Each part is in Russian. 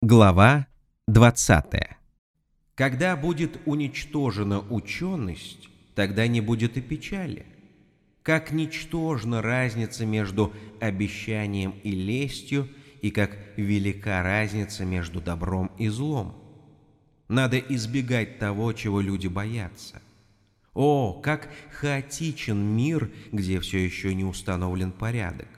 Глава 20. Когда будет уничтожена ученость, тогда не будет и печали. Как ничтожна разница между обещанием и лестью, и как велика разница между добром и злом. Надо избегать того, чего люди боятся. О, как хаотичен мир, где все еще не установлен порядок.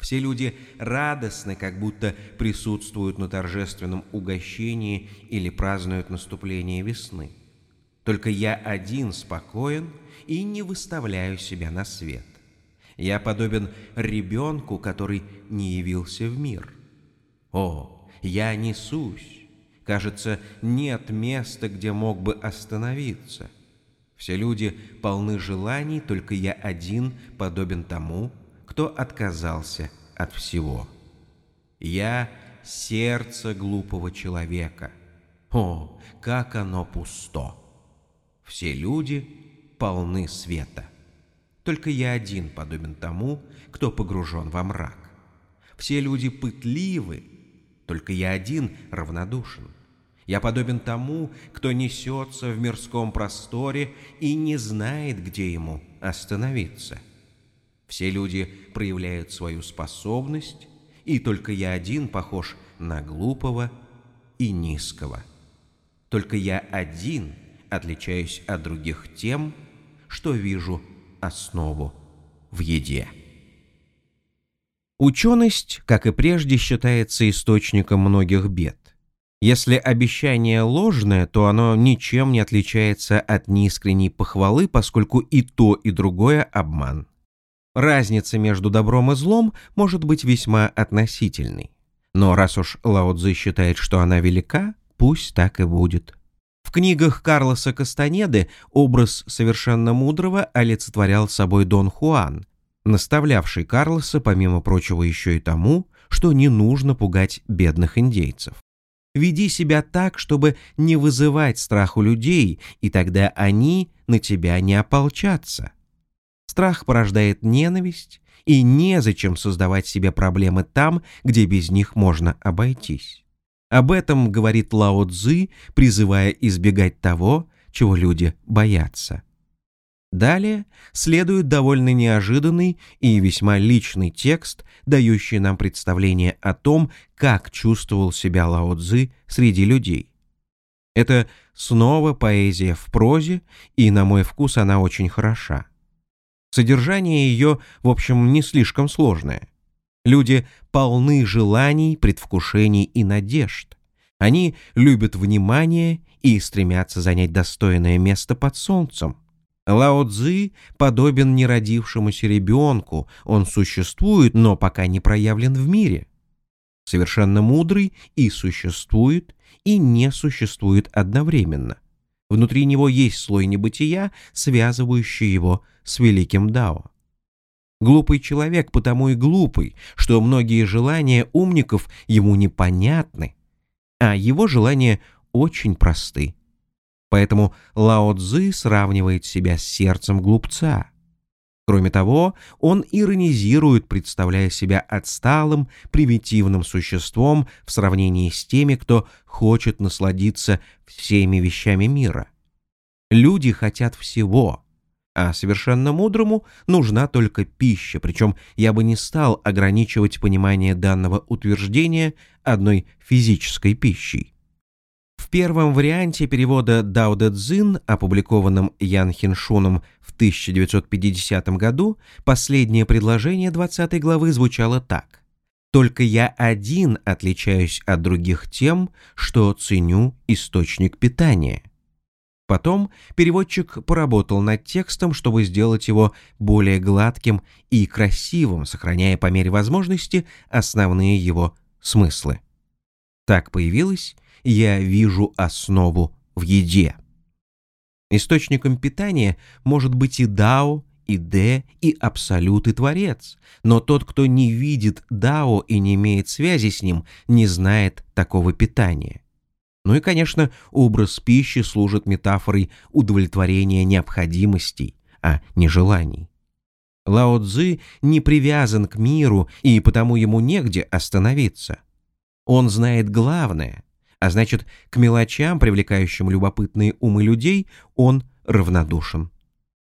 Все люди радостны, как будто присутствуют на торжественном угощении или празднуют наступление весны. Только я один спокоен и не выставляю себя на свет. Я подобен ребенку, который не явился в мир. О, я несусь. Кажется, нет места, где мог бы остановиться. Все люди полны желаний, только я один подобен тому, кто отказался от всего. Я — сердце глупого человека. О, как оно пусто! Все люди полны света. Только я один подобен тому, кто погружен во мрак. Все люди пытливы, только я один равнодушен. Я подобен тому, кто несется в мирском просторе и не знает, где ему остановиться. Все люди проявляют свою способность, и только я один похож на глупого и низкого. Только я один отличаюсь от других тем, что вижу основу в еде. Ученость, как и прежде, считается источником многих бед. Если обещание ложное, то оно ничем не отличается от неискренней похвалы, поскольку и то, и другое – обман. Разница между добром и злом может быть весьма относительной. Но раз уж Лао Цзи считает, что она велика, пусть так и будет. В книгах Карлоса Кастанеды образ совершенно мудрого олицетворял собой Дон Хуан, наставлявший Карлоса, помимо прочего, еще и тому, что не нужно пугать бедных индейцев. Веди себя так, чтобы не вызывать страх у людей, и тогда они на тебя не ополчатся. Страх порождает ненависть, и незачем создавать себе проблемы там, где без них можно обойтись. Об этом говорит Лао Цзы, призывая избегать того, чего люди боятся. Далее следует довольно неожиданный и весьма личный текст, дающий нам представление о том, как чувствовал себя Лао Цзы среди людей. Это снова поэзия в прозе, и, на мой вкус, она очень хороша. Содержание ее, в общем, не слишком сложное. Люди полны желаний, предвкушений и надежд. Они любят внимание и стремятся занять достойное место под солнцем. Лао Цзи подобен неродившемуся ребенку, он существует, но пока не проявлен в мире. Совершенно мудрый и существует, и не существует одновременно – Внутри него есть слой небытия, связывающий его с великим Дао. Глупый человек потому и глупый, что многие желания умников ему непонятны, а его желания очень просты. Поэтому Лао Цзы сравнивает себя с сердцем глупца. Кроме того, он иронизирует, представляя себя отсталым, примитивным существом в сравнении с теми, кто хочет насладиться всеми вещами мира. Люди хотят всего, а совершенно мудрому нужна только пища, причем я бы не стал ограничивать понимание данного утверждения одной физической пищей. В первом варианте перевода Дао Дэ Цзин, опубликованном Ян Хиншуном в 1950 году, последнее предложение 20 главы звучало так. «Только я один отличаюсь от других тем, что ценю источник питания». Потом переводчик поработал над текстом, чтобы сделать его более гладким и красивым, сохраняя по мере возможности основные его смыслы. Так появилось я вижу основу в еде. Источником питания может быть и Дао, и Дэ, и Абсолют, и Творец, но тот, кто не видит Дао и не имеет связи с ним, не знает такого питания. Ну и, конечно, образ пищи служит метафорой удовлетворения необходимостей, а не желаний. Лао Цзы не привязан к миру, и потому ему негде остановиться – Он знает главное, а значит, к мелочам, привлекающим любопытные умы людей, он равнодушен.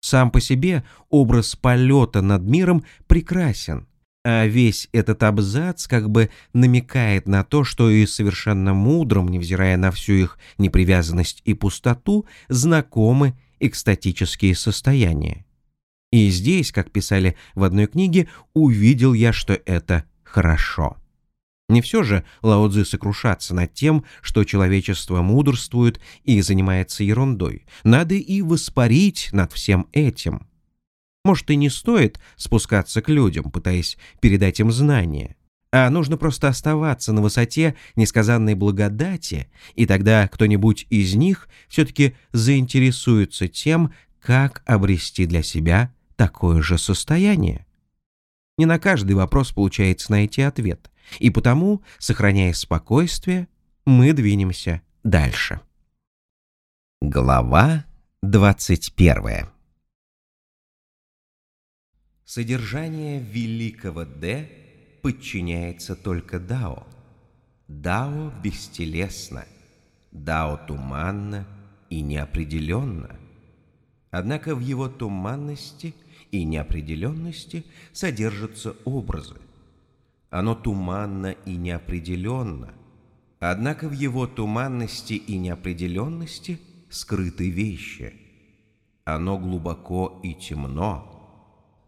Сам по себе образ полета над миром прекрасен, а весь этот абзац как бы намекает на то, что и совершенно мудрым, невзирая на всю их непривязанность и пустоту, знакомы экстатические состояния. И здесь, как писали в одной книге, увидел я, что это хорошо. Не все же Лао Цзы сокрушаться над тем, что человечество мудрствует и занимается ерундой. Надо и воспарить над всем этим. Может, и не стоит спускаться к людям, пытаясь передать им знания. А нужно просто оставаться на высоте несказанной благодати, и тогда кто-нибудь из них все-таки заинтересуется тем, как обрести для себя такое же состояние. Не на каждый вопрос получается найти ответ, и потому, сохраняя спокойствие, мы двинемся дальше. Глава 21 Содержание великого Д подчиняется только Дао. Дао бестелесно, Дао туманно и неопределенно. Однако в его туманности и неопределенности содержатся образы. Оно туманно и неопределенно, однако в его туманности и неопределенности скрыты вещи. Оно глубоко и темно,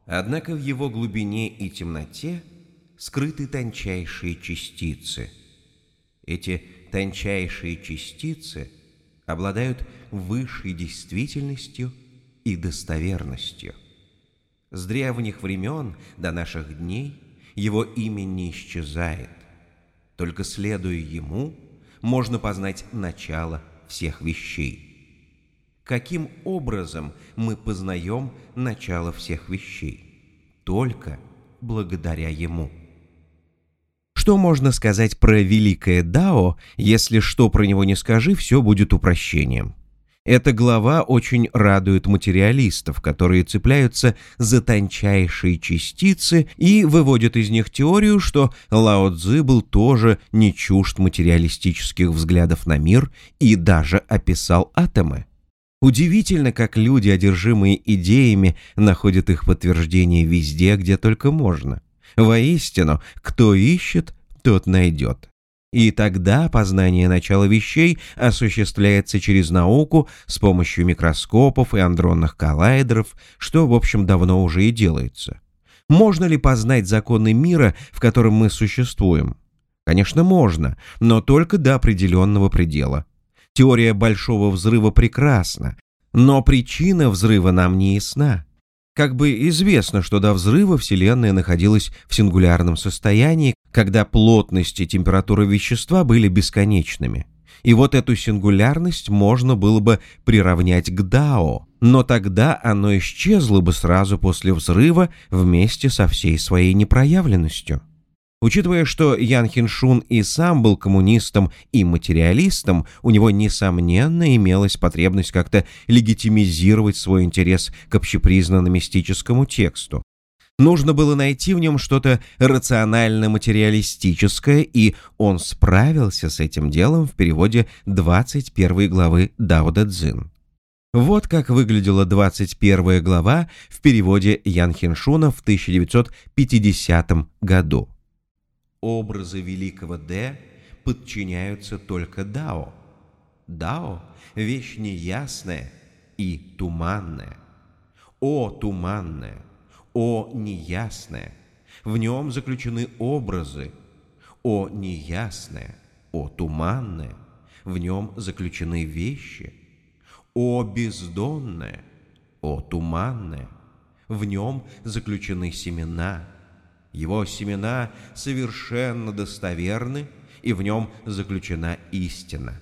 Однако в его глубине и темноте скрыты тончайшие частицы. Эти тончайшие частицы обладают высшей действительностью и достоверностью. С древних времен до наших дней его имя не исчезает. Только следуя ему, можно познать начало всех вещей каким образом мы познаем начало всех вещей? Только благодаря Ему. Что можно сказать про великое Дао, если что про него не скажи, все будет упрощением? Эта глава очень радует материалистов, которые цепляются за тончайшие частицы и выводят из них теорию, что Лао Цзы был тоже не чужд материалистических взглядов на мир и даже описал атомы. Удивительно, как люди, одержимые идеями, находят их подтверждение везде, где только можно. Воистину, кто ищет, тот найдет. И тогда познание начала вещей осуществляется через науку с помощью микроскопов и андронных коллайдеров, что, в общем, давно уже и делается. Можно ли познать законы мира, в котором мы существуем? Конечно, можно, но только до определенного предела. Теория Большого Взрыва прекрасна, но причина взрыва нам не ясна. Как бы известно, что до взрыва Вселенная находилась в сингулярном состоянии, когда плотность и температура вещества были бесконечными. И вот эту сингулярность можно было бы приравнять к Дао, но тогда оно исчезло бы сразу после взрыва вместе со всей своей непроявленностью. Учитывая, что Ян Хиншун и сам был коммунистом и материалистом, у него, несомненно, имелась потребность как-то легитимизировать свой интерес к общепризнанно-мистическому тексту. Нужно было найти в нем что-то рационально-материалистическое, и он справился с этим делом в переводе 21 главы Дао Дэ Цзин. Вот как выглядела 21 глава в переводе Ян Хиншуна в 1950 году. Образы великого Д подчиняются только Дао. Дао — вещь неясная и туманная. О, туманная! О, неясная! В нем заключены образы. О, неясная! О, туманная! В нем заключены вещи. О, бездонная! О, туманная! В нем заключены семена — его семена совершенно достоверны, и в нем заключена истина.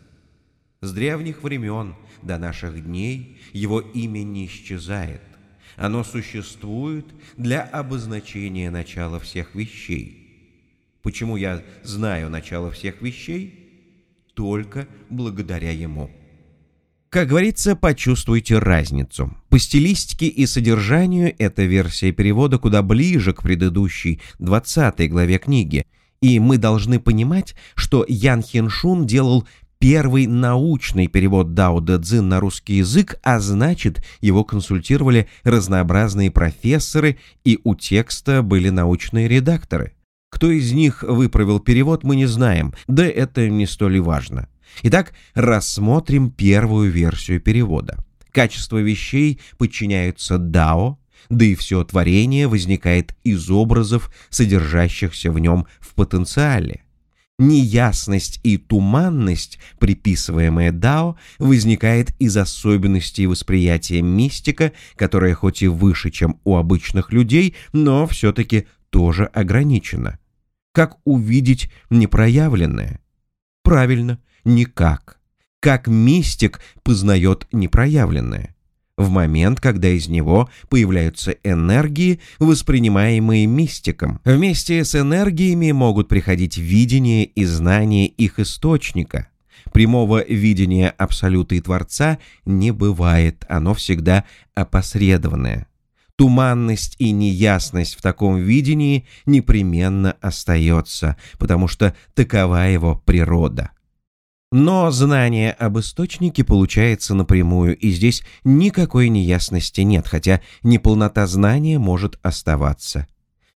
С древних времен до наших дней его имя не исчезает. Оно существует для обозначения начала всех вещей. Почему я знаю начало всех вещей? Только благодаря ему. Как говорится, почувствуйте разницу. По стилистике и содержанию эта версия перевода куда ближе к предыдущей 20 главе книги, И мы должны понимать, что Ян Хиншун делал первый научный перевод Дао Дэ Цзин на русский язык, а значит, его консультировали разнообразные профессоры, и у текста были научные редакторы. Кто из них выправил перевод, мы не знаем, да это не столь и важно. Итак, рассмотрим первую версию перевода. Качество вещей подчиняются Дао, да и все творение возникает из образов, содержащихся в нем в потенциале. Неясность и туманность, приписываемая Дао, возникает из особенностей восприятия мистика, которая хоть и выше, чем у обычных людей, но все-таки тоже ограничена. Как увидеть непроявленное? Правильно, никак. Как мистик познает непроявленное? в момент, когда из него появляются энергии, воспринимаемые мистиком. Вместе с энергиями могут приходить видение и знание их источника. Прямого видения Абсолюта и Творца не бывает, оно всегда опосредованное. Туманность и неясность в таком видении непременно остается, потому что такова его природа. Но знание об источнике получается напрямую, и здесь никакой неясности нет, хотя неполнота знания может оставаться.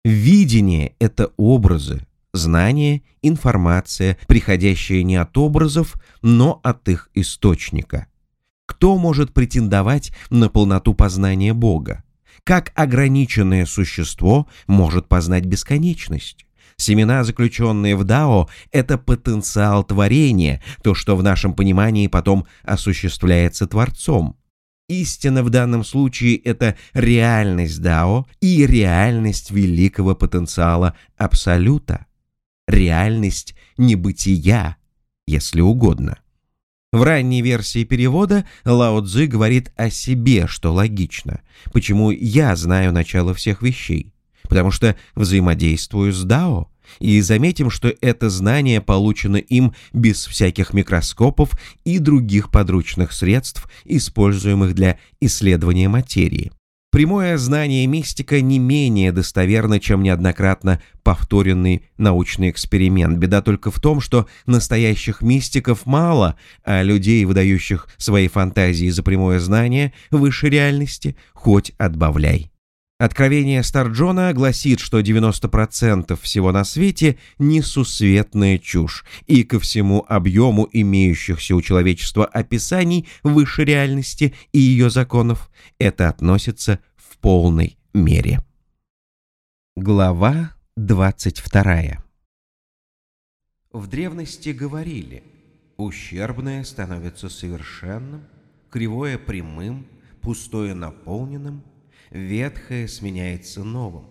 Видение — это образы, знание — информация, приходящая не от образов, но от их источника. Кто может претендовать на полноту познания Бога? Как ограниченное существо может познать бесконечность? Семена, заключенные в Дао, это потенциал творения, то, что в нашем понимании потом осуществляется Творцом. Истина в данном случае – это реальность Дао и реальность великого потенциала Абсолюта. Реальность небытия, если угодно. В ранней версии перевода Лао Цзы говорит о себе, что логично. Почему я знаю начало всех вещей? Потому что взаимодействую с Дао. И заметим, что это знание получено им без всяких микроскопов и других подручных средств, используемых для исследования материи. Прямое знание мистика не менее достоверно, чем неоднократно повторенный научный эксперимент. Беда только в том, что настоящих мистиков мало, а людей, выдающих свои фантазии за прямое знание выше реальности, хоть отбавляй. Откровение Старджона гласит, что 90% всего на свете – несусветная чушь, и ко всему объему имеющихся у человечества описаний выше реальности и ее законов это относится в полной мере. Глава 22 В древности говорили, ущербное становится совершенным, кривое прямым, пустое наполненным – ветхое сменяется новым.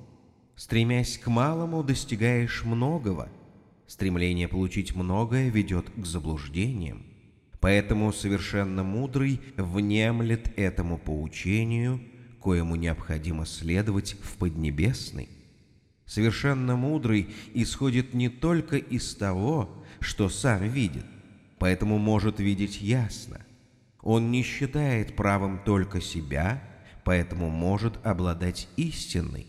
Стремясь к малому, достигаешь многого. Стремление получить многое ведет к заблуждениям. Поэтому совершенно мудрый внемлет этому поучению, коему необходимо следовать в Поднебесной. Совершенно мудрый исходит не только из того, что сам видит, поэтому может видеть ясно. Он не считает правым только себя, поэтому может обладать истиной.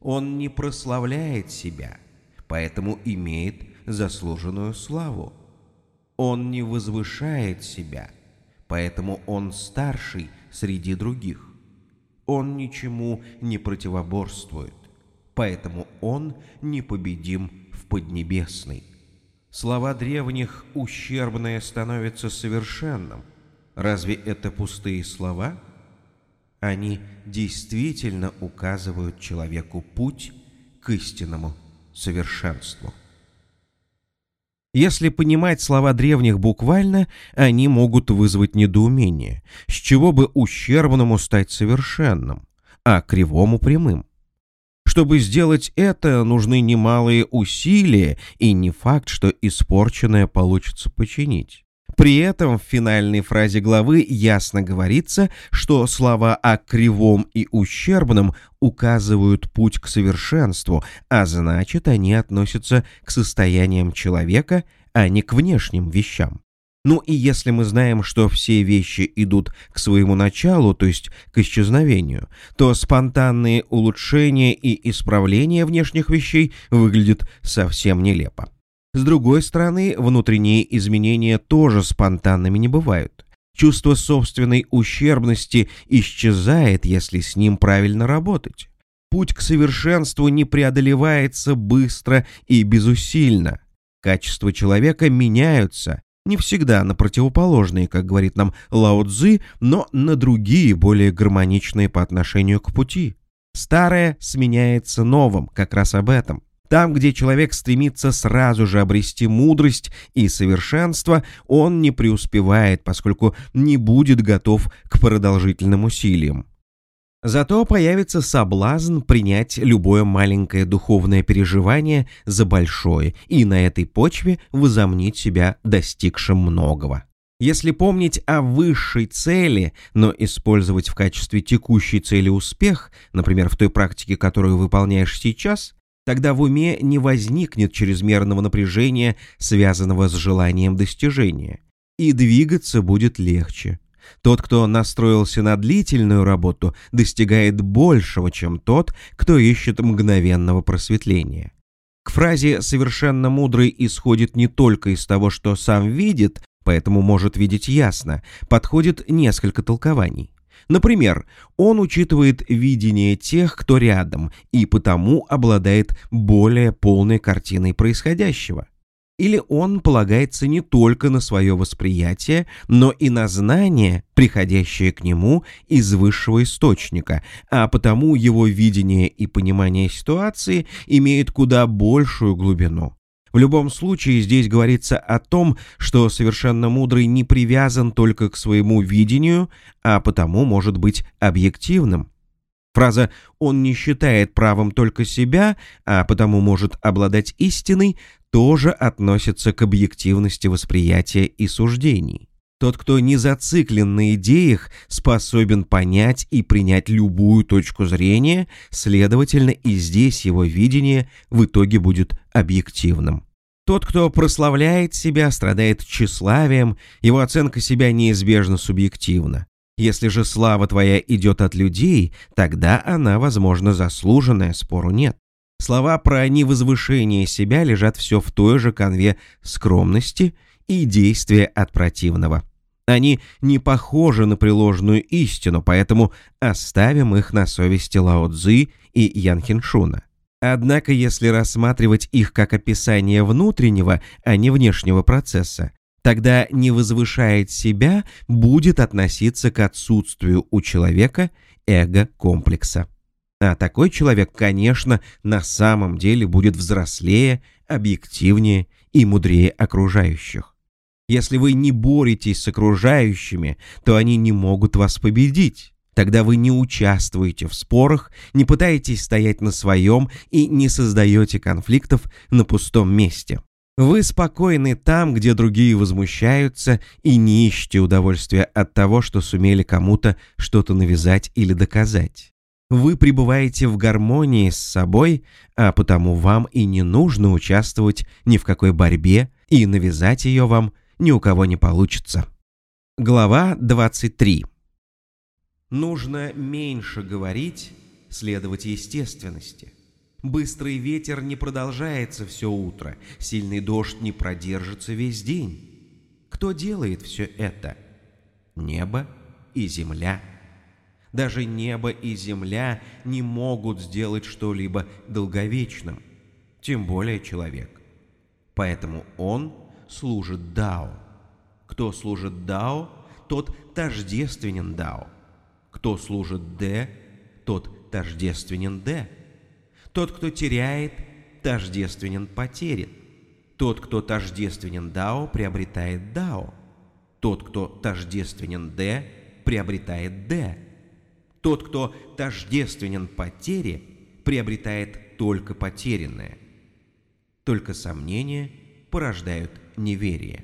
Он не прославляет себя, поэтому имеет заслуженную славу. Он не возвышает себя, поэтому он старший среди других. Он ничему не противоборствует, поэтому он непобедим в Поднебесной. Слова древних «ущербное становится совершенным». Разве это пустые слова? Они действительно указывают человеку путь к истинному совершенству. Если понимать слова древних буквально, они могут вызвать недоумение. С чего бы ущербному стать совершенным, а кривому прямым? Чтобы сделать это, нужны немалые усилия, и не факт, что испорченное получится починить. При этом в финальной фразе главы ясно говорится, что слова о кривом и ущербном указывают путь к совершенству, а значит, они относятся к состояниям человека, а не к внешним вещам. Ну и если мы знаем, что все вещи идут к своему началу, то есть к исчезновению, то спонтанные улучшения и исправления внешних вещей выглядят совсем нелепо. С другой стороны, внутренние изменения тоже спонтанными не бывают. Чувство собственной ущербности исчезает, если с ним правильно работать. Путь к совершенству не преодолевается быстро и безусильно. Качества человека меняются, не всегда на противоположные, как говорит нам Лао Цзы, но на другие, более гармоничные по отношению к пути. Старое сменяется новым, как раз об этом. Там, где человек стремится сразу же обрести мудрость и совершенство, он не преуспевает, поскольку не будет готов к продолжительным усилиям. Зато появится соблазн принять любое маленькое духовное переживание за большое и на этой почве возомнить себя достигшим многого. Если помнить о высшей цели, но использовать в качестве текущей цели успех, например, в той практике, которую выполняешь сейчас, тогда в уме не возникнет чрезмерного напряжения, связанного с желанием достижения, и двигаться будет легче. Тот, кто настроился на длительную работу, достигает большего, чем тот, кто ищет мгновенного просветления. К фразе «совершенно мудрый» исходит не только из того, что сам видит, поэтому может видеть ясно, подходит несколько толкований. Например, он учитывает видение тех, кто рядом, и потому обладает более полной картиной происходящего. Или он полагается не только на свое восприятие, но и на знания, приходящие к нему из высшего источника, а потому его видение и понимание ситуации имеет куда большую глубину. В любом случае здесь говорится о том, что совершенно мудрый не привязан только к своему видению, а потому может быть объективным. Фраза «он не считает правым только себя, а потому может обладать истиной» тоже относится к объективности восприятия и суждений. Тот, кто не зациклен на идеях, способен понять и принять любую точку зрения, следовательно, и здесь его видение в итоге будет объективным. Тот, кто прославляет себя, страдает тщеславием, его оценка себя неизбежно субъективна. Если же слава твоя идет от людей, тогда она, возможно, заслуженная, спору нет. Слова про невозвышение себя лежат все в той же конве скромности и действия от противного. Они не похожи на приложенную истину, поэтому оставим их на совести Лао Цзы и Ян Хиншуна. Однако, если рассматривать их как описание внутреннего, а не внешнего процесса, тогда не возвышает себя будет относиться к отсутствию у человека эго-комплекса. А такой человек, конечно, на самом деле будет взрослее, объективнее и мудрее окружающих. Если вы не боретесь с окружающими, то они не могут вас победить. Тогда вы не участвуете в спорах, не пытаетесь стоять на своем и не создаете конфликтов на пустом месте. Вы спокойны там, где другие возмущаются, и не ищете удовольствия от того, что сумели кому-то что-то навязать или доказать. Вы пребываете в гармонии с собой, а потому вам и не нужно участвовать ни в какой борьбе, и навязать ее вам ни у кого не получится. Глава 23. Нужно меньше говорить, следовать естественности. Быстрый ветер не продолжается все утро, сильный дождь не продержится весь день. Кто делает все это? Небо и земля. Даже небо и земля не могут сделать что-либо долговечным, тем более человек. Поэтому он служит Дао. Кто служит Дао, тот тождественен Дао. Кто служит Дэ, тот тождественен Дэ. Тот, кто теряет, тождественен потерян. Тот, кто тождественен Дао, приобретает Дао. Тот, кто тождественен Дэ, приобретает Дэ. Тот, кто тождественен потере, приобретает только потерянное. Только сомнения порождают неверие.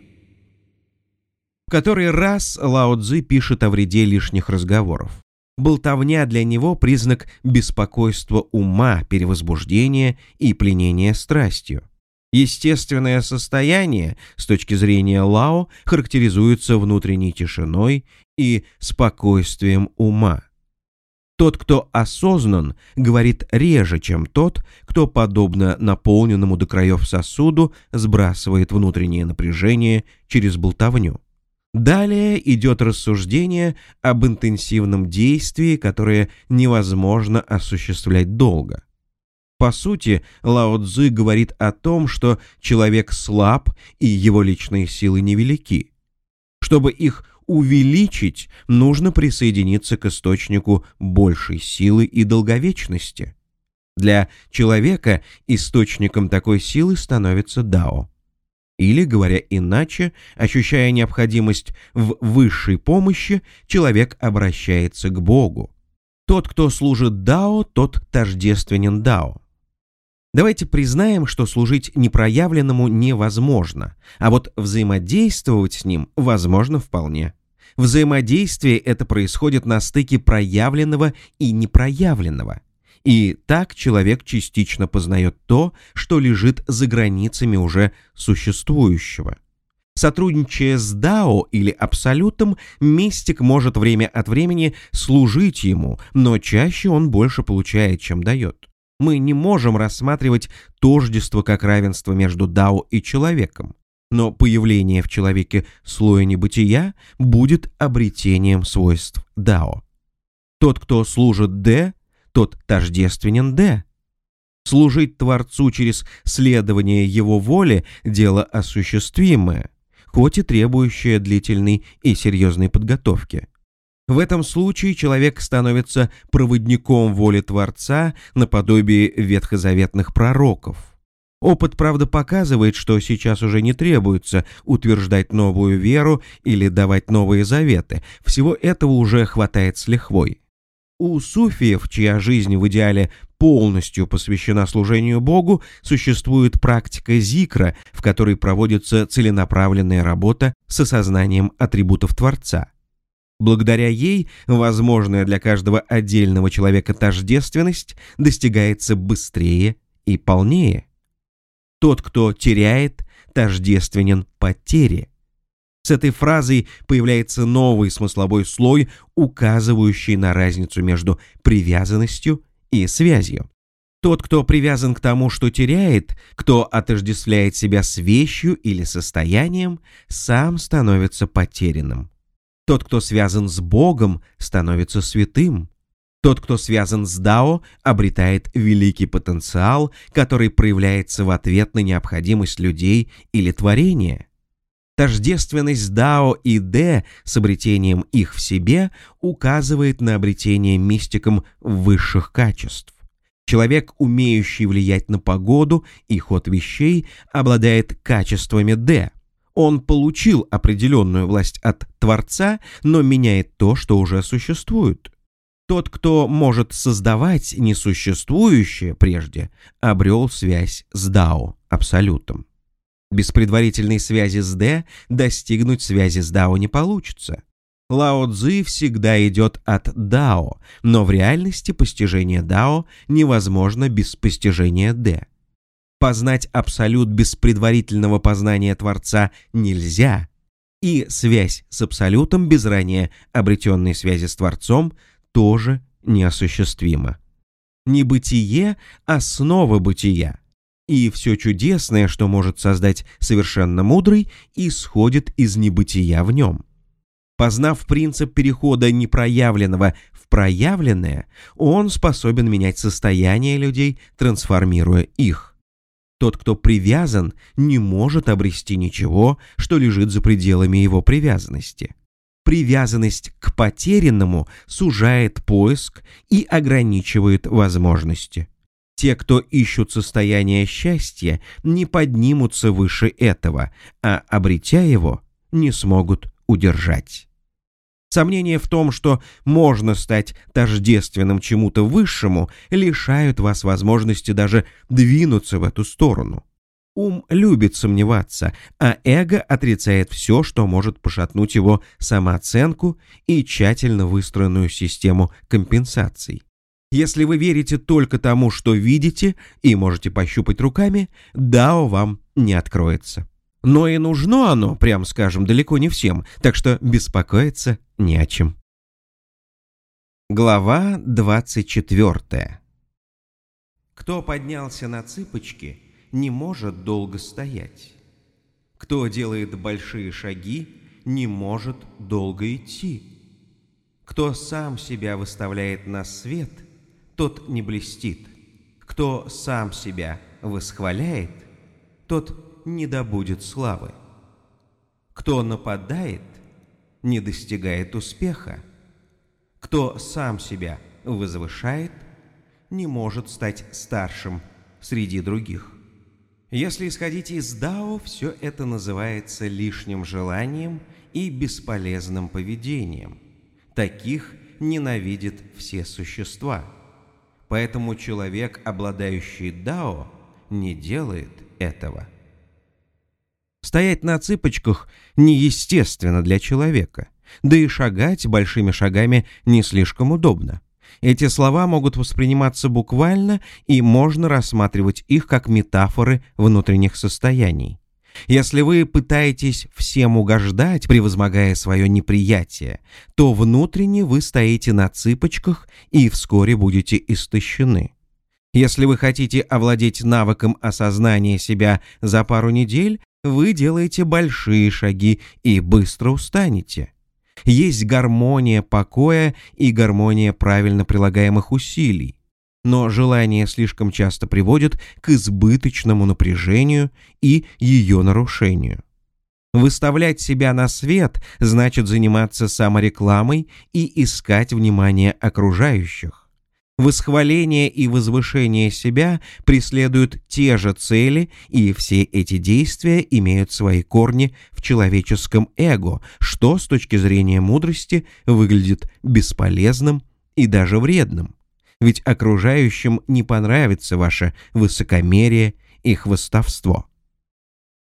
В который раз Лао Цзи пишет о вреде лишних разговоров. Болтовня для него признак беспокойства ума, перевозбуждения и пленения страстью. Естественное состояние с точки зрения Лао характеризуется внутренней тишиной и спокойствием ума. Тот, кто осознан, говорит реже, чем тот, кто, подобно наполненному до краев сосуду, сбрасывает внутреннее напряжение через болтовню. Далее идет рассуждение об интенсивном действии, которое невозможно осуществлять долго. По сути, Лао Цзы говорит о том, что человек слаб и его личные силы невелики. Чтобы их увеличить, нужно присоединиться к источнику большей силы и долговечности. Для человека источником такой силы становится Дао. Или, говоря иначе, ощущая необходимость в высшей помощи, человек обращается к Богу. Тот, кто служит Дао, тот тождественен Дао. Давайте признаем, что служить непроявленному невозможно, а вот взаимодействовать с ним возможно вполне. Взаимодействие это происходит на стыке проявленного и непроявленного. И так человек частично познает то, что лежит за границами уже существующего. Сотрудничая с Дао или Абсолютом, мистик может время от времени служить ему, но чаще он больше получает, чем дает мы не можем рассматривать тождество как равенство между Дао и человеком, но появление в человеке слоя небытия будет обретением свойств Дао. Тот, кто служит Д, тот тождественен Д. Служить Творцу через следование его воли – дело осуществимое, хоть и требующее длительной и серьезной подготовки. В этом случае человек становится проводником воли Творца наподобие ветхозаветных пророков. Опыт, правда, показывает, что сейчас уже не требуется утверждать новую веру или давать новые заветы. Всего этого уже хватает с лихвой. У суфиев, чья жизнь в идеале полностью посвящена служению Богу, существует практика зикра, в которой проводится целенаправленная работа с осознанием атрибутов Творца. Благодаря ей возможная для каждого отдельного человека тождественность достигается быстрее и полнее. Тот, кто теряет, тождественен потере. С этой фразой появляется новый смысловой слой, указывающий на разницу между привязанностью и связью. Тот, кто привязан к тому, что теряет, кто отождествляет себя с вещью или состоянием, сам становится потерянным. Тот, кто связан с Богом, становится святым. Тот, кто связан с Дао, обретает великий потенциал, который проявляется в ответ на необходимость людей или творения. Тождественность Дао и Дэ с обретением их в себе указывает на обретение мистиком высших качеств. Человек, умеющий влиять на погоду и ход вещей, обладает качествами Д – он получил определенную власть от Творца, но меняет то, что уже существует. Тот, кто может создавать несуществующее прежде, обрел связь с Дао, абсолютом. Без предварительной связи с Д достигнуть связи с Дао не получится. Лао Цзи всегда идет от Дао, но в реальности постижение Дао невозможно без постижения Д. Познать абсолют без предварительного познания Творца нельзя, и связь с абсолютом без ранее обретенной связи с Творцом тоже неосуществима. Небытие – основа бытия, и все чудесное, что может создать совершенно мудрый, исходит из небытия в нем. Познав принцип перехода непроявленного в проявленное, он способен менять состояние людей, трансформируя их. Тот, кто привязан, не может обрести ничего, что лежит за пределами его привязанности. Привязанность к потерянному сужает поиск и ограничивает возможности. Те, кто ищут состояние счастья, не поднимутся выше этого, а, обретя его, не смогут удержать. Сомнения в том, что можно стать тождественным чему-то высшему, лишают вас возможности даже двинуться в эту сторону. Ум любит сомневаться, а эго отрицает все, что может пошатнуть его самооценку и тщательно выстроенную систему компенсаций. Если вы верите только тому, что видите, и можете пощупать руками, Дао вам не откроется. Но и нужно оно, прям скажем, далеко не всем, так что беспокоиться не о чем. Глава 24 Кто поднялся на цыпочки, не может долго стоять. Кто делает большие шаги, не может долго идти. Кто сам себя выставляет на свет, тот не блестит. Кто сам себя восхваляет, тот не добудет славы. Кто нападает, не достигает успеха. Кто сам себя возвышает, не может стать старшим среди других. Если исходить из Дао, все это называется лишним желанием и бесполезным поведением. Таких ненавидят все существа. Поэтому человек, обладающий Дао, не делает этого. Стоять на цыпочках неестественно для человека, да и шагать большими шагами не слишком удобно. Эти слова могут восприниматься буквально, и можно рассматривать их как метафоры внутренних состояний. Если вы пытаетесь всем угождать, превозмогая свое неприятие, то внутренне вы стоите на цыпочках и вскоре будете истощены. Если вы хотите овладеть навыком осознания себя за пару недель, вы делаете большие шаги и быстро устанете. Есть гармония покоя и гармония правильно прилагаемых усилий но желание слишком часто приводит к избыточному напряжению и ее нарушению. Выставлять себя на свет значит заниматься саморекламой и искать внимание окружающих. Восхваление и возвышение себя преследуют те же цели, и все эти действия имеют свои корни в человеческом эго, что с точки зрения мудрости выглядит бесполезным и даже вредным ведь окружающим не понравится ваше высокомерие и хвостовство.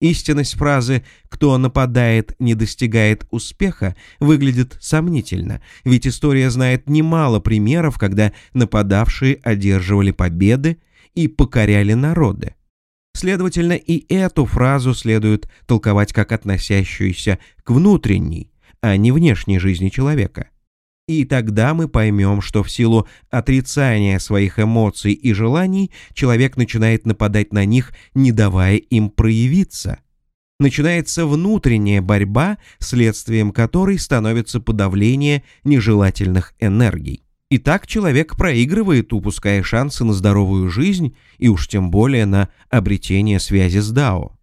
Истинность фразы «кто нападает, не достигает успеха» выглядит сомнительно, ведь история знает немало примеров, когда нападавшие одерживали победы и покоряли народы. Следовательно, и эту фразу следует толковать как относящуюся к внутренней, а не внешней жизни человека. И тогда мы поймем, что в силу отрицания своих эмоций и желаний человек начинает нападать на них, не давая им проявиться. Начинается внутренняя борьба, следствием которой становится подавление нежелательных энергий. И так человек проигрывает, упуская шансы на здоровую жизнь и уж тем более на обретение связи с Дао.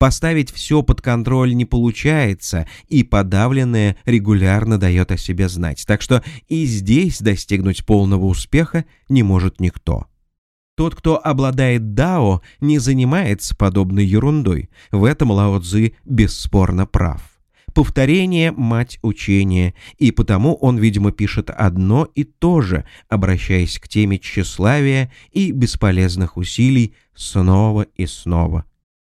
Поставить все под контроль не получается, и подавленное регулярно дает о себе знать. Так что и здесь достигнуть полного успеха не может никто. Тот, кто обладает дао, не занимается подобной ерундой. В этом Лао Цзы бесспорно прав. Повторение – мать учения, и потому он, видимо, пишет одно и то же, обращаясь к теме тщеславия и бесполезных усилий снова и снова.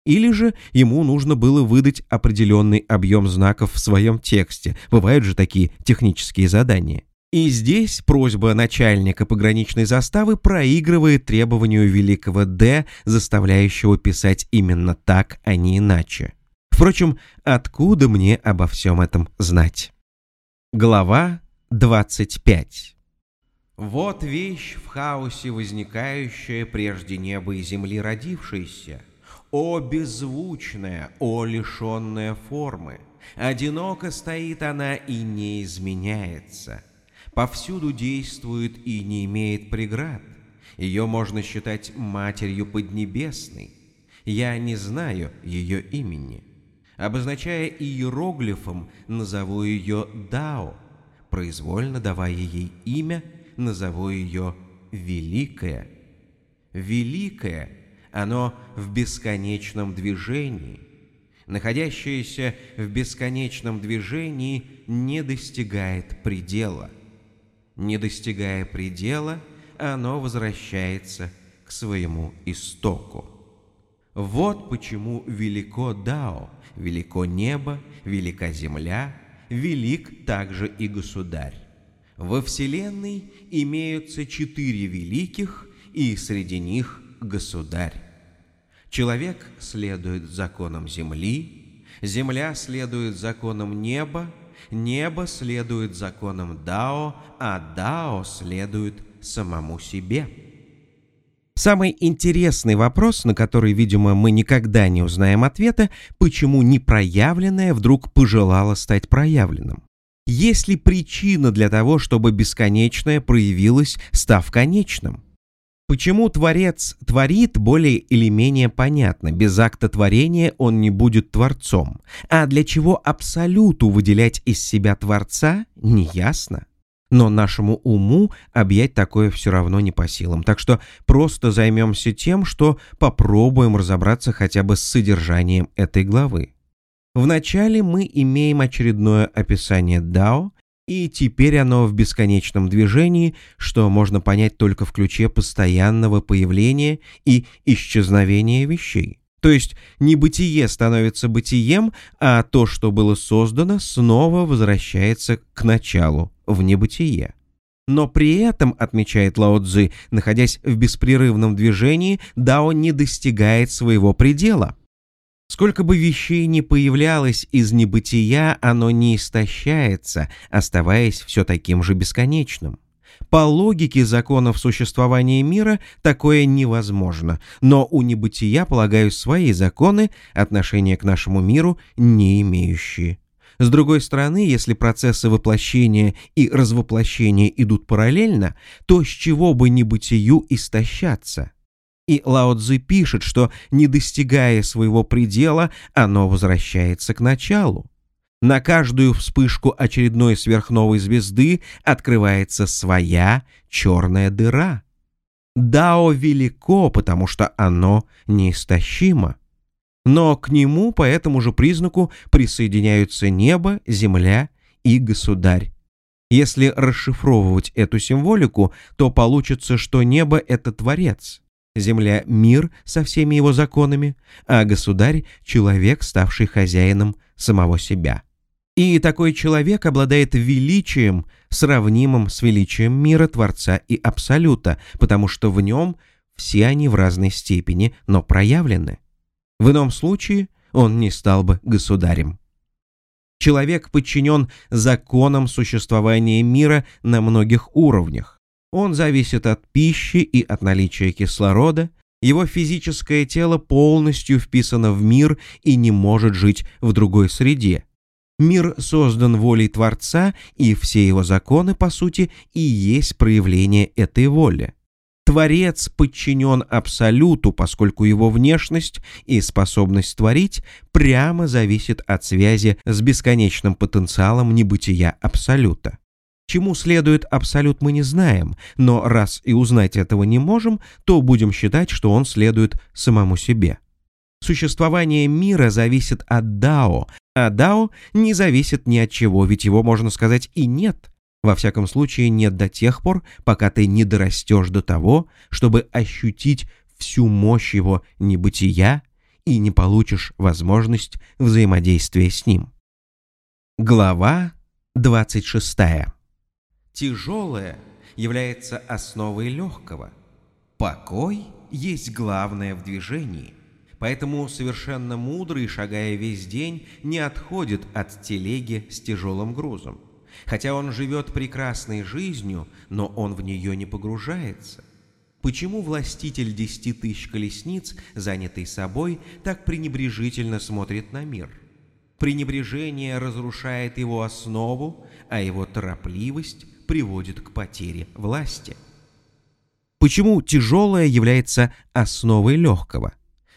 Или же ему нужно было выдать определенный объем знаков в своем тексте. Бывают же такие технические задания. И здесь просьба начальника пограничной заставы проигрывает требованию великого Д, заставляющего писать именно так, а не иначе. Впрочем, откуда мне обо всем этом знать? Глава 25 Вот вещь в хаосе возникающая прежде неба и земли родившаяся, о беззвучная, о лишенная формы! Одиноко стоит она и не изменяется. Повсюду действует и не имеет преград. Ее можно считать матерью Поднебесной. Я не знаю ее имени. Обозначая иероглифом, назову ее Дао. Произвольно давая ей имя, назову ее Великая. Великая — оно в бесконечном движении. Находящееся в бесконечном движении не достигает предела. Не достигая предела, оно возвращается к своему истоку. Вот почему велико Дао, велико небо, велика земля, велик также и государь. Во Вселенной имеются четыре великих, и среди них государь. Человек следует законам земли, земля следует законам неба, небо следует законам Дао, а Дао следует самому себе. Самый интересный вопрос, на который, видимо, мы никогда не узнаем ответа, почему непроявленное вдруг пожелало стать проявленным. Есть ли причина для того, чтобы бесконечное проявилось, став конечным? Почему Творец творит более или менее понятно, без акта творения он не будет Творцом, а для чего Абсолюту выделять из себя Творца, неясно. Но нашему уму объять такое все равно не по силам. Так что просто займемся тем, что попробуем разобраться хотя бы с содержанием этой главы. Вначале мы имеем очередное описание Дао, и теперь оно в бесконечном движении, что можно понять только в ключе постоянного появления и исчезновения вещей. То есть не бытие становится бытием, а то, что было создано, снова возвращается к началу, в небытие. Но при этом, отмечает Лао Цзы, находясь в беспрерывном движении, Дао не достигает своего предела. Сколько бы вещей ни появлялось из небытия, оно не истощается, оставаясь все таким же бесконечным. По логике законов существования мира такое невозможно, но у небытия, полагаю, свои законы, отношения к нашему миру не имеющие. С другой стороны, если процессы воплощения и развоплощения идут параллельно, то с чего бы небытию истощаться? И Лао Цзи пишет, что, не достигая своего предела, оно возвращается к началу. На каждую вспышку очередной сверхновой звезды открывается своя черная дыра. Дао велико, потому что оно неистощимо. Но к нему по этому же признаку присоединяются небо, земля и государь. Если расшифровывать эту символику, то получится, что небо — это Творец, земля — мир со всеми его законами, а государь — человек, ставший хозяином самого себя. И такой человек обладает величием, сравнимым с величием мира, Творца и Абсолюта, потому что в нем все они в разной степени, но проявлены. В ином случае он не стал бы государем. Человек подчинен законам существования мира на многих уровнях. Он зависит от пищи и от наличия кислорода, его физическое тело полностью вписано в мир и не может жить в другой среде. Мир создан волей Творца, и все его законы, по сути, и есть проявление этой воли. Творец подчинен Абсолюту, поскольку его внешность и способность творить прямо зависит от связи с бесконечным потенциалом небытия Абсолюта. Чему следует Абсолют мы не знаем, но раз и узнать этого не можем, то будем считать, что он следует самому себе. Существование мира зависит от Дао, а Дао не зависит ни от чего, ведь его, можно сказать, и нет. Во всяком случае, нет до тех пор, пока ты не дорастешь до того, чтобы ощутить всю мощь его небытия и не получишь возможность взаимодействия с ним. Глава 26. Тяжелое является основой легкого. Покой есть главное в движении. Поэтому совершенно мудрый, шагая весь день, не отходит от телеги с тяжелым грузом. Хотя он живет прекрасной жизнью, но он в нее не погружается. Почему властитель десяти тысяч колесниц, занятый собой, так пренебрежительно смотрит на мир? Пренебрежение разрушает его основу, а его торопливость приводит к потере власти. Почему тяжелое является основой легкого?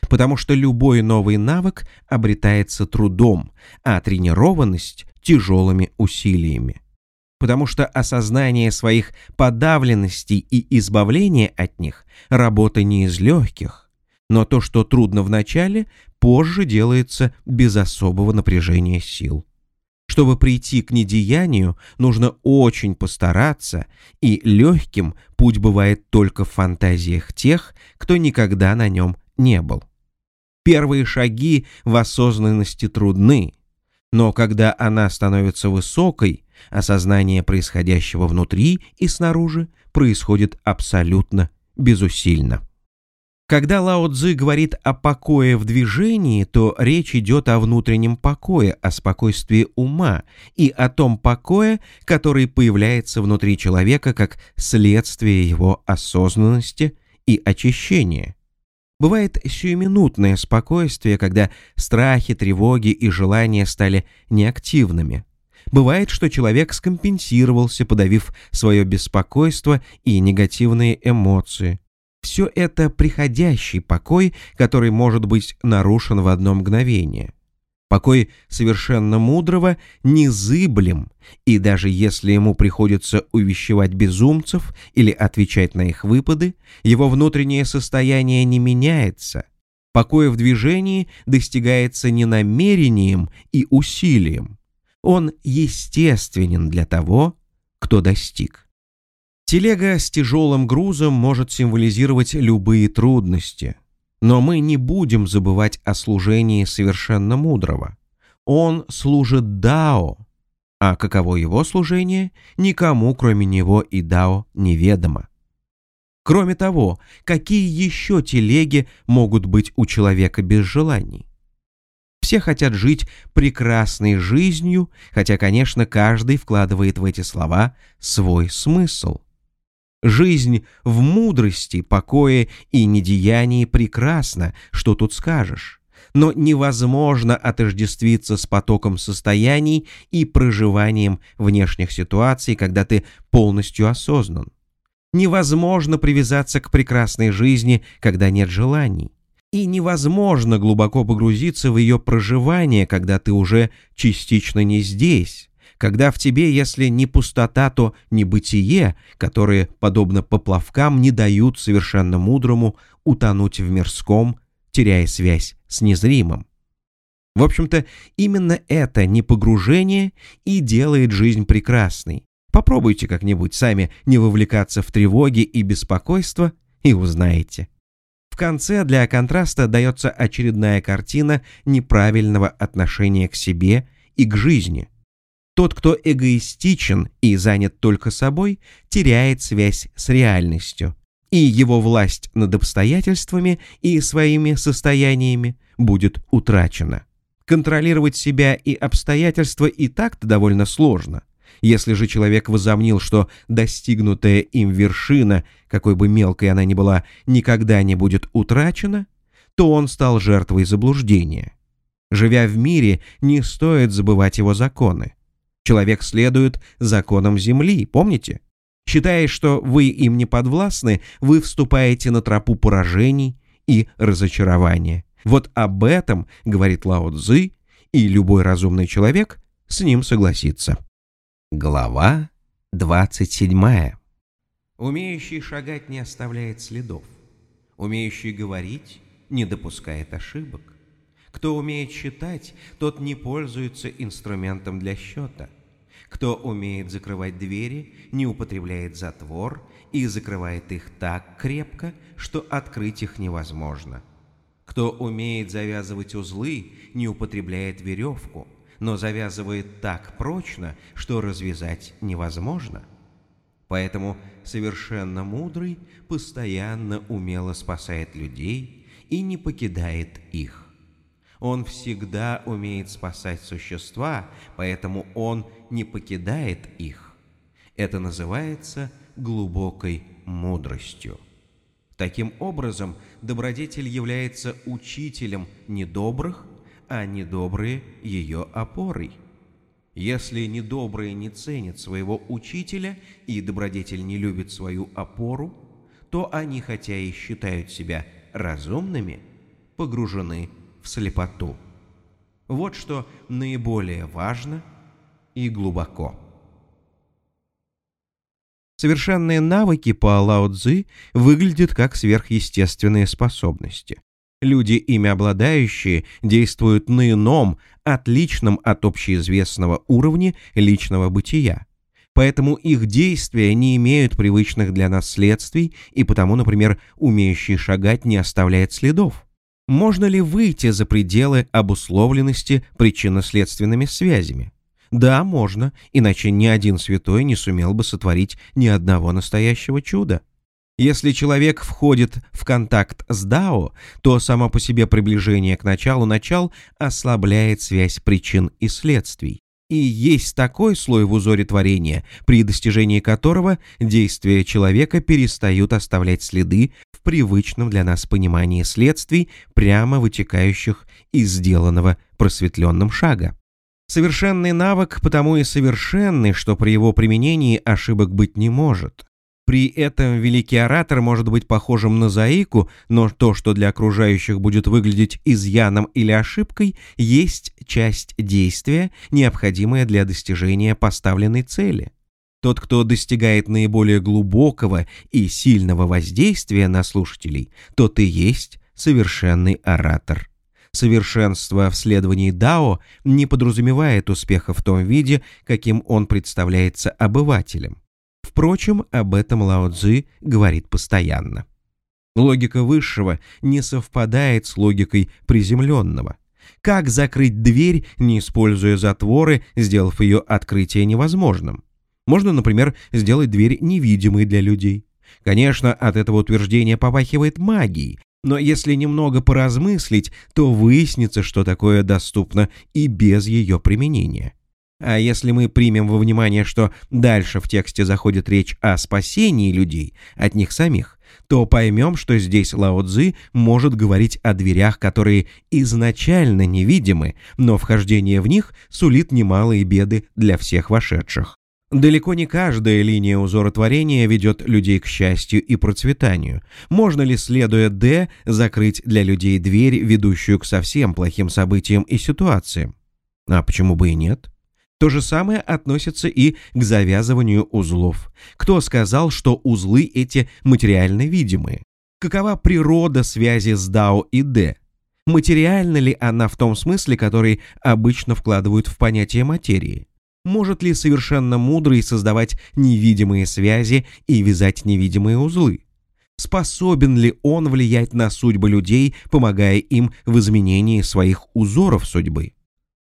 потому что любой новый навык обретается трудом, а тренированность – тяжелыми усилиями. Потому что осознание своих подавленностей и избавление от них – работа не из легких, но то, что трудно в начале, позже делается без особого напряжения сил. Чтобы прийти к недеянию, нужно очень постараться, и легким путь бывает только в фантазиях тех, кто никогда на нем не был. Первые шаги в осознанности трудны, но когда она становится высокой, осознание происходящего внутри и снаружи происходит абсолютно безусильно. Когда Лао Цзы говорит о покое в движении, то речь идет о внутреннем покое, о спокойствии ума и о том покое, который появляется внутри человека как следствие его осознанности и очищения. Бывает сиюминутное спокойствие, когда страхи, тревоги и желания стали неактивными. Бывает, что человек скомпенсировался, подавив свое беспокойство и негативные эмоции. Все это приходящий покой, который может быть нарушен в одно мгновение. Покой совершенно мудрого незыблем, и даже если ему приходится увещевать безумцев или отвечать на их выпады, его внутреннее состояние не меняется. Покой в движении достигается не намерением и усилием. Он естественен для того, кто достиг. Телега с тяжелым грузом может символизировать любые трудности, но мы не будем забывать о служении совершенно мудрого. Он служит Дао, а каково его служение, никому, кроме него и Дао, неведомо. Кроме того, какие еще телеги могут быть у человека без желаний? Все хотят жить прекрасной жизнью, хотя, конечно, каждый вкладывает в эти слова свой смысл. Жизнь в мудрости, покое и недеянии прекрасна, что тут скажешь. Но невозможно отождествиться с потоком состояний и проживанием внешних ситуаций, когда ты полностью осознан. Невозможно привязаться к прекрасной жизни, когда нет желаний. И невозможно глубоко погрузиться в ее проживание, когда ты уже частично не здесь когда в тебе, если не пустота, то небытие, которые, подобно поплавкам, не дают совершенно мудрому утонуть в мирском, теряя связь с незримым. В общем-то, именно это непогружение и делает жизнь прекрасной. Попробуйте как-нибудь сами не вовлекаться в тревоги и беспокойство и узнаете. В конце для контраста дается очередная картина неправильного отношения к себе и к жизни. Тот, кто эгоистичен и занят только собой, теряет связь с реальностью, и его власть над обстоятельствами и своими состояниями будет утрачена. Контролировать себя и обстоятельства и так-то довольно сложно. Если же человек возомнил, что достигнутая им вершина, какой бы мелкой она ни была, никогда не будет утрачена, то он стал жертвой заблуждения. Живя в мире, не стоит забывать его законы. Человек следует законам Земли, помните? Считая, что вы им не подвластны, вы вступаете на тропу поражений и разочарования. Вот об этом говорит Лао Цзы, и любой разумный человек с ним согласится. Глава 27. Умеющий шагать не оставляет следов. Умеющий говорить не допускает ошибок. Кто умеет считать, тот не пользуется инструментом для счета. Кто умеет закрывать двери, не употребляет затвор и закрывает их так крепко, что открыть их невозможно. Кто умеет завязывать узлы, не употребляет веревку, но завязывает так прочно, что развязать невозможно. Поэтому совершенно мудрый постоянно умело спасает людей и не покидает их. Он всегда умеет спасать существа, поэтому он не покидает их. Это называется глубокой мудростью. Таким образом, добродетель является учителем недобрых, а недобрые – ее опорой. Если недобрые не ценят своего учителя и добродетель не любит свою опору, то они, хотя и считают себя разумными, погружены в слепоту. Вот что наиболее важно и глубоко. Совершенные навыки по Лао Цзы выглядят как сверхъестественные способности. Люди, ими обладающие, действуют на ином, отличном от общеизвестного уровня личного бытия. Поэтому их действия не имеют привычных для нас следствий, и потому, например, умеющий шагать не оставляет следов. Можно ли выйти за пределы обусловленности причинно-следственными связями? Да, можно, иначе ни один святой не сумел бы сотворить ни одного настоящего чуда. Если человек входит в контакт с Дао, то само по себе приближение к началу начал ослабляет связь причин и следствий. И есть такой слой в узоре творения, при достижении которого действия человека перестают оставлять следы в привычном для нас понимании следствий, прямо вытекающих из сделанного просветленным шага. Совершенный навык потому и совершенный, что при его применении ошибок быть не может. При этом великий оратор может быть похожим на заику, но то, что для окружающих будет выглядеть изъяном или ошибкой, есть часть действия, необходимая для достижения поставленной цели. Тот, кто достигает наиболее глубокого и сильного воздействия на слушателей, тот и есть совершенный оратор. Совершенство в следовании Дао не подразумевает успеха в том виде, каким он представляется обывателям. Впрочем, об этом Лао Цзи говорит постоянно. Логика высшего не совпадает с логикой приземленного. Как закрыть дверь, не используя затворы, сделав ее открытие невозможным? Можно, например, сделать дверь невидимой для людей. Конечно, от этого утверждения попахивает магией, но если немного поразмыслить, то выяснится, что такое доступно и без ее применения. А если мы примем во внимание, что дальше в тексте заходит речь о спасении людей от них самих, то поймем, что здесь Лао Цзы может говорить о дверях, которые изначально невидимы, но вхождение в них сулит немалые беды для всех вошедших. Далеко не каждая линия узоротворения ведет людей к счастью и процветанию. Можно ли, следуя «Д», закрыть для людей дверь, ведущую к совсем плохим событиям и ситуациям? А почему бы и нет? То же самое относится и к завязыванию узлов. Кто сказал, что узлы эти материально видимые? Какова природа связи с Дао и Д? Материальна ли она в том смысле, который обычно вкладывают в понятие материи? Может ли совершенно мудрый создавать невидимые связи и вязать невидимые узлы? Способен ли он влиять на судьбы людей, помогая им в изменении своих узоров судьбы?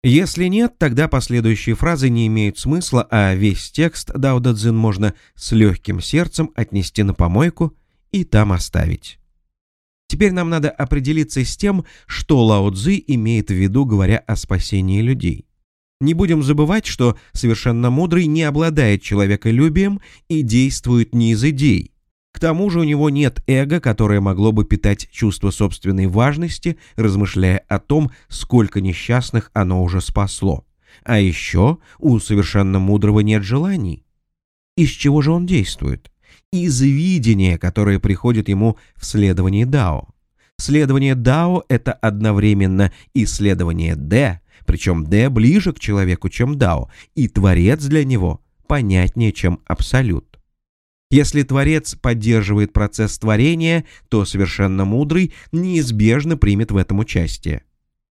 Если нет, тогда последующие фразы не имеют смысла, а весь текст Дао Дэ Цзин можно с легким сердцем отнести на помойку и там оставить. Теперь нам надо определиться с тем, что Лао Цзи имеет в виду, говоря о спасении людей. Не будем забывать, что совершенно мудрый не обладает человеколюбием и действует не из идей, к тому же у него нет эго, которое могло бы питать чувство собственной важности, размышляя о том, сколько несчастных оно уже спасло. А еще у совершенно мудрого нет желаний. Из чего же он действует? Из видения, которое приходит ему в следовании Дао. Следование Дао — это одновременно исследование Д, причем Д ближе к человеку, чем Дао, и Творец для него понятнее, чем Абсолют. Если Творец поддерживает процесс творения, то совершенно мудрый неизбежно примет в этом участие.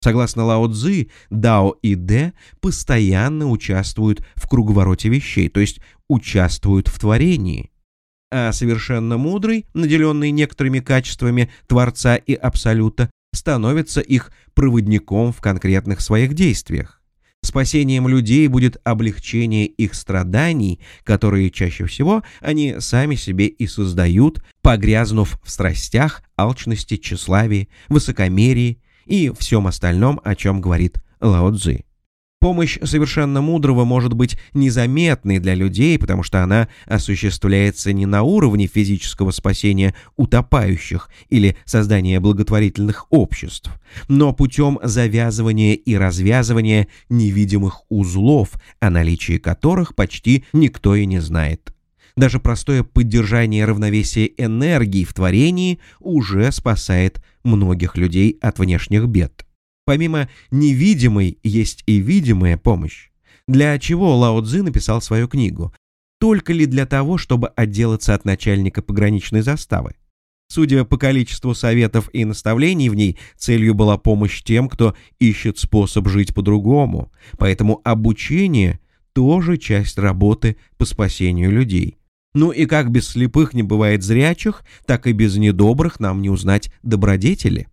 Согласно Лао Цзы, Дао и Дэ постоянно участвуют в круговороте вещей, то есть участвуют в творении. А совершенно мудрый, наделенный некоторыми качествами Творца и Абсолюта, становится их проводником в конкретных своих действиях. Спасением людей будет облегчение их страданий, которые чаще всего они сами себе и создают, погрязнув в страстях, алчности, тщеславии, высокомерии и всем остальном, о чем говорит Лао Цзи. Помощь совершенно мудрого может быть незаметной для людей, потому что она осуществляется не на уровне физического спасения утопающих или создания благотворительных обществ, но путем завязывания и развязывания невидимых узлов, о наличии которых почти никто и не знает. Даже простое поддержание равновесия энергии в творении уже спасает многих людей от внешних бед. Помимо невидимой есть и видимая помощь. Для чего Лао Цзы написал свою книгу? Только ли для того, чтобы отделаться от начальника пограничной заставы? Судя по количеству советов и наставлений в ней, целью была помощь тем, кто ищет способ жить по-другому. Поэтому обучение тоже часть работы по спасению людей. Ну и как без слепых не бывает зрячих, так и без недобрых нам не узнать добродетели.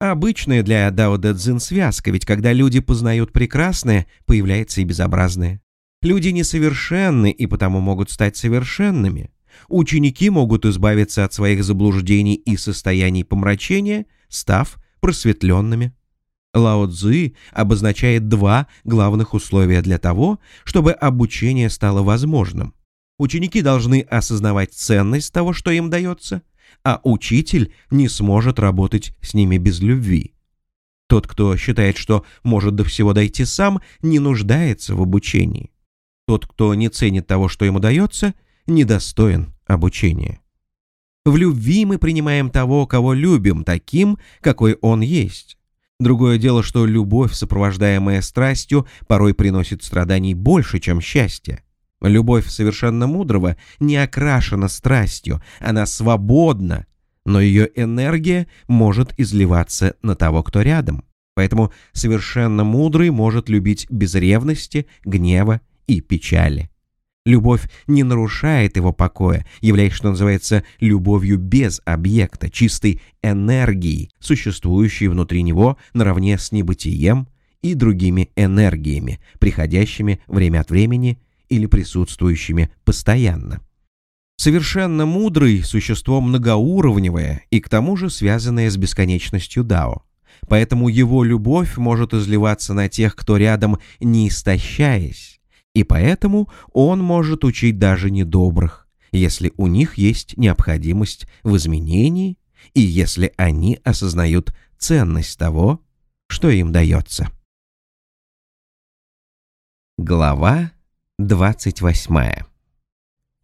Обычная для Дао Дэ Цзин связка, ведь когда люди познают прекрасное, появляется и безобразное. Люди несовершенны и потому могут стать совершенными. Ученики могут избавиться от своих заблуждений и состояний помрачения, став просветленными. Лао Цзы обозначает два главных условия для того, чтобы обучение стало возможным. Ученики должны осознавать ценность того, что им дается, а учитель не сможет работать с ними без любви. Тот, кто считает, что может до всего дойти сам, не нуждается в обучении. Тот, кто не ценит того, что ему дается, недостоин обучения. В любви мы принимаем того, кого любим, таким, какой он есть. Другое дело, что любовь, сопровождаемая страстью, порой приносит страданий больше, чем счастье. Любовь совершенно мудрого не окрашена страстью, она свободна, но ее энергия может изливаться на того, кто рядом. Поэтому совершенно мудрый может любить без ревности, гнева и печали. Любовь не нарушает его покоя, являясь, что называется, любовью без объекта, чистой энергией, существующей внутри него наравне с небытием и другими энергиями, приходящими время от времени или присутствующими постоянно. Совершенно мудрый – существо многоуровневое и к тому же связанное с бесконечностью Дао. Поэтому его любовь может изливаться на тех, кто рядом, не истощаясь, и поэтому он может учить даже недобрых, если у них есть необходимость в изменении и если они осознают ценность того, что им дается. Глава 28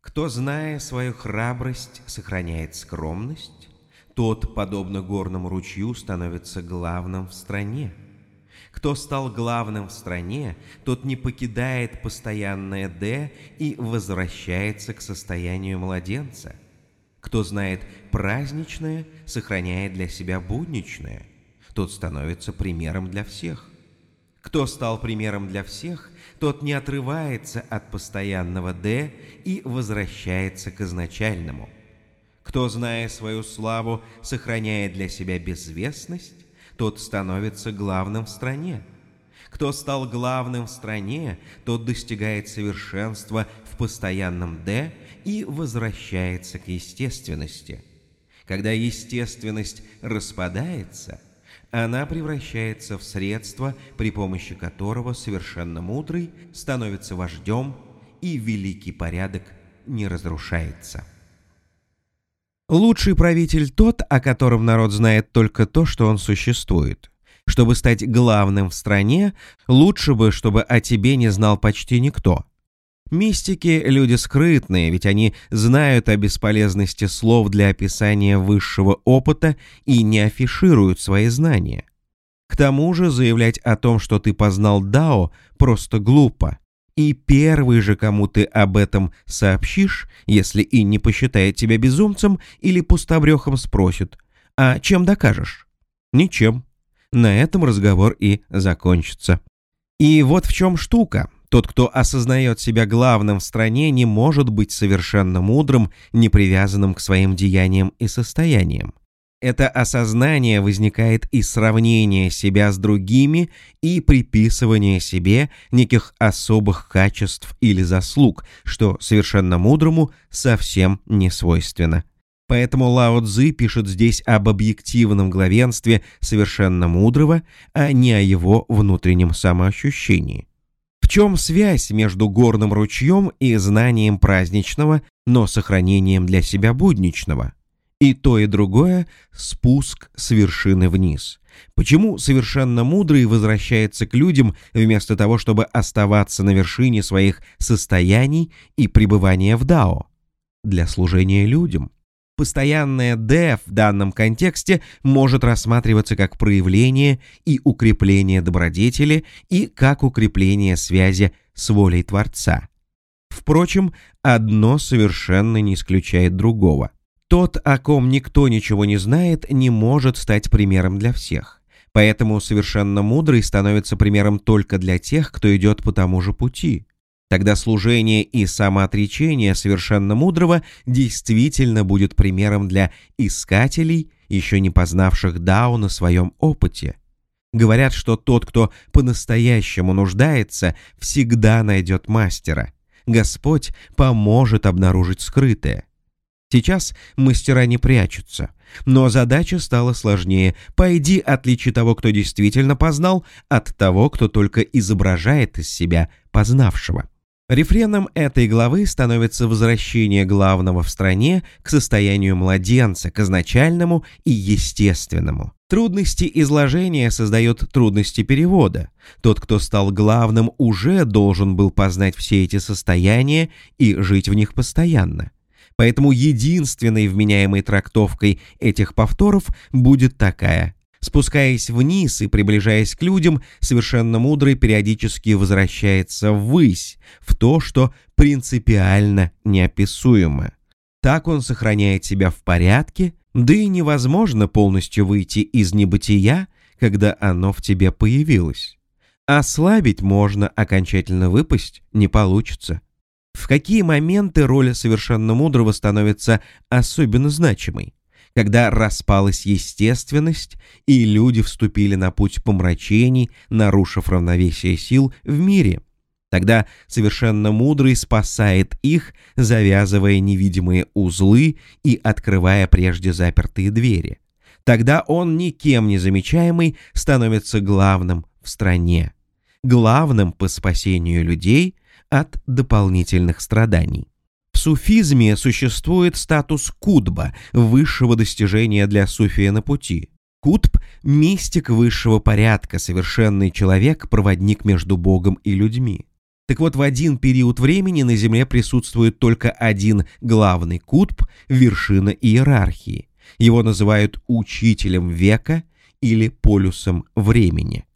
Кто, зная свою храбрость, сохраняет скромность, тот, подобно горному ручью, становится главным в стране. Кто стал главным в стране, тот не покидает постоянное «д» и возвращается к состоянию младенца. Кто знает праздничное, сохраняет для себя будничное. Тот становится примером для всех. Кто стал примером для всех, тот не отрывается от постоянного «д» и возвращается к изначальному. Кто, зная свою славу, сохраняет для себя безвестность, тот становится главным в стране. Кто стал главным в стране, тот достигает совершенства в постоянном «д» и возвращается к естественности. Когда естественность распадается, она превращается в средство, при помощи которого совершенно мудрый становится вождем и великий порядок не разрушается. Лучший правитель тот, о котором народ знает только то, что он существует. Чтобы стать главным в стране, лучше бы, чтобы о тебе не знал почти никто. Мистики – люди скрытные, ведь они знают о бесполезности слов для описания высшего опыта и не афишируют свои знания. К тому же заявлять о том, что ты познал Дао, просто глупо. И первый же, кому ты об этом сообщишь, если и не посчитает тебя безумцем или пустобрехом, спросит, а чем докажешь? Ничем. На этом разговор и закончится. И вот в чем штука. Тот, кто осознает себя главным в стране, не может быть совершенно мудрым, не привязанным к своим деяниям и состояниям. Это осознание возникает из сравнения себя с другими и приписывания себе неких особых качеств или заслуг, что совершенно мудрому совсем не свойственно. Поэтому Лао Цзы пишет здесь об объективном главенстве совершенно мудрого, а не о его внутреннем самоощущении. Чем связь между горным ручьем и знанием праздничного, но сохранением для себя будничного? И то, и другое — спуск с вершины вниз. Почему совершенно мудрый возвращается к людям вместо того, чтобы оставаться на вершине своих состояний и пребывания в Дао? Для служения людям. Постоянное «д» в данном контексте может рассматриваться как проявление и укрепление добродетели и как укрепление связи с волей Творца. Впрочем, одно совершенно не исключает другого – тот, о ком никто ничего не знает, не может стать примером для всех. Поэтому совершенно мудрый становится примером только для тех, кто идет по тому же пути. Тогда служение и самоотречение совершенно мудрого действительно будет примером для искателей, еще не познавших Дао на своем опыте. Говорят, что тот, кто по-настоящему нуждается, всегда найдет мастера. Господь поможет обнаружить скрытое. Сейчас мастера не прячутся, но задача стала сложнее. Пойди отличи того, кто действительно познал, от того, кто только изображает из себя познавшего. Рефреном этой главы становится возвращение главного в стране к состоянию младенца, к изначальному и естественному. Трудности изложения создает трудности перевода. Тот, кто стал главным, уже должен был познать все эти состояния и жить в них постоянно. Поэтому единственной вменяемой трактовкой этих повторов будет такая – Спускаясь вниз и приближаясь к людям, совершенно мудрый периодически возвращается ввысь, в то, что принципиально неописуемо. Так он сохраняет себя в порядке, да и невозможно полностью выйти из небытия, когда оно в тебе появилось. Ослабить можно, окончательно выпасть не получится. В какие моменты роль совершенно мудрого становится особенно значимой? Когда распалась естественность, и люди вступили на путь помрачений, нарушив равновесие сил в мире. Тогда совершенно мудрый спасает их, завязывая невидимые узлы и открывая прежде запертые двери. Тогда он, никем не замечаемый, становится главным в стране, главным по спасению людей от дополнительных страданий. Суфизме существует статус кутба, высшего достижения для суфия на пути. Кутб – мистик высшего порядка, совершенный человек, проводник между Богом и людьми. Так вот, в один период времени на Земле присутствует только один главный кутб – вершина иерархии. Его называют учителем века или полюсом времени.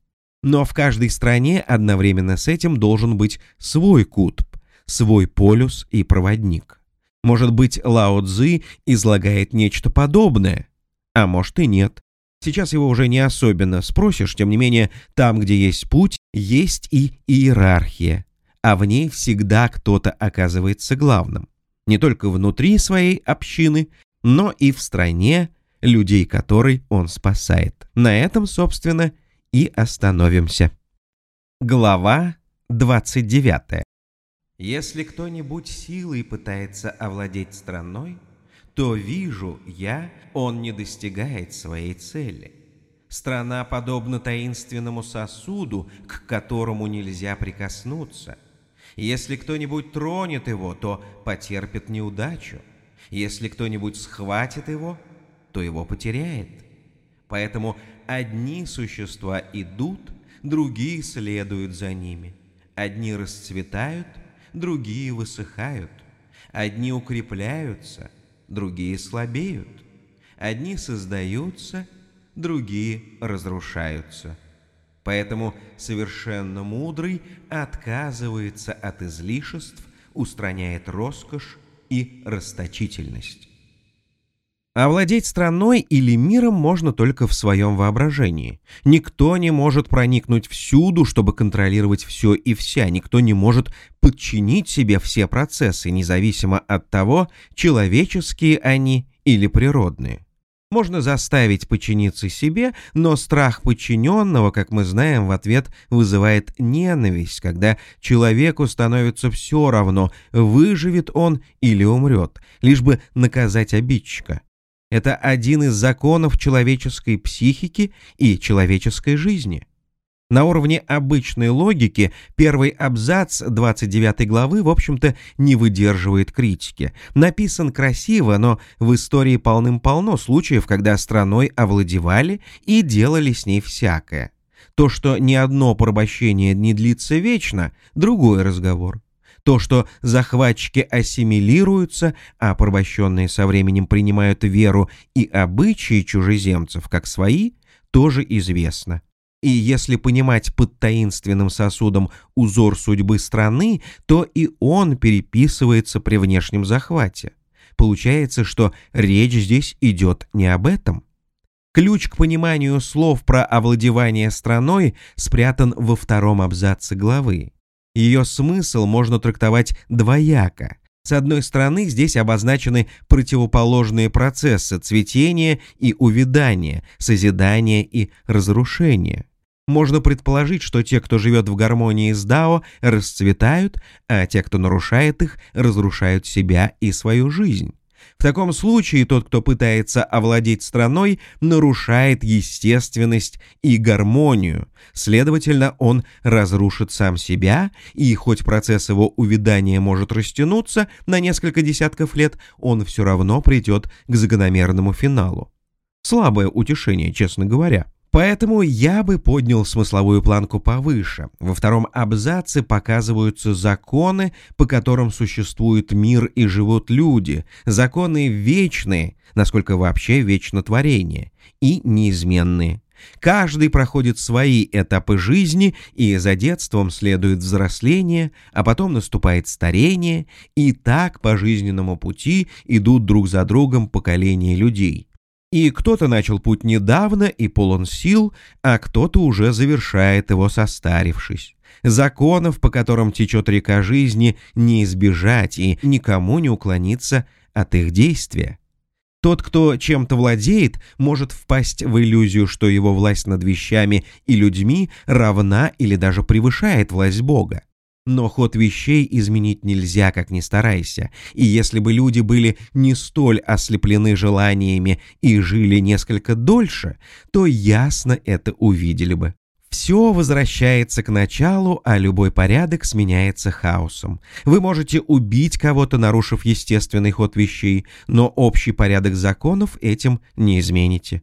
Но в каждой стране одновременно с этим должен быть свой кутб, свой полюс и проводник. Может быть, Лао Цзы излагает нечто подобное, а может и нет. Сейчас его уже не особенно спросишь, тем не менее, там, где есть путь, есть и иерархия, а в ней всегда кто-то оказывается главным. Не только внутри своей общины, но и в стране, людей которой он спасает. На этом, собственно, и остановимся. Глава 29. Если кто-нибудь силой пытается овладеть страной, то вижу я, он не достигает своей цели. Страна подобна таинственному сосуду, к которому нельзя прикоснуться. Если кто-нибудь тронет его, то потерпит неудачу. Если кто-нибудь схватит его, то его потеряет. Поэтому одни существа идут, другие следуют за ними. Одни расцветают, другие высыхают. Одни укрепляются, другие слабеют. Одни создаются, другие разрушаются. Поэтому совершенно мудрый отказывается от излишеств, устраняет роскошь и расточительность. Овладеть страной или миром можно только в своем воображении. Никто не может проникнуть всюду, чтобы контролировать все и вся. Никто не может подчинить себе все процессы, независимо от того, человеческие они или природные. Можно заставить подчиниться себе, но страх подчиненного, как мы знаем, в ответ вызывает ненависть, когда человеку становится все равно, выживет он или умрет, лишь бы наказать обидчика. Это один из законов человеческой психики и человеческой жизни. На уровне обычной логики первый абзац 29 главы, в общем-то, не выдерживает критики. Написан красиво, но в истории полным-полно случаев, когда страной овладевали и делали с ней всякое. То, что ни одно порабощение не длится вечно, другой разговор. То, что захватчики ассимилируются, а порабощенные со временем принимают веру и обычаи чужеземцев как свои, тоже известно. И если понимать под таинственным сосудом узор судьбы страны, то и он переписывается при внешнем захвате. Получается, что речь здесь идет не об этом. Ключ к пониманию слов про овладевание страной спрятан во втором абзаце главы. Ее смысл можно трактовать двояко. С одной стороны, здесь обозначены противоположные процессы цветения и увядания, созидания и разрушения. Можно предположить, что те, кто живет в гармонии с Дао, расцветают, а те, кто нарушает их, разрушают себя и свою жизнь. В таком случае тот, кто пытается овладеть страной, нарушает естественность и гармонию. Следовательно, он разрушит сам себя, и хоть процесс его увядания может растянуться на несколько десятков лет, он все равно придет к закономерному финалу. Слабое утешение, честно говоря. Поэтому я бы поднял смысловую планку повыше. Во втором абзаце показываются законы, по которым существует мир и живут люди, законы вечные, насколько вообще вечно творение, и неизменные. Каждый проходит свои этапы жизни, и за детством следует взросление, а потом наступает старение, и так по жизненному пути идут друг за другом поколения людей. И кто-то начал путь недавно и полон сил, а кто-то уже завершает его состарившись. Законов, по которым течет река жизни, не избежать и никому не уклониться от их действия. Тот, кто чем-то владеет, может впасть в иллюзию, что его власть над вещами и людьми равна или даже превышает власть Бога. Но ход вещей изменить нельзя, как ни старайся, и если бы люди были не столь ослеплены желаниями и жили несколько дольше, то ясно это увидели бы. Все возвращается к началу, а любой порядок сменяется хаосом. Вы можете убить кого-то, нарушив естественный ход вещей, но общий порядок законов этим не измените.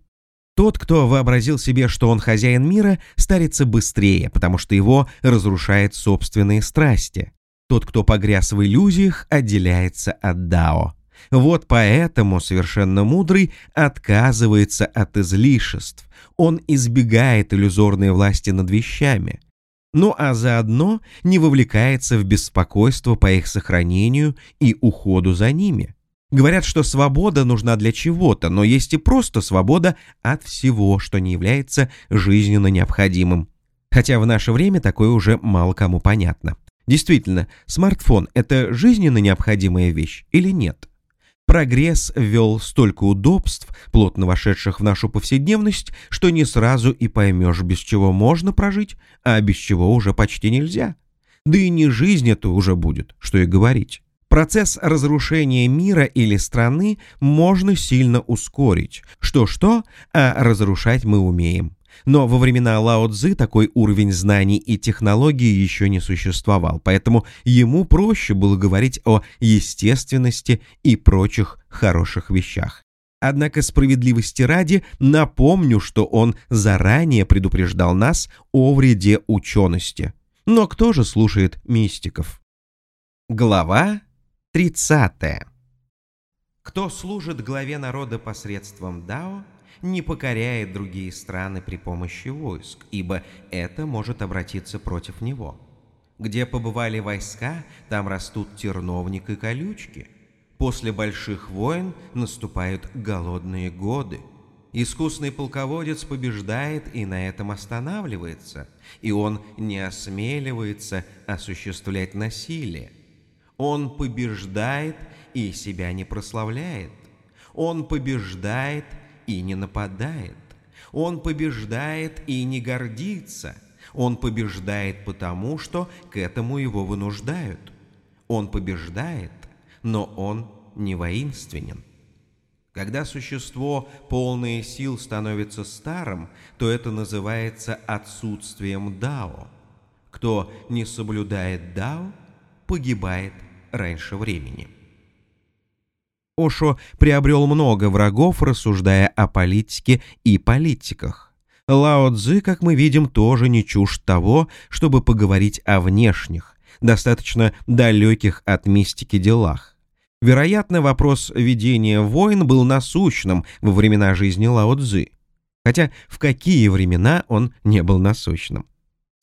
Тот, кто вообразил себе, что он хозяин мира, старится быстрее, потому что его разрушает собственные страсти. Тот, кто погряз в иллюзиях, отделяется от Дао. Вот поэтому совершенно мудрый отказывается от излишеств. Он избегает иллюзорной власти над вещами. Ну а заодно не вовлекается в беспокойство по их сохранению и уходу за ними. Говорят, что свобода нужна для чего-то, но есть и просто свобода от всего, что не является жизненно необходимым. Хотя в наше время такое уже мало кому понятно. Действительно, смартфон – это жизненно необходимая вещь или нет? Прогресс ввел столько удобств, плотно вошедших в нашу повседневность, что не сразу и поймешь, без чего можно прожить, а без чего уже почти нельзя. Да и не жизнь это уже будет, что и говорить. Процесс разрушения мира или страны можно сильно ускорить. Что-что, а разрушать мы умеем. Но во времена Лао Цзы такой уровень знаний и технологий еще не существовал, поэтому ему проще было говорить о естественности и прочих хороших вещах. Однако справедливости ради напомню, что он заранее предупреждал нас о вреде учености. Но кто же слушает мистиков? Глава 30. Кто служит главе народа посредством Дао, не покоряет другие страны при помощи войск, ибо это может обратиться против него. Где побывали войска, там растут терновник и колючки. После больших войн наступают голодные годы. Искусный полководец побеждает и на этом останавливается, и он не осмеливается осуществлять насилие. Он побеждает и себя не прославляет. Он побеждает и не нападает. Он побеждает и не гордится. Он побеждает потому, что к этому его вынуждают. Он побеждает, но он не воинственен. Когда существо, полное сил, становится старым, то это называется отсутствием дао. Кто не соблюдает дао, погибает раньше времени. Ошо приобрел много врагов, рассуждая о политике и политиках. Лао Цзы, как мы видим, тоже не чужд того, чтобы поговорить о внешних, достаточно далеких от мистики делах. Вероятно, вопрос ведения войн был насущным во времена жизни Лао Цзы, хотя в какие времена он не был насущным.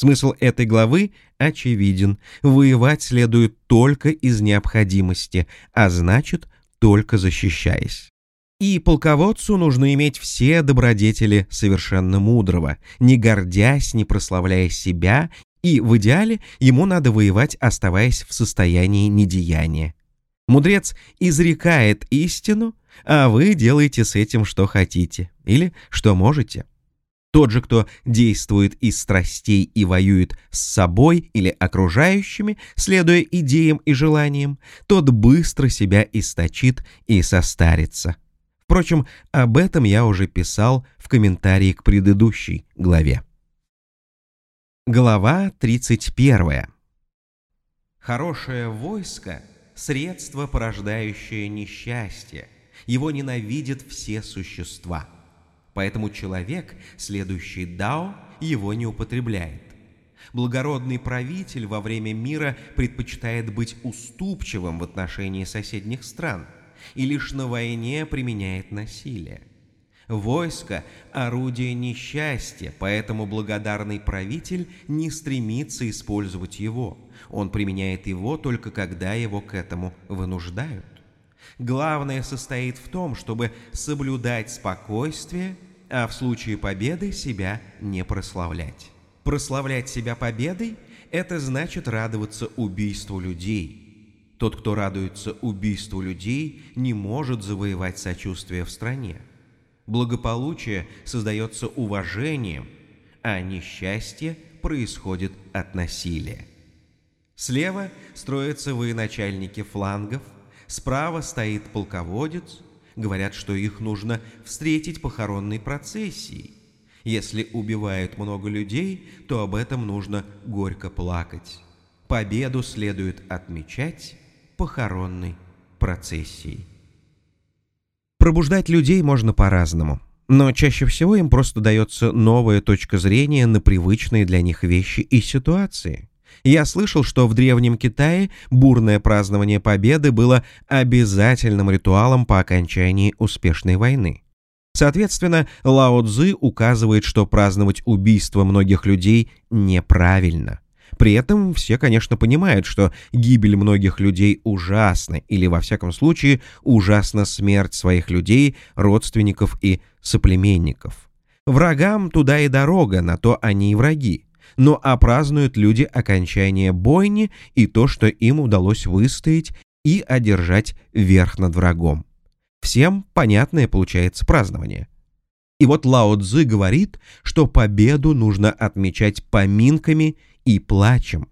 Смысл этой главы очевиден. Воевать следует только из необходимости, а значит, только защищаясь. И полководцу нужно иметь все добродетели совершенно мудрого, не гордясь, не прославляя себя, и в идеале ему надо воевать, оставаясь в состоянии недеяния. Мудрец изрекает истину, а вы делаете с этим, что хотите или что можете. Тот же, кто действует из страстей и воюет с собой или окружающими, следуя идеям и желаниям, тот быстро себя источит и состарится. Впрочем, об этом я уже писал в комментарии к предыдущей главе. Глава 31. Хорошее войско – средство, порождающее несчастье. Его ненавидят все существа – Поэтому человек, следующий Дао, его не употребляет. Благородный правитель во время мира предпочитает быть уступчивым в отношении соседних стран и лишь на войне применяет насилие. Войско – орудие несчастья, поэтому благодарный правитель не стремится использовать его. Он применяет его только когда его к этому вынуждают. Главное состоит в том, чтобы соблюдать спокойствие – а в случае победы себя не прославлять. Прославлять себя победой – это значит радоваться убийству людей. Тот, кто радуется убийству людей, не может завоевать сочувствие в стране. Благополучие создается уважением, а несчастье происходит от насилия. Слева строятся военачальники флангов, справа стоит полководец – говорят, что их нужно встретить похоронной процессией. Если убивают много людей, то об этом нужно горько плакать. Победу следует отмечать похоронной процессией. Пробуждать людей можно по-разному, но чаще всего им просто дается новая точка зрения на привычные для них вещи и ситуации. Я слышал, что в Древнем Китае бурное празднование победы было обязательным ритуалом по окончании успешной войны. Соответственно, Лао Цзы указывает, что праздновать убийство многих людей неправильно. При этом все, конечно, понимают, что гибель многих людей ужасна, или, во всяком случае, ужасна смерть своих людей, родственников и соплеменников. Врагам туда и дорога, на то они и враги но а празднуют люди окончание бойни и то, что им удалось выстоять и одержать верх над врагом. Всем понятное получается празднование. И вот Лао Цзы говорит, что победу нужно отмечать поминками и плачем.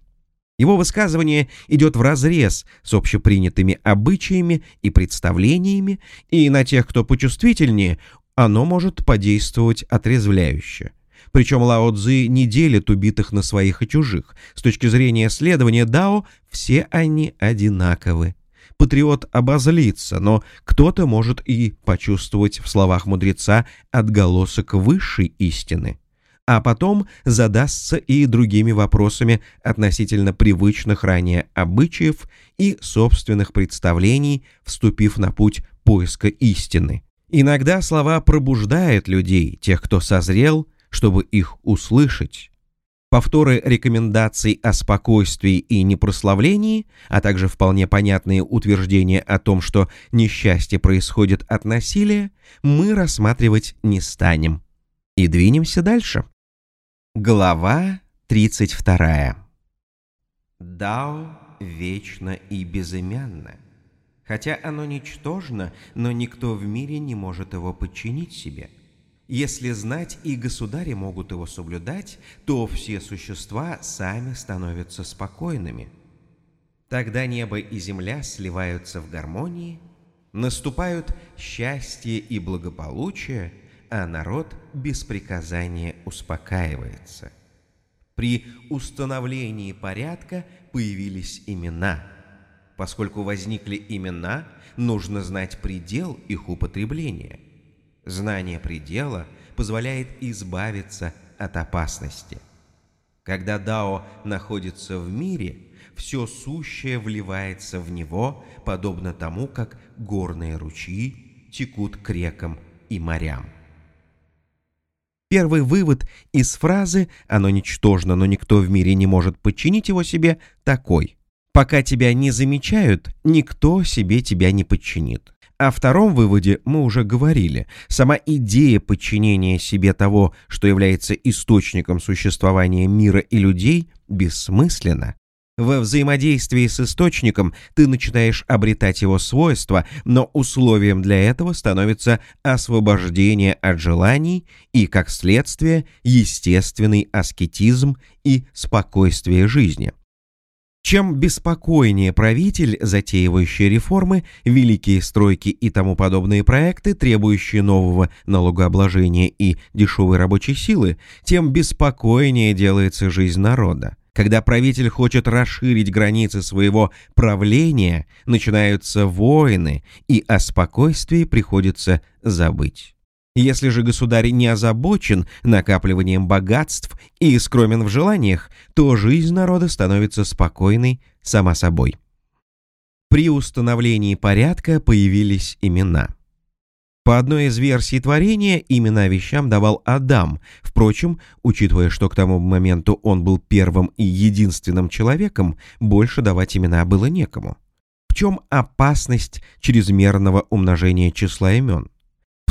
Его высказывание идет вразрез с общепринятыми обычаями и представлениями, и на тех, кто почувствительнее, оно может подействовать отрезвляюще. Причем Лао Цзы не делит убитых на своих и чужих. С точки зрения следования Дао, все они одинаковы. Патриот обозлится, но кто-то может и почувствовать в словах мудреца отголосок высшей истины. А потом задастся и другими вопросами относительно привычных ранее обычаев и собственных представлений, вступив на путь поиска истины. Иногда слова пробуждают людей, тех, кто созрел, чтобы их услышать. Повторы рекомендаций о спокойствии и непрославлении, а также вполне понятные утверждения о том, что несчастье происходит от насилия, мы рассматривать не станем. И двинемся дальше. Глава 32. Дао вечно и безымянно. Хотя оно ничтожно, но никто в мире не может его подчинить себе – если знать и государи могут его соблюдать, то все существа сами становятся спокойными. Тогда небо и земля сливаются в гармонии, наступают счастье и благополучие, а народ без приказания успокаивается. При установлении порядка появились имена. Поскольку возникли имена, нужно знать предел их употребления – Знание предела позволяет избавиться от опасности. Когда Дао находится в мире, все сущее вливается в него, подобно тому, как горные ручьи текут к рекам и морям. Первый вывод из фразы «оно ничтожно, но никто в мире не может подчинить его себе» такой. Пока тебя не замечают, никто себе тебя не подчинит. О втором выводе мы уже говорили. Сама идея подчинения себе того, что является источником существования мира и людей, бессмысленна. Во взаимодействии с источником ты начинаешь обретать его свойства, но условием для этого становится освобождение от желаний и, как следствие, естественный аскетизм и спокойствие жизни. Чем беспокойнее правитель, затеивающий реформы, великие стройки и тому подобные проекты, требующие нового налогообложения и дешевой рабочей силы, тем беспокойнее делается жизнь народа. Когда правитель хочет расширить границы своего правления, начинаются войны, и о спокойствии приходится забыть. Если же государь не озабочен накапливанием богатств и скромен в желаниях, то жизнь народа становится спокойной сама собой. При установлении порядка появились имена. По одной из версий творения имена вещам давал Адам. Впрочем, учитывая, что к тому моменту он был первым и единственным человеком, больше давать имена было некому. В чем опасность чрезмерного умножения числа имен?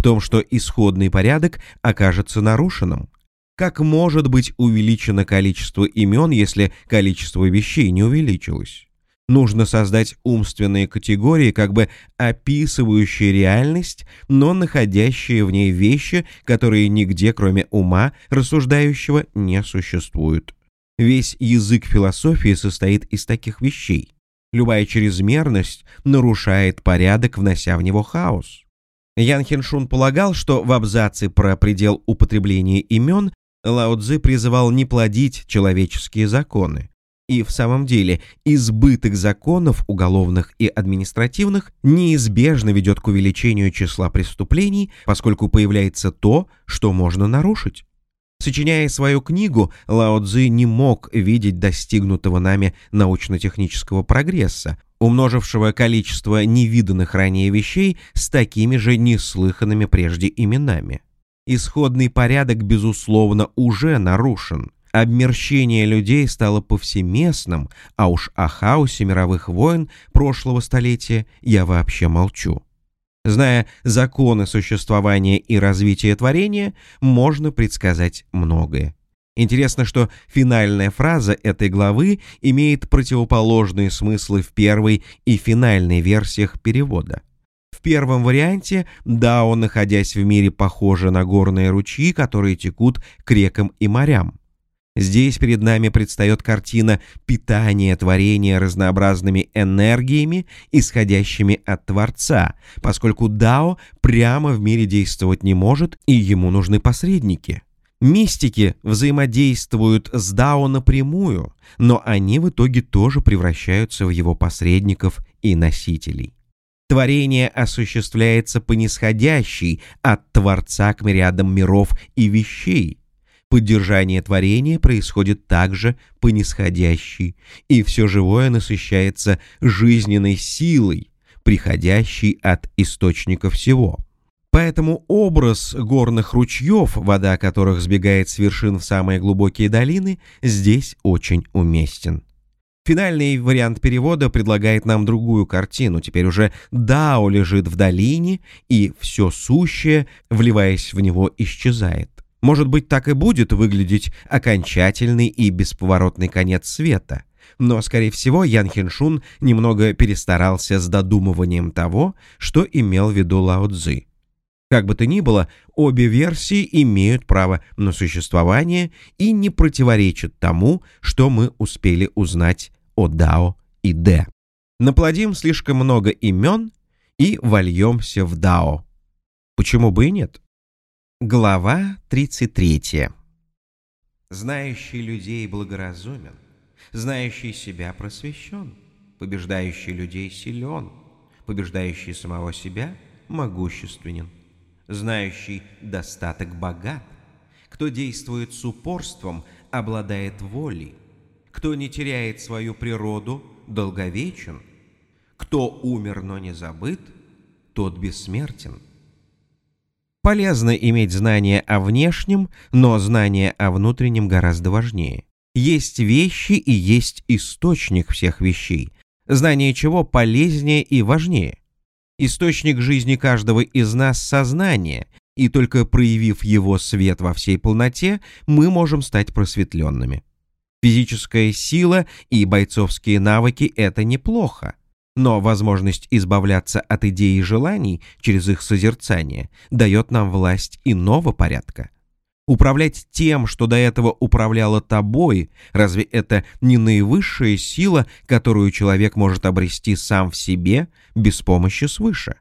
Том, что исходный порядок окажется нарушенным. Как может быть увеличено количество имен, если количество вещей не увеличилось? Нужно создать умственные категории, как бы описывающие реальность, но находящие в ней вещи, которые нигде, кроме ума рассуждающего, не существуют. Весь язык философии состоит из таких вещей. Любая чрезмерность нарушает порядок, внося в него хаос. Ян Хиншун полагал, что в абзаце про предел употребления имен Лао Цзы призывал не плодить человеческие законы. И в самом деле избыток законов уголовных и административных неизбежно ведет к увеличению числа преступлений, поскольку появляется то, что можно нарушить. Сочиняя свою книгу, Лао Цзы не мог видеть достигнутого нами научно-технического прогресса, умножившего количество невиданных ранее вещей с такими же неслыханными прежде именами. Исходный порядок, безусловно, уже нарушен. Обмерщение людей стало повсеместным, а уж о хаосе мировых войн прошлого столетия я вообще молчу. Зная законы существования и развития творения, можно предсказать многое. Интересно, что финальная фраза этой главы имеет противоположные смыслы в первой и финальной версиях перевода. В первом варианте Дао, находясь в мире, похоже на горные ручьи, которые текут к рекам и морям. Здесь перед нами предстает картина питания творения разнообразными энергиями, исходящими от Творца, поскольку Дао прямо в мире действовать не может, и ему нужны посредники. Мистики взаимодействуют с Дао напрямую, но они в итоге тоже превращаются в его посредников и носителей. Творение осуществляется по нисходящей от Творца к мириадам миров и вещей. Поддержание творения происходит также по нисходящей, и все живое насыщается жизненной силой, приходящей от источника всего. Поэтому образ горных ручьев, вода которых сбегает с вершин в самые глубокие долины, здесь очень уместен. Финальный вариант перевода предлагает нам другую картину. Теперь уже Дао лежит в долине, и все сущее, вливаясь в него, исчезает. Может быть, так и будет выглядеть окончательный и бесповоротный конец света. Но, скорее всего, Ян Хиншун немного перестарался с додумыванием того, что имел в виду Лао Цзы. Как бы то ни было, обе версии имеют право на существование и не противоречат тому, что мы успели узнать о Дао и Дэ. Наплодим слишком много имен и вольемся в Дао. Почему бы и нет? Глава 33. Знающий людей благоразумен, знающий себя просвещен, побеждающий людей силен, побеждающий самого себя могущественен знающий достаток богат. Кто действует с упорством, обладает волей. Кто не теряет свою природу, долговечен. Кто умер, но не забыт, тот бессмертен. Полезно иметь знания о внешнем, но знания о внутреннем гораздо важнее. Есть вещи и есть источник всех вещей, знание чего полезнее и важнее. Источник жизни каждого из нас — сознание, и только проявив его свет во всей полноте, мы можем стать просветленными. Физическая сила и бойцовские навыки – это неплохо. Но возможность избавляться от идей и желаний через их созерцание дает нам власть иного порядка. Управлять тем, что до этого управляло тобой, разве это не наивысшая сила, которую человек может обрести сам в себе без помощи свыше?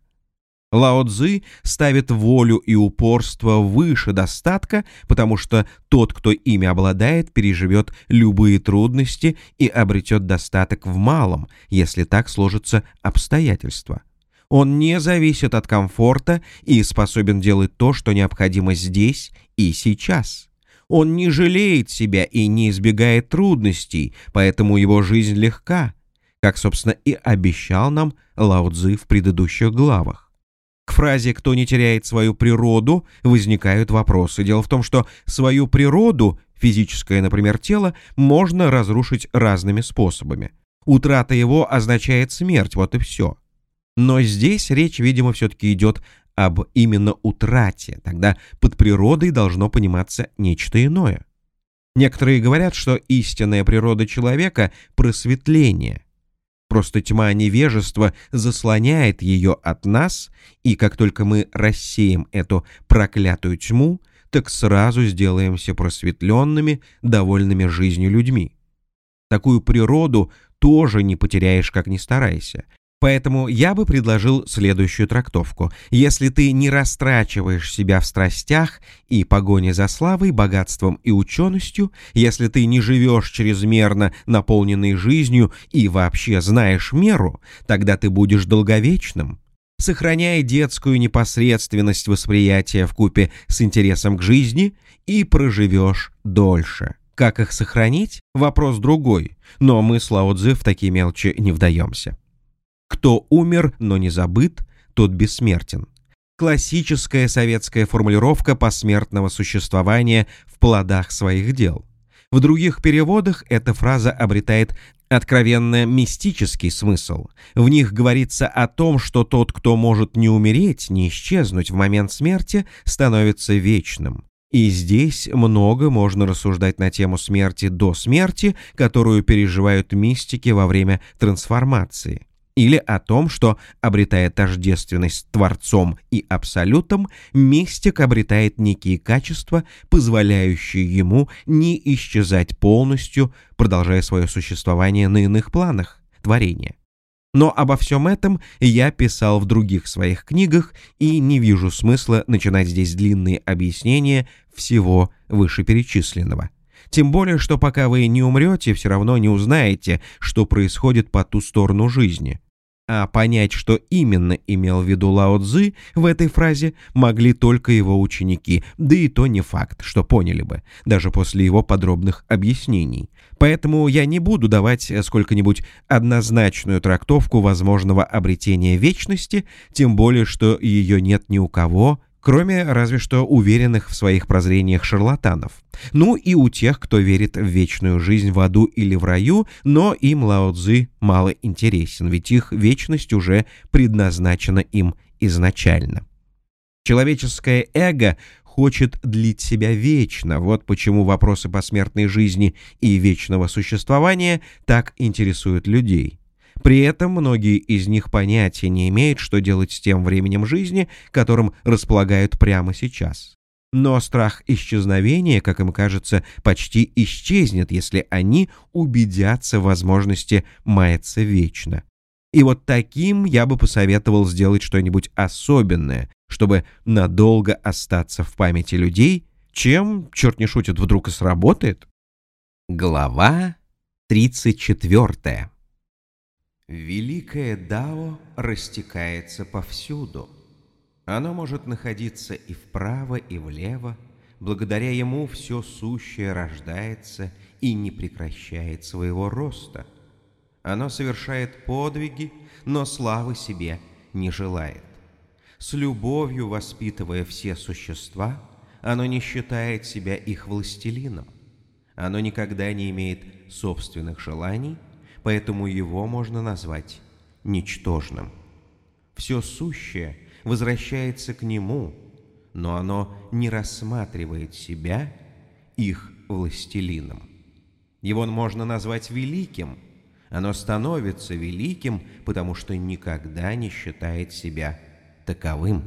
Лао Цзы ставит волю и упорство выше достатка, потому что тот, кто ими обладает, переживет любые трудности и обретет достаток в малом, если так сложатся обстоятельства. Он не зависит от комфорта и способен делать то, что необходимо здесь и сейчас. Он не жалеет себя и не избегает трудностей, поэтому его жизнь легка, как, собственно, и обещал нам Лао Цзы в предыдущих главах. К фразе «кто не теряет свою природу» возникают вопросы. Дело в том, что свою природу, физическое, например, тело, можно разрушить разными способами. Утрата его означает смерть, вот и все. Но здесь речь, видимо, все-таки идет об именно утрате, тогда под природой должно пониматься нечто иное. Некоторые говорят, что истинная природа человека — просветление, Просто тьма невежества заслоняет ее от нас, и как только мы рассеем эту проклятую тьму, так сразу сделаемся просветленными, довольными жизнью людьми. Такую природу тоже не потеряешь, как ни старайся. Поэтому я бы предложил следующую трактовку. Если ты не растрачиваешь себя в страстях и погоне за славой, богатством и ученостью, если ты не живешь чрезмерно наполненной жизнью и вообще знаешь меру, тогда ты будешь долговечным. Сохраняя детскую непосредственность восприятия в купе с интересом к жизни и проживешь дольше. Как их сохранить? Вопрос другой, но мы с Лао Цзы в такие мелочи не вдаемся. Кто умер, но не забыт, тот бессмертен. Классическая советская формулировка посмертного существования в плодах своих дел. В других переводах эта фраза обретает откровенно мистический смысл. В них говорится о том, что тот, кто может не умереть, не исчезнуть в момент смерти, становится вечным. И здесь много можно рассуждать на тему смерти до смерти, которую переживают мистики во время трансформации или о том, что, обретая тождественность с Творцом и Абсолютом, мистик обретает некие качества, позволяющие ему не исчезать полностью, продолжая свое существование на иных планах творения. Но обо всем этом я писал в других своих книгах и не вижу смысла начинать здесь длинные объяснения всего вышеперечисленного. Тем более, что пока вы не умрете, все равно не узнаете, что происходит по ту сторону жизни. А понять, что именно имел в виду Лао Цзы в этой фразе, могли только его ученики, да и то не факт, что поняли бы, даже после его подробных объяснений. Поэтому я не буду давать сколько-нибудь однозначную трактовку возможного обретения вечности, тем более, что ее нет ни у кого, кроме разве что уверенных в своих прозрениях шарлатанов. Ну и у тех, кто верит в вечную жизнь в аду или в раю, но им Лао Цзы мало интересен, ведь их вечность уже предназначена им изначально. Человеческое эго хочет длить себя вечно, вот почему вопросы посмертной жизни и вечного существования так интересуют людей. При этом многие из них понятия не имеют, что делать с тем временем жизни, которым располагают прямо сейчас. Но страх исчезновения, как им кажется, почти исчезнет, если они убедятся в возможности маяться вечно. И вот таким я бы посоветовал сделать что-нибудь особенное, чтобы надолго остаться в памяти людей, чем, черт не шутит, вдруг и сработает. Глава 34 Великое Дао растекается повсюду. Оно может находиться и вправо, и влево. Благодаря ему все сущее рождается и не прекращает своего роста. Оно совершает подвиги, но славы себе не желает. С любовью воспитывая все существа, оно не считает себя их властелином. Оно никогда не имеет собственных желаний – поэтому его можно назвать ничтожным. Все сущее возвращается к нему, но оно не рассматривает себя их властелином. Его можно назвать великим. Оно становится великим, потому что никогда не считает себя таковым.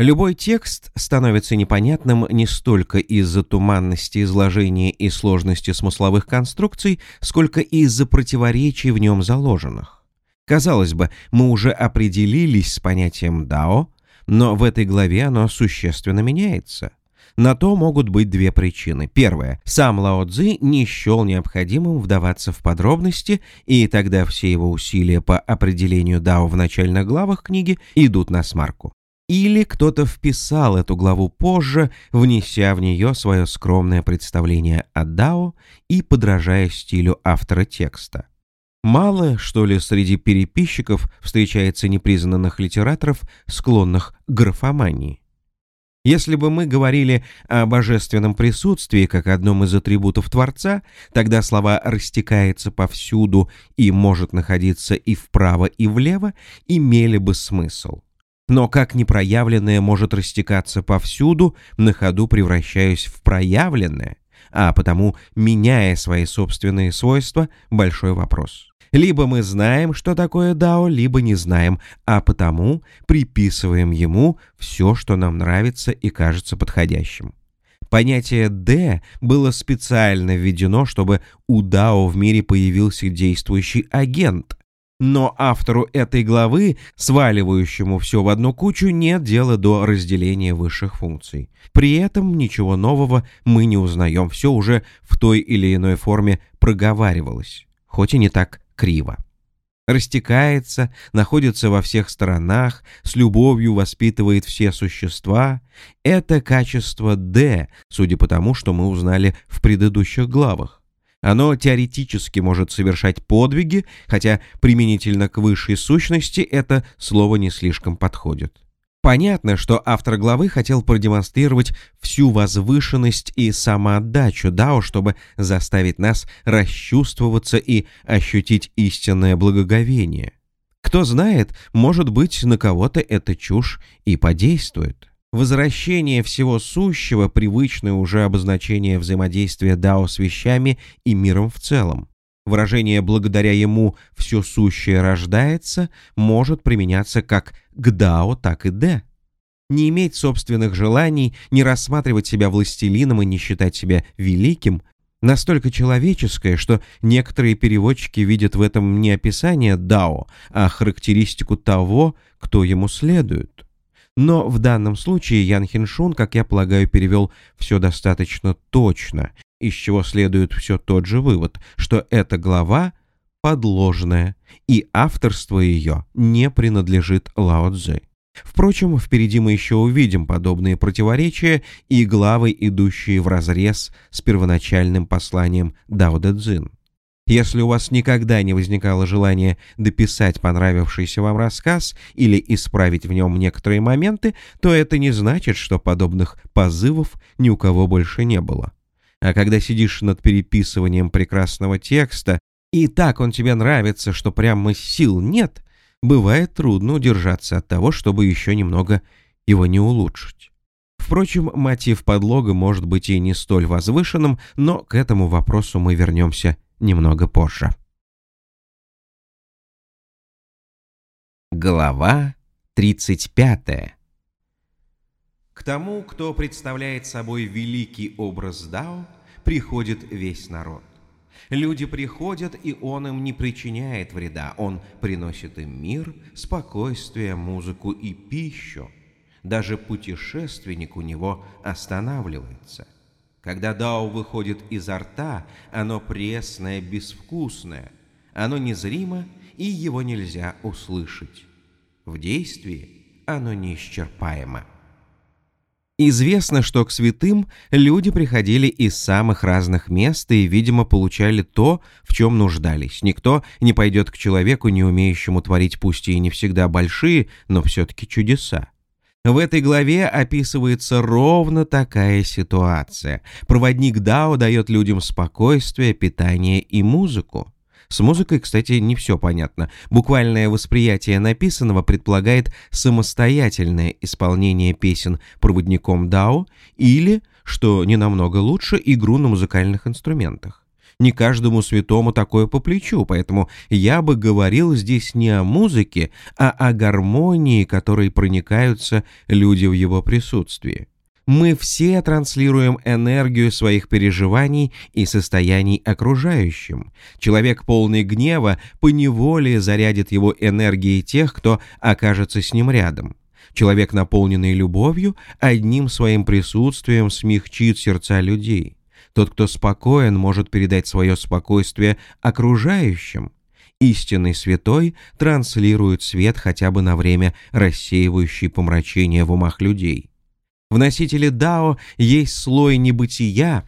Любой текст становится непонятным не столько из-за туманности изложения и сложности смысловых конструкций, сколько из-за противоречий в нем заложенных. Казалось бы, мы уже определились с понятием «дао», но в этой главе оно существенно меняется. На то могут быть две причины. Первая. Сам Лао Цзи не счел необходимым вдаваться в подробности, и тогда все его усилия по определению Дао в начальных главах книги идут на смарку. Или кто-то вписал эту главу позже, внеся в нее свое скромное представление о Дао и подражая стилю автора текста. Мало, что ли, среди переписчиков встречается непризнанных литераторов, склонных к графомании. Если бы мы говорили о божественном присутствии как одном из атрибутов Творца, тогда слова «растекается повсюду» и «может находиться и вправо, и влево» имели бы смысл. Но как непроявленное может растекаться повсюду, на ходу превращаясь в проявленное, а потому меняя свои собственные свойства, большой вопрос. Либо мы знаем, что такое Дао, либо не знаем, а потому приписываем ему все, что нам нравится и кажется подходящим. Понятие «Д» было специально введено, чтобы у Дао в мире появился действующий агент. Но автору этой главы, сваливающему все в одну кучу, нет дела до разделения высших функций. При этом ничего нового мы не узнаем, все уже в той или иной форме проговаривалось, хоть и не так криво. Растекается, находится во всех сторонах, с любовью воспитывает все существа. Это качество «Д», судя по тому, что мы узнали в предыдущих главах. Оно теоретически может совершать подвиги, хотя применительно к высшей сущности это слово не слишком подходит. Понятно, что автор главы хотел продемонстрировать всю возвышенность и самоотдачу Дао, чтобы заставить нас расчувствоваться и ощутить истинное благоговение. Кто знает, может быть, на кого-то эта чушь и подействует. Возвращение всего сущего – привычное уже обозначение взаимодействия Дао с вещами и миром в целом. Выражение «благодаря ему все сущее рождается» может применяться как к Дао, так и Д. Не иметь собственных желаний, не рассматривать себя властелином и не считать себя великим настолько человеческое, что некоторые переводчики видят в этом не описание Дао, а характеристику того, кто ему следует. Но в данном случае Ян Хиншун, как я полагаю, перевел все достаточно точно, из чего следует все тот же вывод, что эта глава подложная, и авторство ее не принадлежит Лао Цзы. Впрочем, впереди мы еще увидим подобные противоречия и главы, идущие вразрез с первоначальным посланием Дао Дэ Цзин. Если у вас никогда не возникало желания дописать понравившийся вам рассказ или исправить в нем некоторые моменты, то это не значит, что подобных позывов ни у кого больше не было. А когда сидишь над переписыванием прекрасного текста, и так он тебе нравится, что прямо сил нет, бывает трудно удержаться от того, чтобы еще немного его не улучшить. Впрочем, мотив подлога может быть и не столь возвышенным, но к этому вопросу мы вернемся немного позже. Глава 35 К тому, кто представляет собой великий образ Дао, приходит весь народ. Люди приходят, и он им не причиняет вреда. Он приносит им мир, спокойствие, музыку и пищу. Даже путешественник у него останавливается. Когда дао выходит изо рта, оно пресное, безвкусное. Оно незримо, и его нельзя услышать. В действии оно неисчерпаемо. Известно, что к святым люди приходили из самых разных мест и, видимо, получали то, в чем нуждались. Никто не пойдет к человеку, не умеющему творить пусть и не всегда большие, но все-таки чудеса. В этой главе описывается ровно такая ситуация. Проводник Дао дает людям спокойствие, питание и музыку. С музыкой, кстати, не все понятно. Буквальное восприятие написанного предполагает самостоятельное исполнение песен проводником Дао или, что не намного лучше игру на музыкальных инструментах. Не каждому святому такое по плечу, поэтому я бы говорил здесь не о музыке, а о гармонии, которой проникаются люди в его присутствии. Мы все транслируем энергию своих переживаний и состояний окружающим. Человек полный гнева поневоле зарядит его энергией тех, кто окажется с ним рядом. Человек, наполненный любовью, одним своим присутствием смягчит сердца людей. Тот, кто спокоен, может передать свое спокойствие окружающим. Истинный святой транслирует свет хотя бы на время рассеивающий помрачение в умах людей. В носителе Дао есть слой небытия,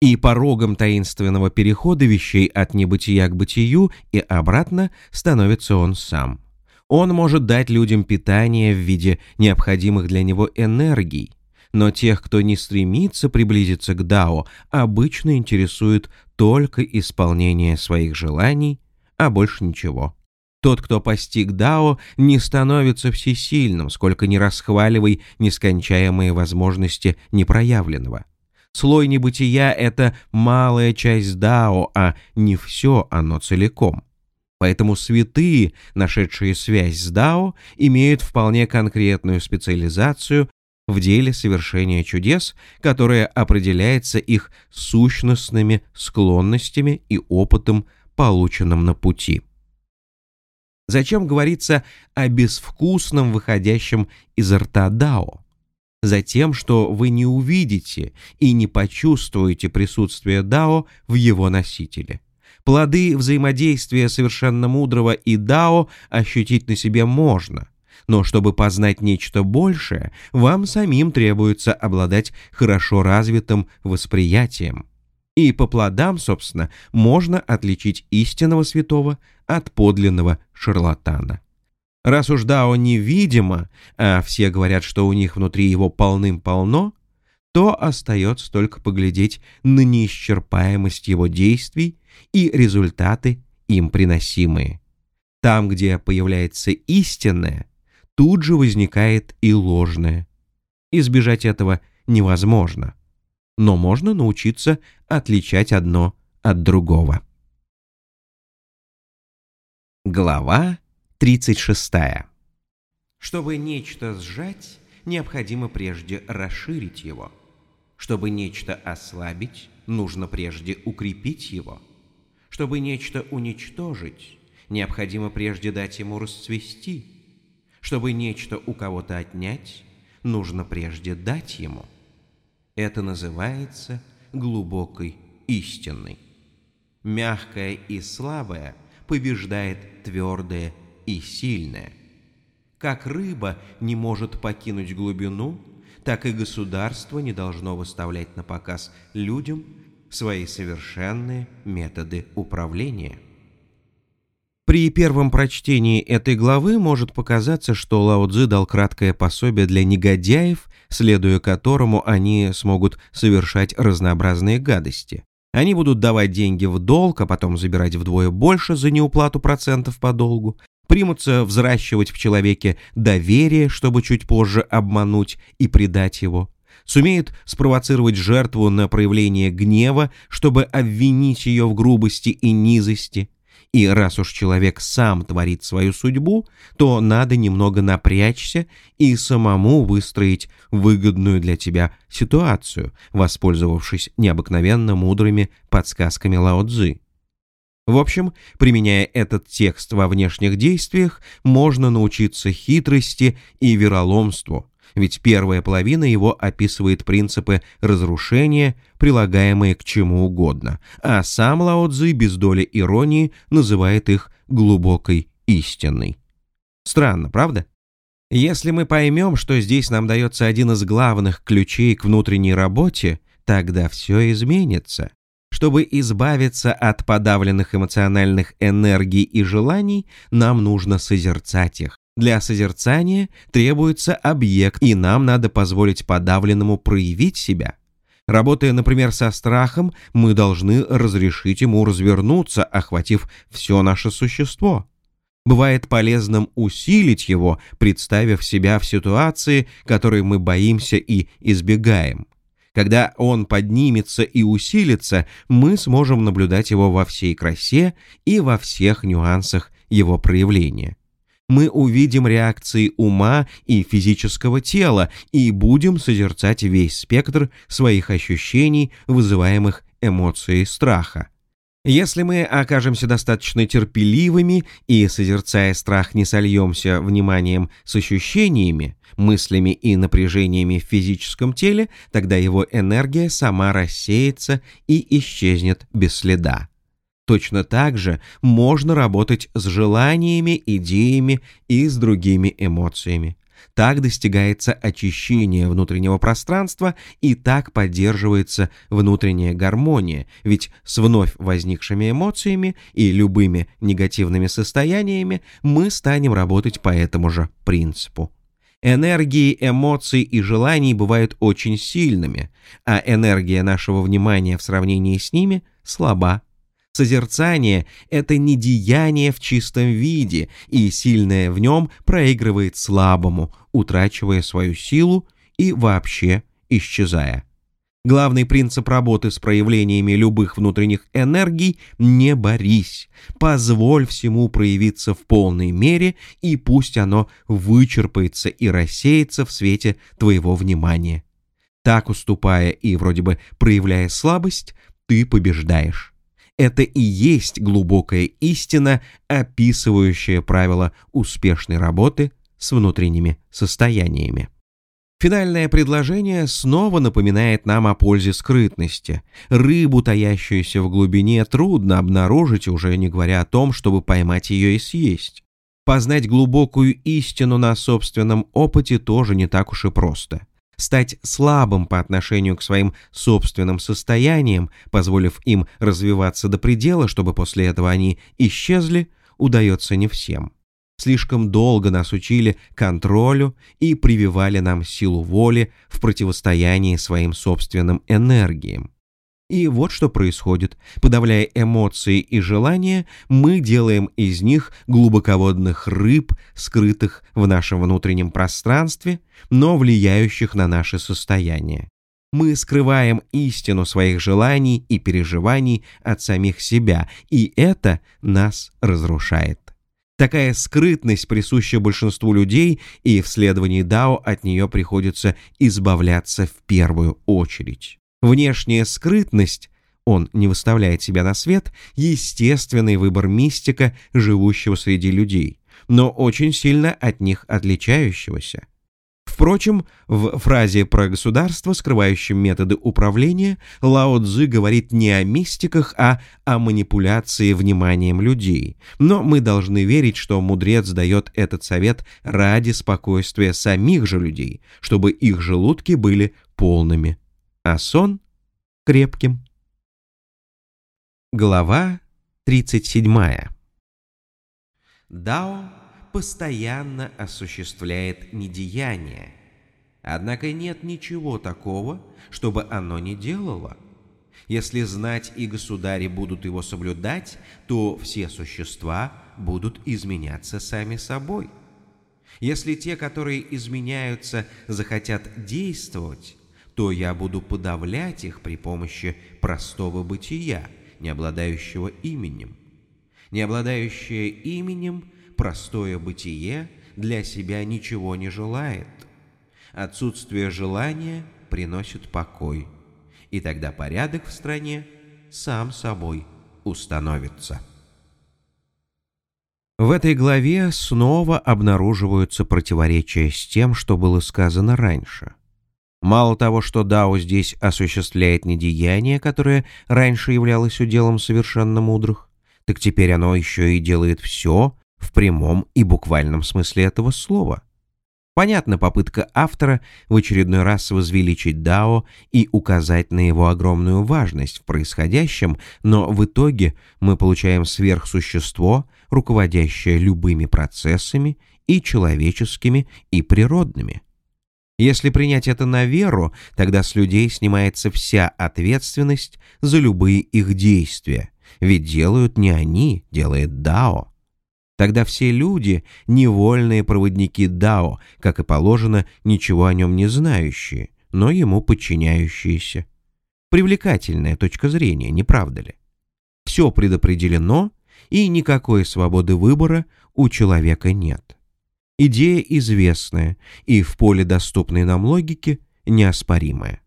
и порогом таинственного перехода вещей от небытия к бытию и обратно становится он сам. Он может дать людям питание в виде необходимых для него энергий, но тех, кто не стремится приблизиться к Дао, обычно интересует только исполнение своих желаний, а больше ничего. Тот, кто постиг Дао, не становится всесильным, сколько не расхваливай нескончаемые возможности непроявленного. Слой небытия — это малая часть Дао, а не все оно целиком. Поэтому святые, нашедшие связь с Дао, имеют вполне конкретную специализацию в деле совершения чудес, которая определяется их сущностными склонностями и опытом, полученным на пути. Зачем говорится о безвкусном, выходящем из рта Дао? Затем, что вы не увидите и не почувствуете присутствие Дао в его носителе. Плоды взаимодействия совершенно мудрого и Дао ощутить на себе можно – но чтобы познать нечто большее, вам самим требуется обладать хорошо развитым восприятием. И по плодам, собственно, можно отличить истинного святого от подлинного шарлатана. Раз уж Дао невидимо, а все говорят, что у них внутри его полным-полно, то остается только поглядеть на неисчерпаемость его действий и результаты им приносимые. Там, где появляется истинное, тут же возникает и ложное. Избежать этого невозможно, но можно научиться отличать одно от другого. Глава 36. Чтобы нечто сжать, необходимо прежде расширить его. Чтобы нечто ослабить, нужно прежде укрепить его. Чтобы нечто уничтожить, необходимо прежде дать ему расцвести. Чтобы нечто у кого-то отнять, нужно прежде дать ему. Это называется глубокой истиной. Мягкое и слабое побеждает твердое и сильное. Как рыба не может покинуть глубину, так и государство не должно выставлять на показ людям свои совершенные методы управления. При первом прочтении этой главы может показаться, что Лао Цзи дал краткое пособие для негодяев, следуя которому они смогут совершать разнообразные гадости. Они будут давать деньги в долг, а потом забирать вдвое больше за неуплату процентов по долгу, примутся взращивать в человеке доверие, чтобы чуть позже обмануть и предать его, сумеют спровоцировать жертву на проявление гнева, чтобы обвинить ее в грубости и низости – и раз уж человек сам творит свою судьбу, то надо немного напрячься и самому выстроить выгодную для тебя ситуацию, воспользовавшись необыкновенно мудрыми подсказками Лао Цзы. В общем, применяя этот текст во внешних действиях, можно научиться хитрости и вероломству, ведь первая половина его описывает принципы разрушения, прилагаемые к чему угодно, а сам Лао Цзи без доли иронии называет их глубокой истиной. Странно, правда? Если мы поймем, что здесь нам дается один из главных ключей к внутренней работе, тогда все изменится. Чтобы избавиться от подавленных эмоциональных энергий и желаний, нам нужно созерцать их, для созерцания требуется объект, и нам надо позволить подавленному проявить себя. Работая, например, со страхом, мы должны разрешить ему развернуться, охватив все наше существо. Бывает полезным усилить его, представив себя в ситуации, которой мы боимся и избегаем. Когда он поднимется и усилится, мы сможем наблюдать его во всей красе и во всех нюансах его проявления. Мы увидим реакции ума и физического тела и будем созерцать весь спектр своих ощущений, вызываемых эмоцией страха. Если мы окажемся достаточно терпеливыми и, созерцая страх, не сольемся вниманием с ощущениями, мыслями и напряжениями в физическом теле, тогда его энергия сама рассеется и исчезнет без следа. Точно так же можно работать с желаниями, идеями и с другими эмоциями. Так достигается очищение внутреннего пространства и так поддерживается внутренняя гармония, ведь с вновь возникшими эмоциями и любыми негативными состояниями мы станем работать по этому же принципу. Энергии, эмоций и желаний бывают очень сильными, а энергия нашего внимания в сравнении с ними слаба. Созерцание — это не деяние в чистом виде, и сильное в нем проигрывает слабому, утрачивая свою силу и вообще исчезая. Главный принцип работы с проявлениями любых внутренних энергий – не борись. Позволь всему проявиться в полной мере, и пусть оно вычерпается и рассеется в свете твоего внимания. Так, уступая и вроде бы проявляя слабость, ты побеждаешь. Это и есть глубокая истина, описывающая правила успешной работы с внутренними состояниями. Финальное предложение снова напоминает нам о пользе скрытности. Рыбу, таящуюся в глубине, трудно обнаружить, уже не говоря о том, чтобы поймать ее и съесть. Познать глубокую истину на собственном опыте тоже не так уж и просто стать слабым по отношению к своим собственным состояниям, позволив им развиваться до предела, чтобы после этого они исчезли, удается не всем. Слишком долго нас учили контролю и прививали нам силу воли в противостоянии своим собственным энергиям. И вот что происходит. Подавляя эмоции и желания, мы делаем из них глубоководных рыб, скрытых в нашем внутреннем пространстве, но влияющих на наше состояние. Мы скрываем истину своих желаний и переживаний от самих себя, и это нас разрушает. Такая скрытность присуща большинству людей, и в следовании Дао от нее приходится избавляться в первую очередь. Внешняя скрытность, он не выставляет себя на свет, естественный выбор мистика, живущего среди людей, но очень сильно от них отличающегося. Впрочем, в фразе про государство, скрывающем методы управления, Лао Цзы говорит не о мистиках, а о манипуляции вниманием людей. Но мы должны верить, что мудрец дает этот совет ради спокойствия самих же людей, чтобы их желудки были полными а сон — крепким. Глава 37. Дао постоянно осуществляет недеяние, однако нет ничего такого, чтобы оно не делало. Если знать и государи будут его соблюдать, то все существа будут изменяться сами собой. Если те, которые изменяются, захотят действовать, то я буду подавлять их при помощи простого бытия, не обладающего именем. Не обладающее именем, простое бытие для себя ничего не желает. Отсутствие желания приносит покой, и тогда порядок в стране сам собой установится. В этой главе снова обнаруживаются противоречия с тем, что было сказано раньше. Мало того, что Дао здесь осуществляет недеяние, которое раньше являлось уделом совершенно мудрых, так теперь оно еще и делает все в прямом и буквальном смысле этого слова. Понятна попытка автора в очередной раз возвеличить Дао и указать на его огромную важность в происходящем, но в итоге мы получаем сверхсущество, руководящее любыми процессами и человеческими, и природными – если принять это на веру, тогда с людей снимается вся ответственность за любые их действия, ведь делают не они, делает Дао. Тогда все люди — невольные проводники Дао, как и положено, ничего о нем не знающие, но ему подчиняющиеся. Привлекательная точка зрения, не правда ли? Все предопределено, и никакой свободы выбора у человека нет. Идея известная и в поле доступной нам логики неоспоримая.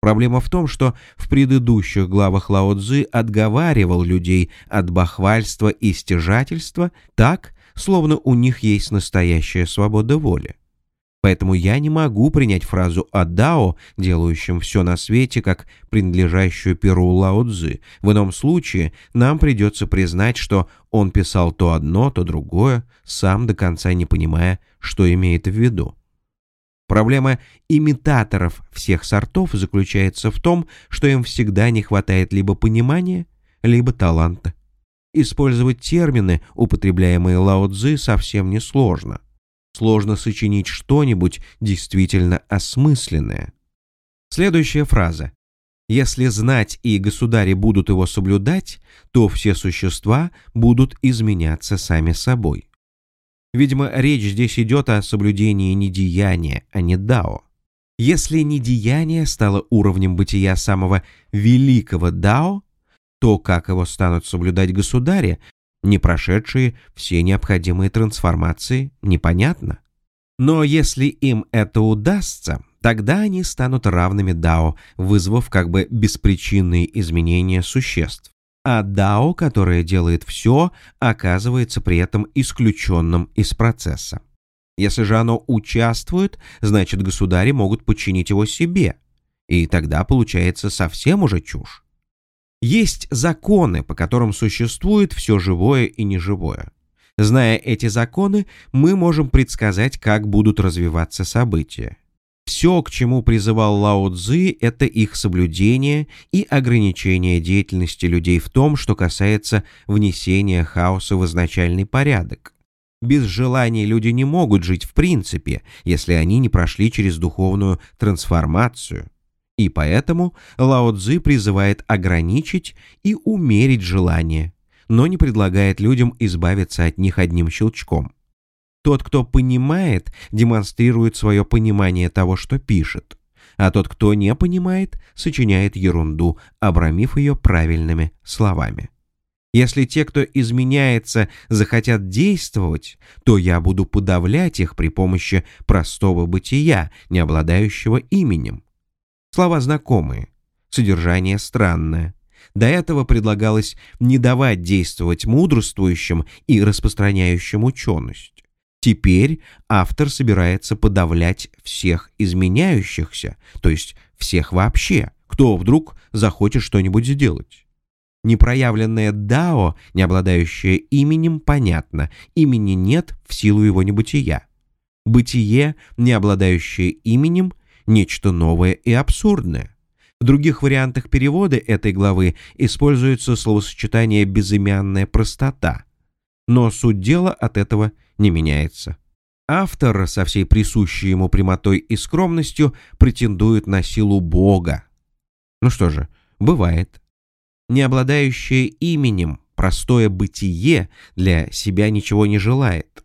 Проблема в том, что в предыдущих главах Лао Цзы отговаривал людей от бахвальства и стяжательства так, словно у них есть настоящая свобода воли. Поэтому я не могу принять фразу о Дао, делающем все на свете, как принадлежащую перу Лао Цзы. В ином случае нам придется признать, что он писал то одно, то другое, сам до конца не понимая, что имеет в виду. Проблема имитаторов всех сортов заключается в том, что им всегда не хватает либо понимания, либо таланта. Использовать термины, употребляемые Лао Цзы, совсем не сложно сочинить что-нибудь действительно осмысленное. Следующая фраза. Если знать и государи будут его соблюдать, то все существа будут изменяться сами собой. Видимо, речь здесь идет о соблюдении недеяния, а не дао. Если недеяние стало уровнем бытия самого великого дао, то как его станут соблюдать государи, не прошедшие все необходимые трансформации, непонятно. Но если им это удастся, тогда они станут равными Дао, вызвав как бы беспричинные изменения существ. А Дао, которое делает все, оказывается при этом исключенным из процесса. Если же оно участвует, значит государи могут подчинить его себе. И тогда получается совсем уже чушь. Есть законы, по которым существует все живое и неживое. Зная эти законы, мы можем предсказать, как будут развиваться события. Все, к чему призывал Лао Цзы, это их соблюдение и ограничение деятельности людей в том, что касается внесения хаоса в изначальный порядок. Без желания люди не могут жить в принципе, если они не прошли через духовную трансформацию. И поэтому Лао Цзы призывает ограничить и умерить желания, но не предлагает людям избавиться от них одним щелчком. Тот, кто понимает, демонстрирует свое понимание того, что пишет, а тот, кто не понимает, сочиняет ерунду, обрамив ее правильными словами. Если те, кто изменяется, захотят действовать, то я буду подавлять их при помощи простого бытия, не обладающего именем. Слова знакомые, содержание странное. До этого предлагалось не давать действовать мудрствующим и распространяющим ученость. Теперь автор собирается подавлять всех изменяющихся, то есть всех вообще, кто вдруг захочет что-нибудь сделать. Непроявленное дао, не обладающее именем, понятно, имени нет в силу его небытия. Бытие, не обладающее именем, нечто новое и абсурдное. В других вариантах перевода этой главы используется словосочетание «безымянная простота». Но суть дела от этого не меняется. Автор со всей присущей ему прямотой и скромностью претендует на силу Бога. Ну что же, бывает. Не обладающее именем простое бытие для себя ничего не желает.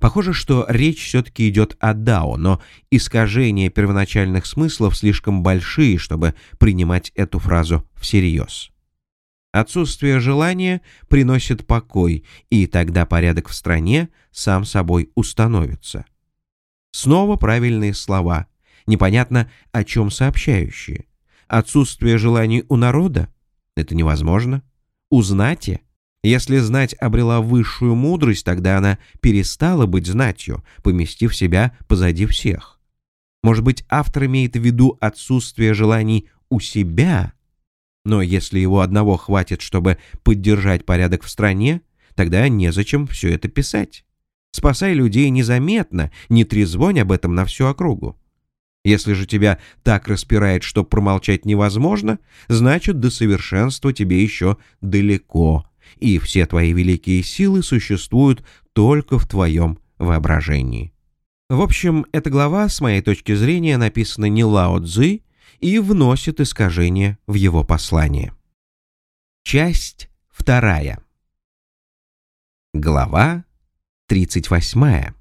Похоже, что речь все-таки идет о Дао, но искажения первоначальных смыслов слишком большие, чтобы принимать эту фразу всерьез. Отсутствие желания приносит покой, и тогда порядок в стране сам собой установится. Снова правильные слова, непонятно о чем сообщающие. Отсутствие желаний у народа? Это невозможно. У знати? Если знать обрела высшую мудрость, тогда она перестала быть знатью, поместив себя позади всех. Может быть, автор имеет в виду отсутствие желаний у себя? Но если его одного хватит, чтобы поддержать порядок в стране, тогда незачем все это писать. Спасай людей незаметно, не трезвонь об этом на всю округу. Если же тебя так распирает, что промолчать невозможно, значит, до совершенства тебе еще далеко, и все твои великие силы существуют только в твоем воображении. В общем, эта глава, с моей точки зрения, написана не Лао Цзы и вносит искажение в его послание. Часть вторая. Глава 38.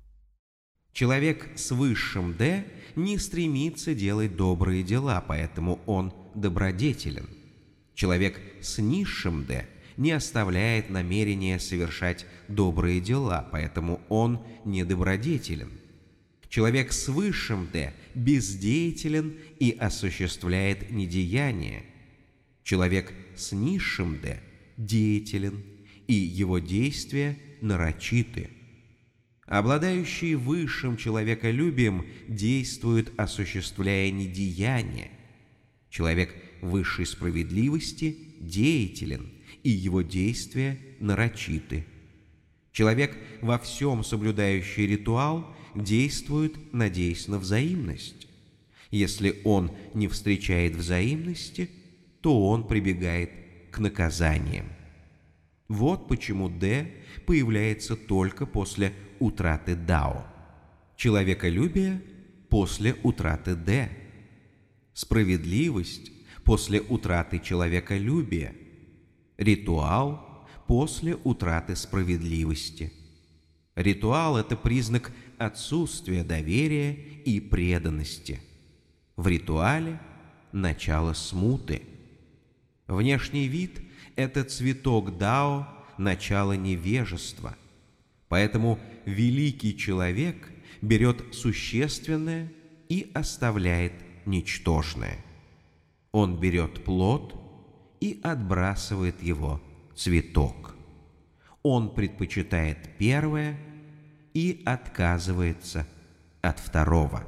Человек с высшим «Д» не стремится делать добрые дела, поэтому он добродетелен. Человек с низшим «Д» не оставляет намерения совершать добрые дела, поэтому он недобродетелен. Человек с высшим «Д» бездеятелен и осуществляет недеяние. Человек с низшим «Д» деятелен, и его действия нарочиты. Обладающий высшим человеколюбием действует, осуществляя недеяние. Человек высшей справедливости деятелен, и его действия нарочиты. Человек, во всем соблюдающий ритуал, действует, надеясь на взаимность. Если он не встречает взаимности, то он прибегает к наказаниям. Вот почему «Д» появляется только после утраты «Дао». Человеколюбие после утраты «Д». Справедливость после утраты человеколюбия. Ритуал после утраты справедливости. Ритуал – это признак отсутствия доверия и преданности. В ритуале – начало смуты. Внешний вид – это цветок Дао, начало невежества. Поэтому великий человек берет существенное и оставляет ничтожное. Он берет плод и отбрасывает его цветок. Он предпочитает первое и отказывается от второго.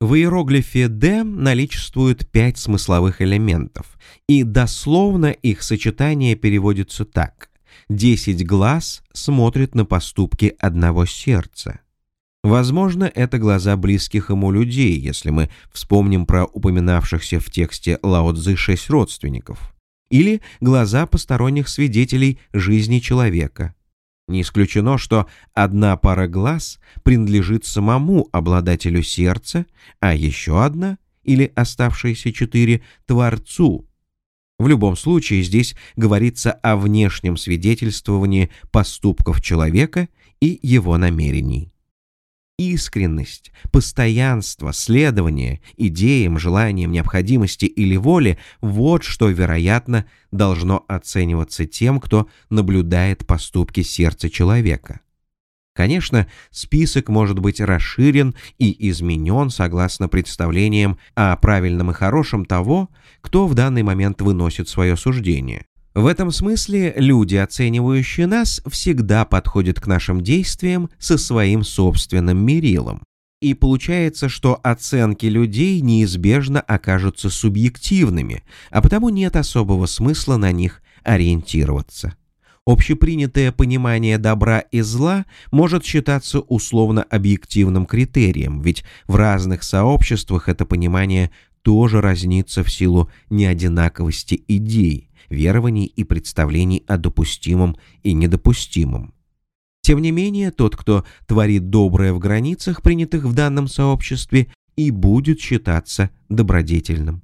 В иероглифе «Д» наличествует пять смысловых элементов, и дословно их сочетание переводится так. «Десять глаз смотрят на поступки одного сердца». Возможно, это глаза близких ему людей, если мы вспомним про упоминавшихся в тексте Лао Цзы шесть родственников. Или глаза посторонних свидетелей жизни человека, не исключено, что одна пара глаз принадлежит самому обладателю сердца, а еще одна, или оставшиеся четыре, Творцу. В любом случае здесь говорится о внешнем свидетельствовании поступков человека и его намерений искренность, постоянство, следование идеям, желаниям, необходимости или воле – вот что, вероятно, должно оцениваться тем, кто наблюдает поступки сердца человека. Конечно, список может быть расширен и изменен согласно представлениям о правильном и хорошем того, кто в данный момент выносит свое суждение. В этом смысле люди, оценивающие нас, всегда подходят к нашим действиям со своим собственным мерилом. И получается, что оценки людей неизбежно окажутся субъективными, а потому нет особого смысла на них ориентироваться. Общепринятое понимание добра и зла может считаться условно-объективным критерием, ведь в разных сообществах это понимание тоже разнится в силу неодинаковости идей, верований и представлений о допустимом и недопустимом. Тем не менее, тот, кто творит доброе в границах, принятых в данном сообществе, и будет считаться добродетельным.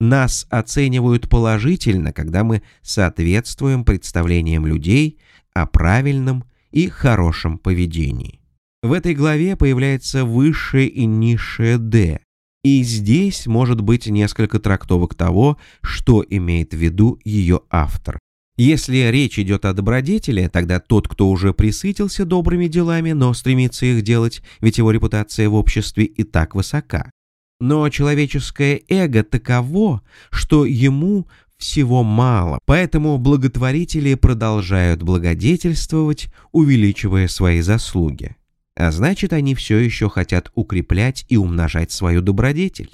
Нас оценивают положительно, когда мы соответствуем представлениям людей о правильном и хорошем поведении. В этой главе появляется высшее и низшее «Д», и здесь может быть несколько трактовок того, что имеет в виду ее автор. Если речь идет о добродетели, тогда тот, кто уже присытился добрыми делами, но стремится их делать, ведь его репутация в обществе и так высока. Но человеческое эго таково, что ему всего мало, поэтому благотворители продолжают благодетельствовать, увеличивая свои заслуги. А значит, они все еще хотят укреплять и умножать свою добродетель.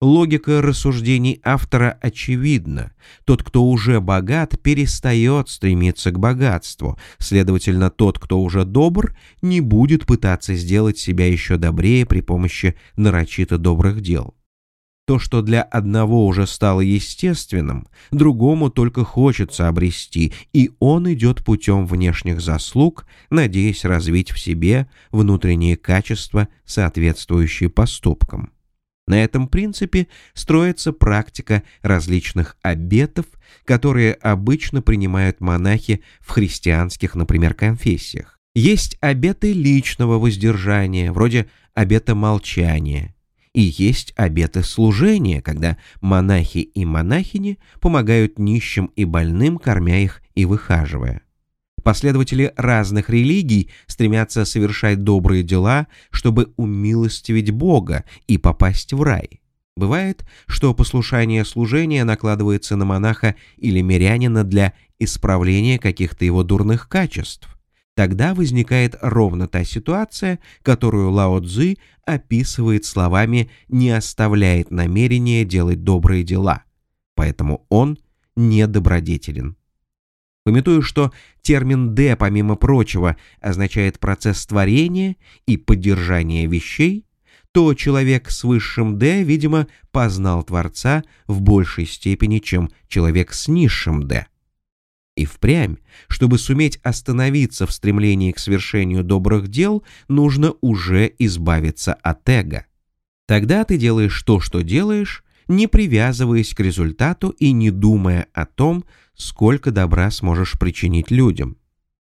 Логика рассуждений автора очевидна. Тот, кто уже богат, перестает стремиться к богатству. Следовательно, тот, кто уже добр, не будет пытаться сделать себя еще добрее при помощи нарочито добрых дел. То, что для одного уже стало естественным, другому только хочется обрести, и он идет путем внешних заслуг, надеясь развить в себе внутренние качества, соответствующие поступкам. На этом принципе строится практика различных обетов, которые обычно принимают монахи в христианских, например, конфессиях. Есть обеты личного воздержания, вроде обета молчания, и есть обеты служения, когда монахи и монахини помогают нищим и больным, кормя их и выхаживая. Последователи разных религий стремятся совершать добрые дела, чтобы умилостивить Бога и попасть в рай. Бывает, что послушание служения накладывается на монаха или мирянина для исправления каких-то его дурных качеств. Тогда возникает ровно та ситуация, которую Лао Цзы описывает словами «не оставляет намерения делать добрые дела», поэтому он недобродетелен. Пометую, что термин «д», помимо прочего, означает процесс творения и поддержания вещей, то человек с высшим «д», видимо, познал Творца в большей степени, чем человек с низшим «д». И впрямь, чтобы суметь остановиться в стремлении к совершению добрых дел, нужно уже избавиться от эго. Тогда ты делаешь то, что делаешь, не привязываясь к результату и не думая о том, сколько добра сможешь причинить людям.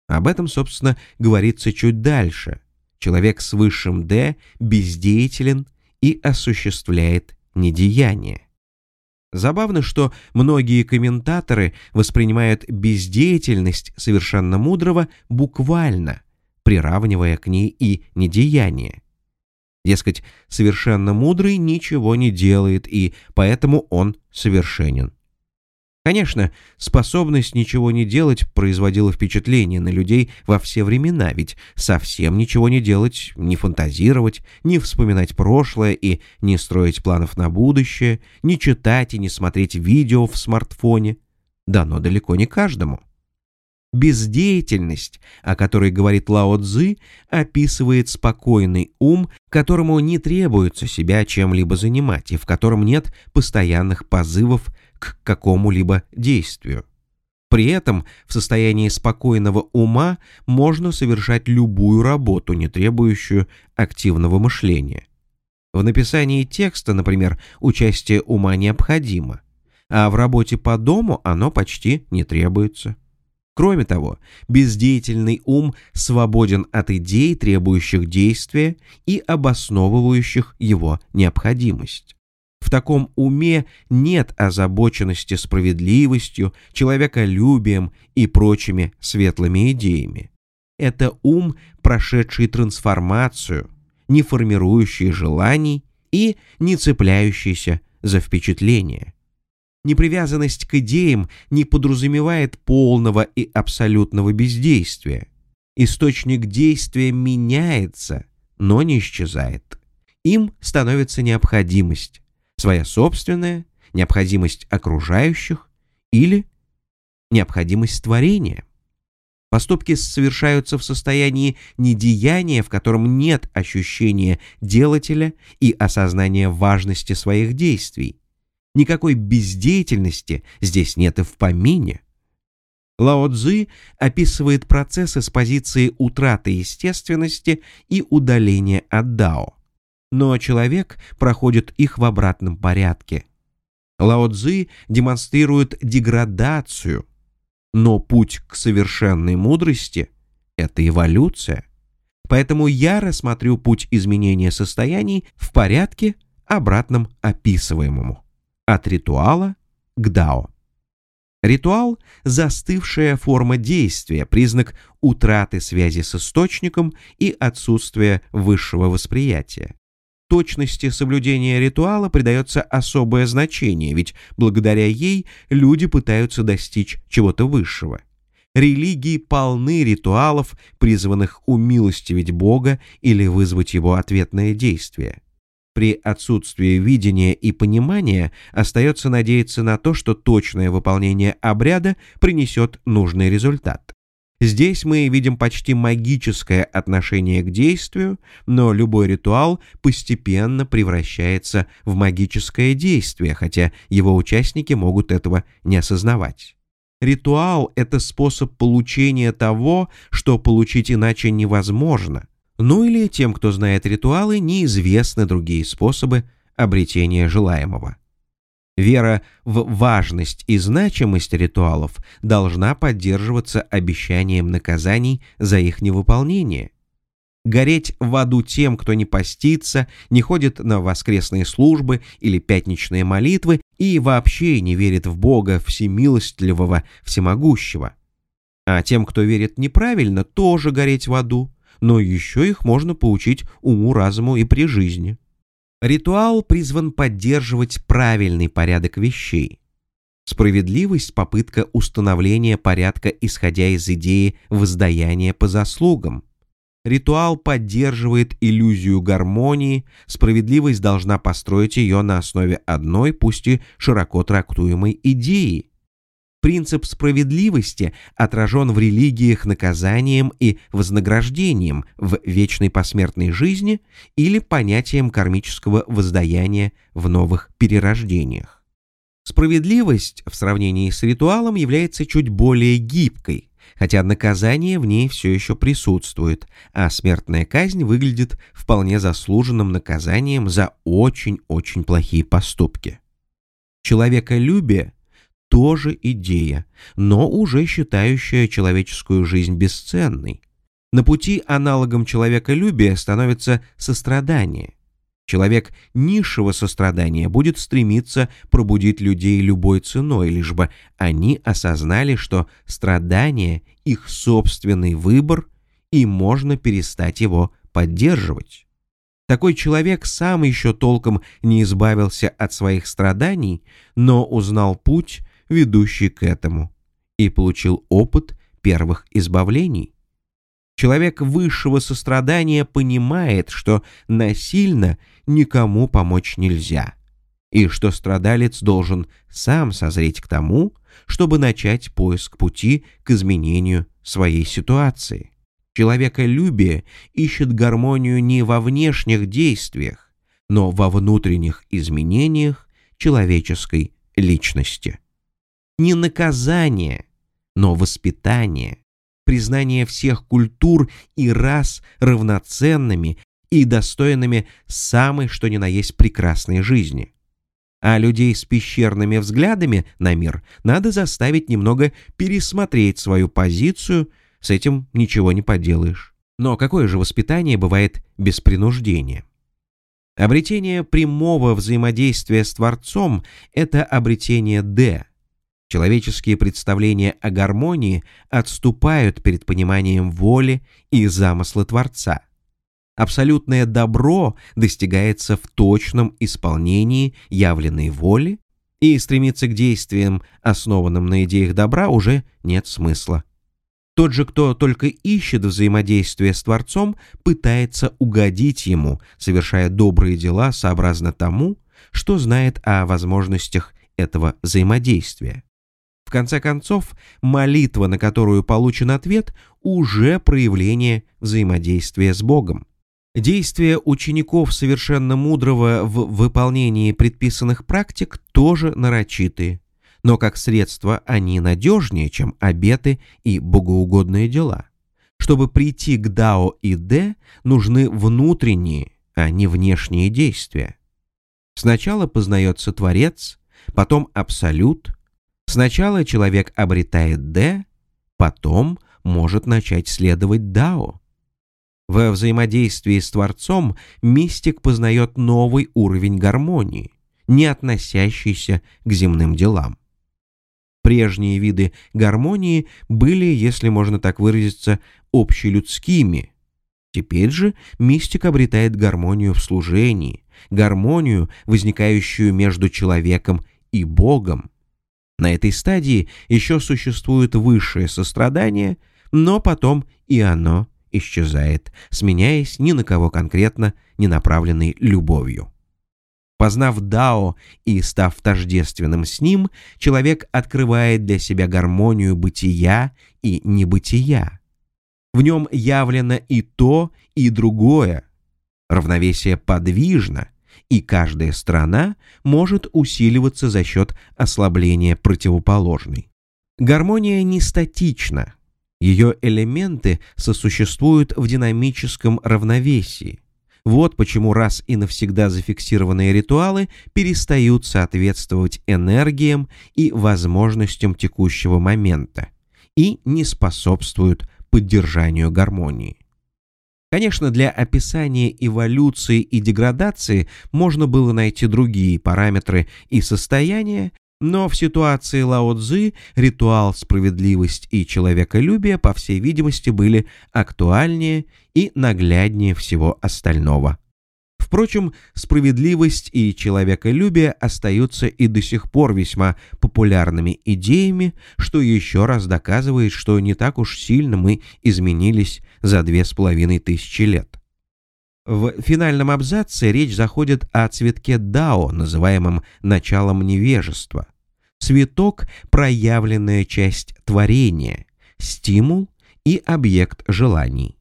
Об этом, собственно, говорится чуть дальше. Человек с высшим «Д» бездеятелен и осуществляет недеяние. Забавно, что многие комментаторы воспринимают бездеятельность совершенно мудрого буквально, приравнивая к ней и недеяние. Дескать, совершенно мудрый ничего не делает, и поэтому он совершенен. Конечно, способность ничего не делать производила впечатление на людей во все времена, ведь совсем ничего не делать, не фантазировать, не вспоминать прошлое и не строить планов на будущее, не читать и не смотреть видео в смартфоне дано далеко не каждому. Бездеятельность, о которой говорит Лао Цзы, описывает спокойный ум, которому не требуется себя чем-либо занимать и в котором нет постоянных позывов к какому-либо действию. При этом в состоянии спокойного ума можно совершать любую работу, не требующую активного мышления. В написании текста, например, участие ума необходимо, а в работе по дому оно почти не требуется. Кроме того, бездеятельный ум свободен от идей, требующих действия и обосновывающих его необходимость. В таком уме нет озабоченности справедливостью, человеколюбием и прочими светлыми идеями. Это ум, прошедший трансформацию, не формирующий желаний и не цепляющийся за впечатления. Непривязанность к идеям не подразумевает полного и абсолютного бездействия. Источник действия меняется, но не исчезает. Им становится необходимость, своя собственная, необходимость окружающих или необходимость творения. Поступки совершаются в состоянии недеяния, в котором нет ощущения делателя и осознания важности своих действий. Никакой бездеятельности здесь нет и в помине. Лао Цзы описывает процессы с позиции утраты естественности и удаления от Дао но человек проходит их в обратном порядке. Лао Цзы демонстрирует деградацию, но путь к совершенной мудрости — это эволюция. Поэтому я рассмотрю путь изменения состояний в порядке, обратном описываемому, от ритуала к дао. Ритуал – застывшая форма действия, признак утраты связи с источником и отсутствия высшего восприятия точности соблюдения ритуала придается особое значение, ведь благодаря ей люди пытаются достичь чего-то высшего. Религии полны ритуалов, призванных умилостивить Бога или вызвать его ответное действие. При отсутствии видения и понимания остается надеяться на то, что точное выполнение обряда принесет нужный результат. Здесь мы видим почти магическое отношение к действию, но любой ритуал постепенно превращается в магическое действие, хотя его участники могут этого не осознавать. Ритуал — это способ получения того, что получить иначе невозможно. Ну или тем, кто знает ритуалы, неизвестны другие способы обретения желаемого. Вера в важность и значимость ритуалов должна поддерживаться обещанием наказаний за их невыполнение. Гореть в аду тем, кто не постится, не ходит на воскресные службы или пятничные молитвы и вообще не верит в Бога всемилостливого, всемогущего. А тем, кто верит неправильно, тоже гореть в аду, но еще их можно поучить уму-разуму и при жизни. Ритуал призван поддерживать правильный порядок вещей. Справедливость – попытка установления порядка, исходя из идеи воздаяния по заслугам. Ритуал поддерживает иллюзию гармонии, справедливость должна построить ее на основе одной, пусть и широко трактуемой идеи. Принцип справедливости отражен в религиях наказанием и вознаграждением в вечной посмертной жизни или понятием кармического воздаяния в новых перерождениях. Справедливость в сравнении с ритуалом является чуть более гибкой, хотя наказание в ней все еще присутствует, а смертная казнь выглядит вполне заслуженным наказанием за очень-очень плохие поступки. Человеколюбие – тоже идея, но уже считающая человеческую жизнь бесценной. На пути аналогом человеколюбия становится сострадание. Человек низшего сострадания будет стремиться пробудить людей любой ценой, лишь бы они осознали, что страдание – их собственный выбор, и можно перестать его поддерживать. Такой человек сам еще толком не избавился от своих страданий, но узнал путь, ведущий к этому, и получил опыт первых избавлений. Человек высшего сострадания понимает, что насильно никому помочь нельзя, и что страдалец должен сам созреть к тому, чтобы начать поиск пути к изменению своей ситуации. Человеколюбие ищет гармонию не во внешних действиях, но во внутренних изменениях человеческой личности не наказание, но воспитание, признание всех культур и рас равноценными и достойными самой что ни на есть прекрасной жизни. А людей с пещерными взглядами на мир надо заставить немного пересмотреть свою позицию, с этим ничего не поделаешь. Но какое же воспитание бывает без принуждения? Обретение прямого взаимодействия с Творцом – это обретение «Д», Человеческие представления о гармонии отступают перед пониманием воли и замысла Творца. Абсолютное добро достигается в точном исполнении явленной воли, и стремиться к действиям, основанным на идеях добра, уже нет смысла. Тот же, кто только ищет взаимодействие с Творцом, пытается угодить ему, совершая добрые дела сообразно тому, что знает о возможностях этого взаимодействия. В конце концов, молитва, на которую получен ответ, уже проявление взаимодействия с Богом. Действия учеников совершенно мудрого в выполнении предписанных практик тоже нарочитые, но как средство они надежнее, чем обеты и богоугодные дела. Чтобы прийти к Дао и Дэ, нужны внутренние, а не внешние действия. Сначала познается Творец, потом Абсолют, Сначала человек обретает «Д», потом может начать следовать «Дао». Во взаимодействии с Творцом мистик познает новый уровень гармонии, не относящийся к земным делам. Прежние виды гармонии были, если можно так выразиться, общелюдскими. Теперь же мистик обретает гармонию в служении, гармонию, возникающую между человеком и Богом. На этой стадии еще существует высшее сострадание, но потом и оно исчезает, сменяясь ни на кого конкретно не направленной любовью. Познав Дао и став тождественным с ним, человек открывает для себя гармонию бытия и небытия. В нем явлено и то, и другое. Равновесие подвижно, и каждая страна может усиливаться за счет ослабления противоположной. Гармония не статична. Ее элементы сосуществуют в динамическом равновесии. Вот почему раз и навсегда зафиксированные ритуалы перестают соответствовать энергиям и возможностям текущего момента и не способствуют поддержанию гармонии. Конечно, для описания эволюции и деградации можно было найти другие параметры и состояния, но в ситуации Лао Цзы ритуал справедливость и человеколюбие, по всей видимости, были актуальнее и нагляднее всего остального. Впрочем, справедливость и человеколюбие остаются и до сих пор весьма популярными идеями, что еще раз доказывает, что не так уж сильно мы изменились за две с половиной тысячи лет. В финальном абзаце речь заходит о цветке Дао, называемом началом невежества. Цветок – проявленная часть творения, стимул и объект желаний.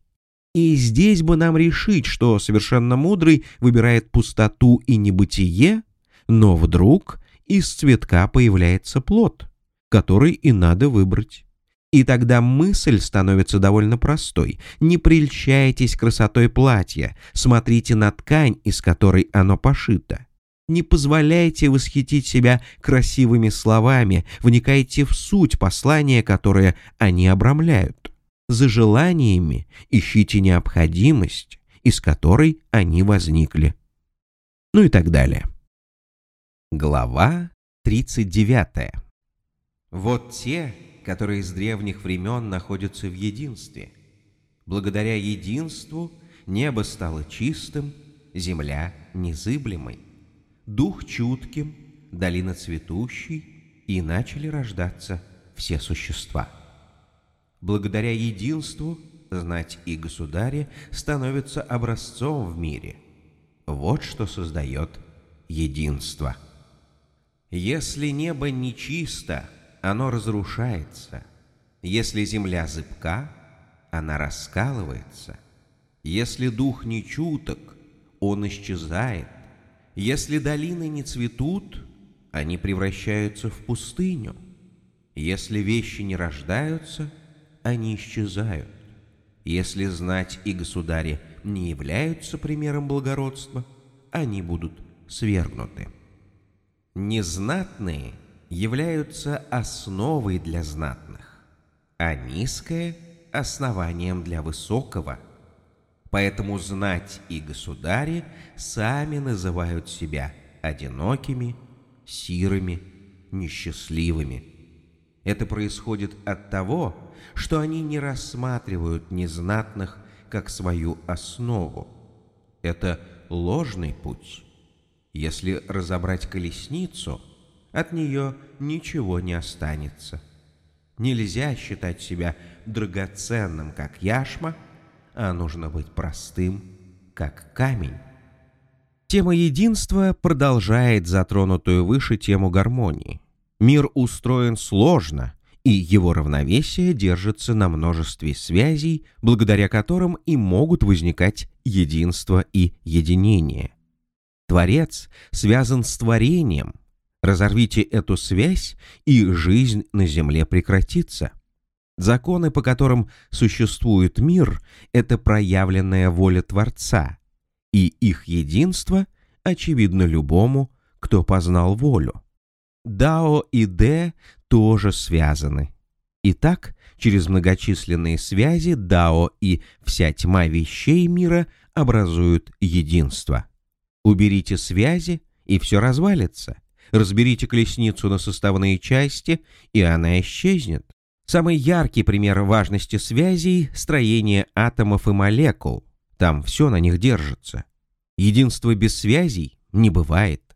И здесь бы нам решить, что совершенно мудрый выбирает пустоту и небытие, но вдруг из цветка появляется плод, который и надо выбрать. И тогда мысль становится довольно простой. Не прельщайтесь красотой платья, смотрите на ткань, из которой оно пошито. Не позволяйте восхитить себя красивыми словами, вникайте в суть послания, которое они обрамляют. За желаниями ищите необходимость, из которой они возникли. Ну и так далее. Глава 39. Вот те, которые с древних времен находятся в единстве. Благодаря единству небо стало чистым, земля незыблемой, дух чутким, долина цветущей, и начали рождаться все существа. Благодаря единству знать и государе становятся образцом в мире. Вот что создает единство. Если небо нечисто, оно разрушается. Если земля зыбка, она раскалывается. Если дух не чуток, он исчезает. Если долины не цветут, они превращаются в пустыню. Если вещи не рождаются, они исчезают. Если знать и государи не являются примером благородства, они будут свергнуты. Незнатные – являются основой для знатных, а низкое – основанием для высокого. Поэтому знать и государи сами называют себя одинокими, сирыми, несчастливыми. Это происходит от того, что они не рассматривают незнатных как свою основу. Это ложный путь. Если разобрать колесницу – от нее ничего не останется. Нельзя считать себя драгоценным, как яшма, а нужно быть простым, как камень. Тема единства продолжает затронутую выше тему гармонии. Мир устроен сложно, и его равновесие держится на множестве связей, благодаря которым и могут возникать единство и единение. Творец связан с творением, Разорвите эту связь, и жизнь на Земле прекратится. Законы, по которым существует мир, это проявленная воля Творца, и их единство очевидно любому, кто познал волю. Дао и Дэ тоже связаны. Итак, через многочисленные связи Дао и вся тьма вещей мира образуют единство. Уберите связи, и все развалится – Разберите колесницу на составные части, и она исчезнет. Самый яркий пример важности связей – строение атомов и молекул. Там все на них держится. Единства без связей не бывает.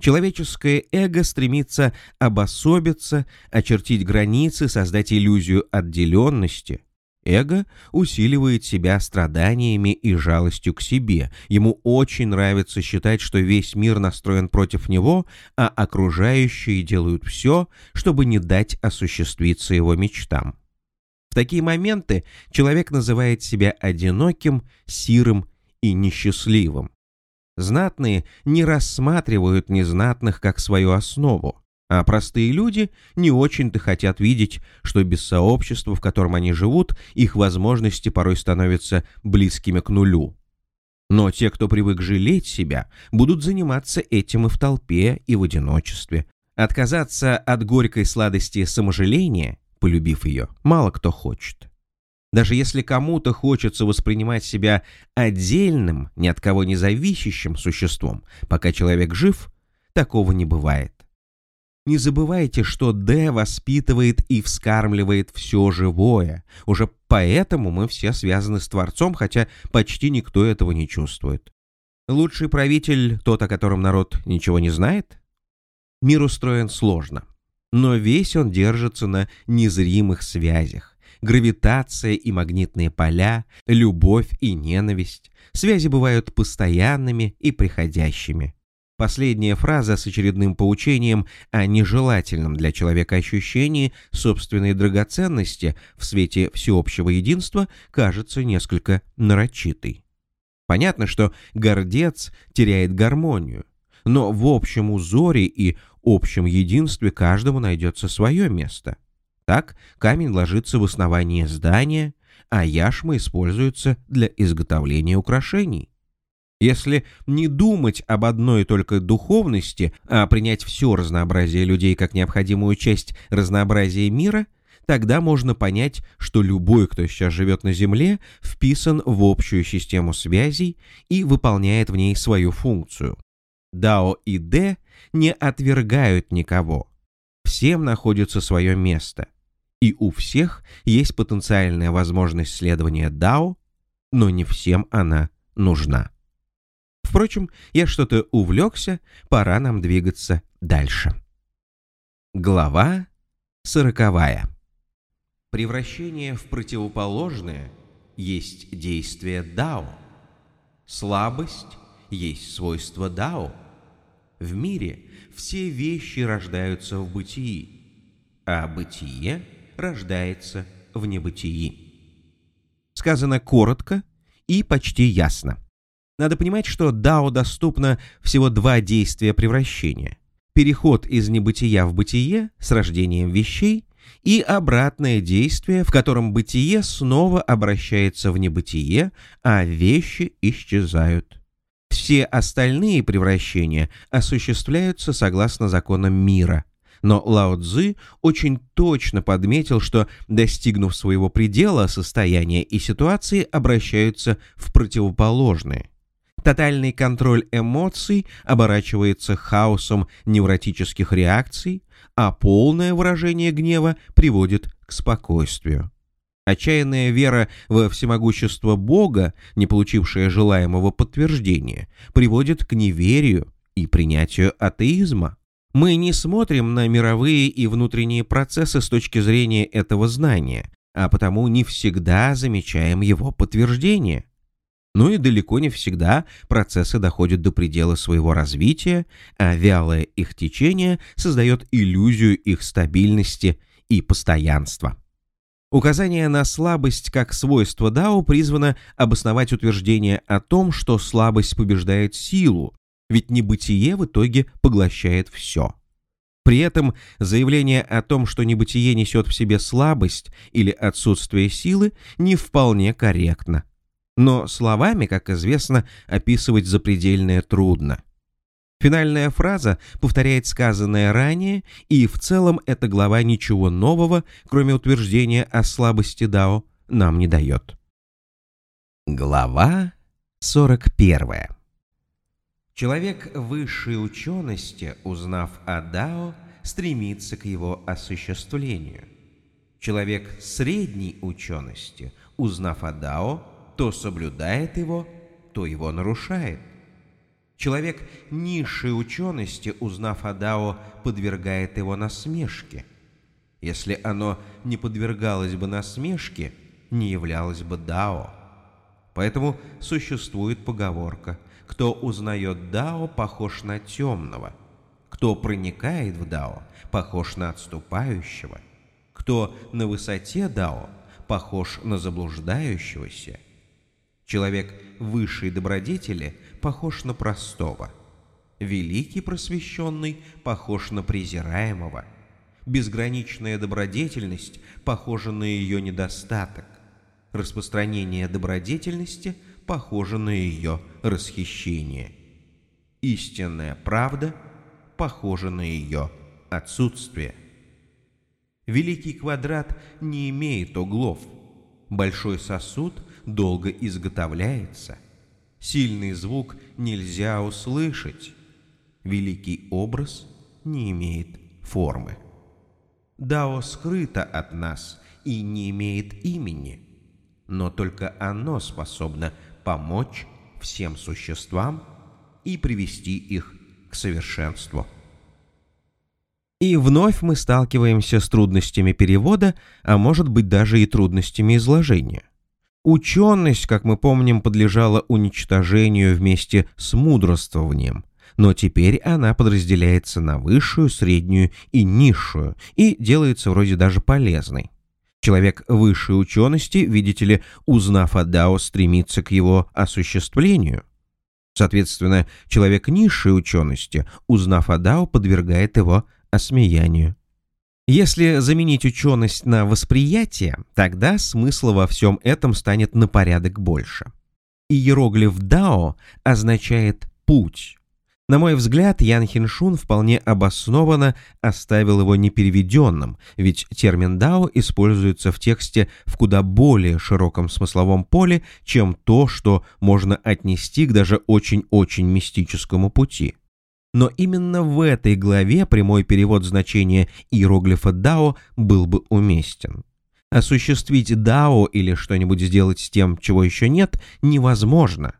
Человеческое эго стремится обособиться, очертить границы, создать иллюзию отделенности – Эго усиливает себя страданиями и жалостью к себе. Ему очень нравится считать, что весь мир настроен против него, а окружающие делают все, чтобы не дать осуществиться его мечтам. В такие моменты человек называет себя одиноким, сирым и несчастливым. Знатные не рассматривают незнатных как свою основу. А простые люди не очень-то хотят видеть, что без сообщества, в котором они живут, их возможности порой становятся близкими к нулю. Но те, кто привык жалеть себя, будут заниматься этим и в толпе, и в одиночестве. Отказаться от горькой сладости саможаления, полюбив ее, мало кто хочет. Даже если кому-то хочется воспринимать себя отдельным, ни от кого не зависящим существом, пока человек жив, такого не бывает. Не забывайте, что Д воспитывает и вскармливает все живое. Уже поэтому мы все связаны с Творцом, хотя почти никто этого не чувствует. Лучший правитель — тот, о котором народ ничего не знает? Мир устроен сложно, но весь он держится на незримых связях. Гравитация и магнитные поля, любовь и ненависть. Связи бывают постоянными и приходящими. Последняя фраза с очередным поучением о нежелательном для человека ощущении собственной драгоценности в свете всеобщего единства кажется несколько нарочитой. Понятно, что гордец теряет гармонию, но в общем узоре и общем единстве каждому найдется свое место. Так камень ложится в основание здания, а яшма используется для изготовления украшений. Если не думать об одной только духовности, а принять все разнообразие людей как необходимую часть разнообразия мира, тогда можно понять, что любой, кто сейчас живет на Земле, вписан в общую систему связей и выполняет в ней свою функцию. Дао и Дэ не отвергают никого. Всем находится свое место. И у всех есть потенциальная возможность следования Дао, но не всем она нужна. Впрочем, я что-то увлекся, пора нам двигаться дальше. Глава сороковая. Превращение в противоположное есть действие Дао. Слабость есть свойство Дао. В мире все вещи рождаются в бытии, а бытие рождается в небытии. Сказано коротко и почти ясно. Надо понимать, что Дао доступно всего два действия превращения. Переход из небытия в бытие с рождением вещей и обратное действие, в котором бытие снова обращается в небытие, а вещи исчезают. Все остальные превращения осуществляются согласно законам мира. Но Лао Цзы очень точно подметил, что, достигнув своего предела, состояния и ситуации обращаются в противоположные. Тотальный контроль эмоций оборачивается хаосом невротических реакций, а полное выражение гнева приводит к спокойствию. Отчаянная вера во всемогущество Бога, не получившая желаемого подтверждения, приводит к неверию и принятию атеизма. Мы не смотрим на мировые и внутренние процессы с точки зрения этого знания, а потому не всегда замечаем его подтверждение. Ну и далеко не всегда процессы доходят до предела своего развития, а вялое их течение создает иллюзию их стабильности и постоянства. Указание на слабость как свойство Дао призвано обосновать утверждение о том, что слабость побеждает силу, ведь небытие в итоге поглощает все. При этом заявление о том, что небытие несет в себе слабость или отсутствие силы, не вполне корректно. Но словами, как известно, описывать запредельное трудно. Финальная фраза повторяет сказанное ранее, и в целом эта глава ничего нового, кроме утверждения о слабости Дао, нам не дает. Глава 41. Человек высшей учености, узнав о Дао, стремится к его осуществлению. Человек средней учености, узнав о Дао, то соблюдает его, то его нарушает. Человек низшей учености, узнав о Дао, подвергает его насмешке. Если оно не подвергалось бы насмешке, не являлось бы Дао. Поэтому существует поговорка «Кто узнает Дао, похож на темного», «Кто проникает в Дао, похож на отступающего», «Кто на высоте Дао, похож на заблуждающегося», Человек высшей добродетели похож на простого. Великий просвещенный похож на презираемого. Безграничная добродетельность похожа на ее недостаток. Распространение добродетельности похожа на ее расхищение. Истинная правда похожа на ее отсутствие. Великий квадрат не имеет углов. Большой сосуд долго изготовляется. Сильный звук нельзя услышать. Великий образ не имеет формы. Дао скрыто от нас и не имеет имени, но только оно способно помочь всем существам и привести их к совершенству. И вновь мы сталкиваемся с трудностями перевода, а может быть даже и трудностями изложения. Ученость, как мы помним, подлежала уничтожению вместе с мудрствованием, но теперь она подразделяется на высшую, среднюю и низшую и делается вроде даже полезной. Человек высшей учености, видите ли, узнав о Дао, стремится к его осуществлению. Соответственно, человек низшей учености, узнав о Дао, подвергает его осмеянию. Если заменить ученость на восприятие, тогда смысла во всем этом станет на порядок больше. Иероглиф «дао» означает «путь», на мой взгляд, Ян Хиншун вполне обоснованно оставил его непереведенным, ведь термин «дао» используется в тексте в куда более широком смысловом поле, чем то, что можно отнести к даже очень-очень мистическому пути. Но именно в этой главе прямой перевод значения иероглифа «дао» был бы уместен. Осуществить «дао» или что-нибудь сделать с тем, чего еще нет, невозможно.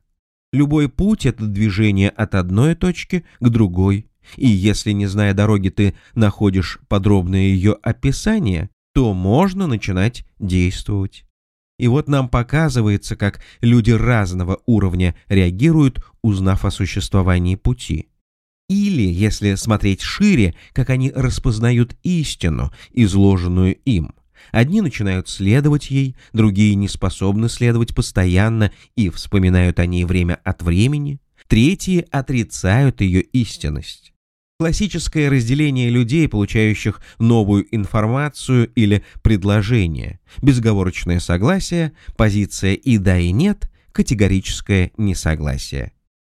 Любой путь — это движение от одной точки к другой. И если, не зная дороги, ты находишь подробное ее описание, то можно начинать действовать. И вот нам показывается, как люди разного уровня реагируют, узнав о существовании пути. Или, если смотреть шире, как они распознают истину, изложенную им. Одни начинают следовать ей, другие не способны следовать постоянно и вспоминают о ней время от времени, третьи отрицают ее истинность. Классическое разделение людей, получающих новую информацию или предложение, безговорочное согласие, позиция «и да, и нет», категорическое несогласие.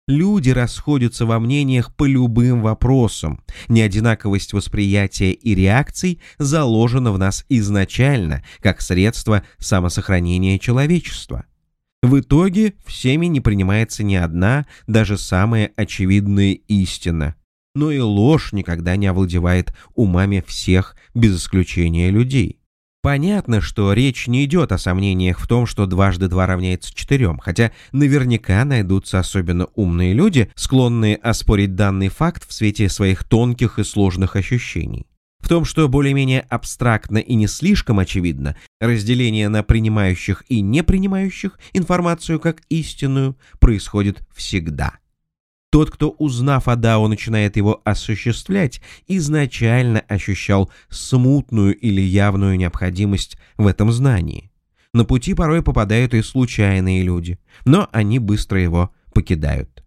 Люди расходятся во мнениях по любым вопросам. Неодинаковость восприятия и реакций заложена в нас изначально, как средство самосохранения человечества. В итоге всеми не принимается ни одна, даже самая очевидная истина. Но и ложь никогда не овладевает умами всех, без исключения людей. Понятно, что речь не идет о сомнениях в том, что дважды два равняется четырем, хотя наверняка найдутся особенно умные люди, склонные оспорить данный факт в свете своих тонких и сложных ощущений. В том, что более-менее абстрактно и не слишком очевидно, разделение на принимающих и не принимающих информацию как истинную происходит всегда. Тот, кто, узнав о Дао, начинает его осуществлять, изначально ощущал смутную или явную необходимость в этом знании. На пути порой попадают и случайные люди, но они быстро его покидают.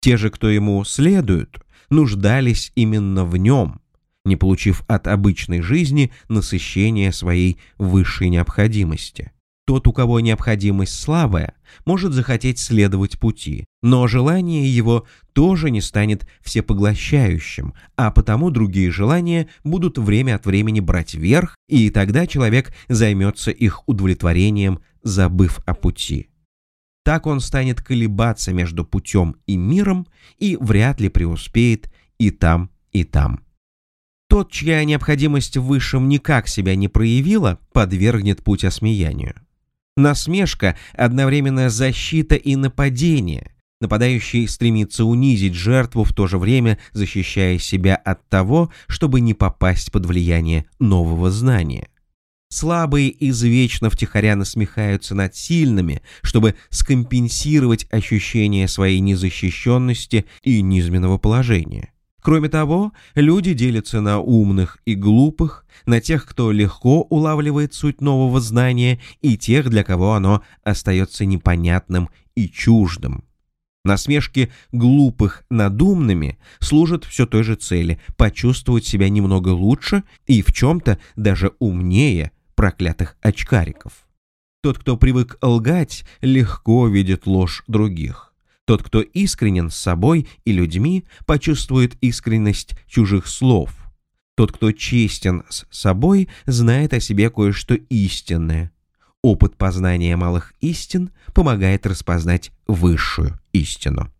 Те же, кто ему следуют, нуждались именно в нем, не получив от обычной жизни насыщения своей высшей необходимости. Тот, у кого необходимость слабая, может захотеть следовать пути, но желание его тоже не станет всепоглощающим, а потому другие желания будут время от времени брать верх, и тогда человек займется их удовлетворением, забыв о пути. Так он станет колебаться между путем и миром и вряд ли преуспеет и там, и там. Тот, чья необходимость в высшем никак себя не проявила, подвергнет путь осмеянию. Насмешка — одновременно защита и нападение. Нападающий стремится унизить жертву, в то же время защищая себя от того, чтобы не попасть под влияние нового знания. Слабые извечно втихаря насмехаются над сильными, чтобы скомпенсировать ощущение своей незащищенности и низменного положения. Кроме того, люди делятся на умных и глупых, на тех, кто легко улавливает суть нового знания, и тех, для кого оно остается непонятным и чуждым. Насмешки глупых над умными служат все той же цели – почувствовать себя немного лучше и в чем-то даже умнее проклятых очкариков. Тот, кто привык лгать, легко видит ложь других. Тот, кто искренен с собой и людьми, почувствует искренность чужих слов. Тот, кто честен с собой, знает о себе кое-что истинное. Опыт познания малых истин помогает распознать высшую истину.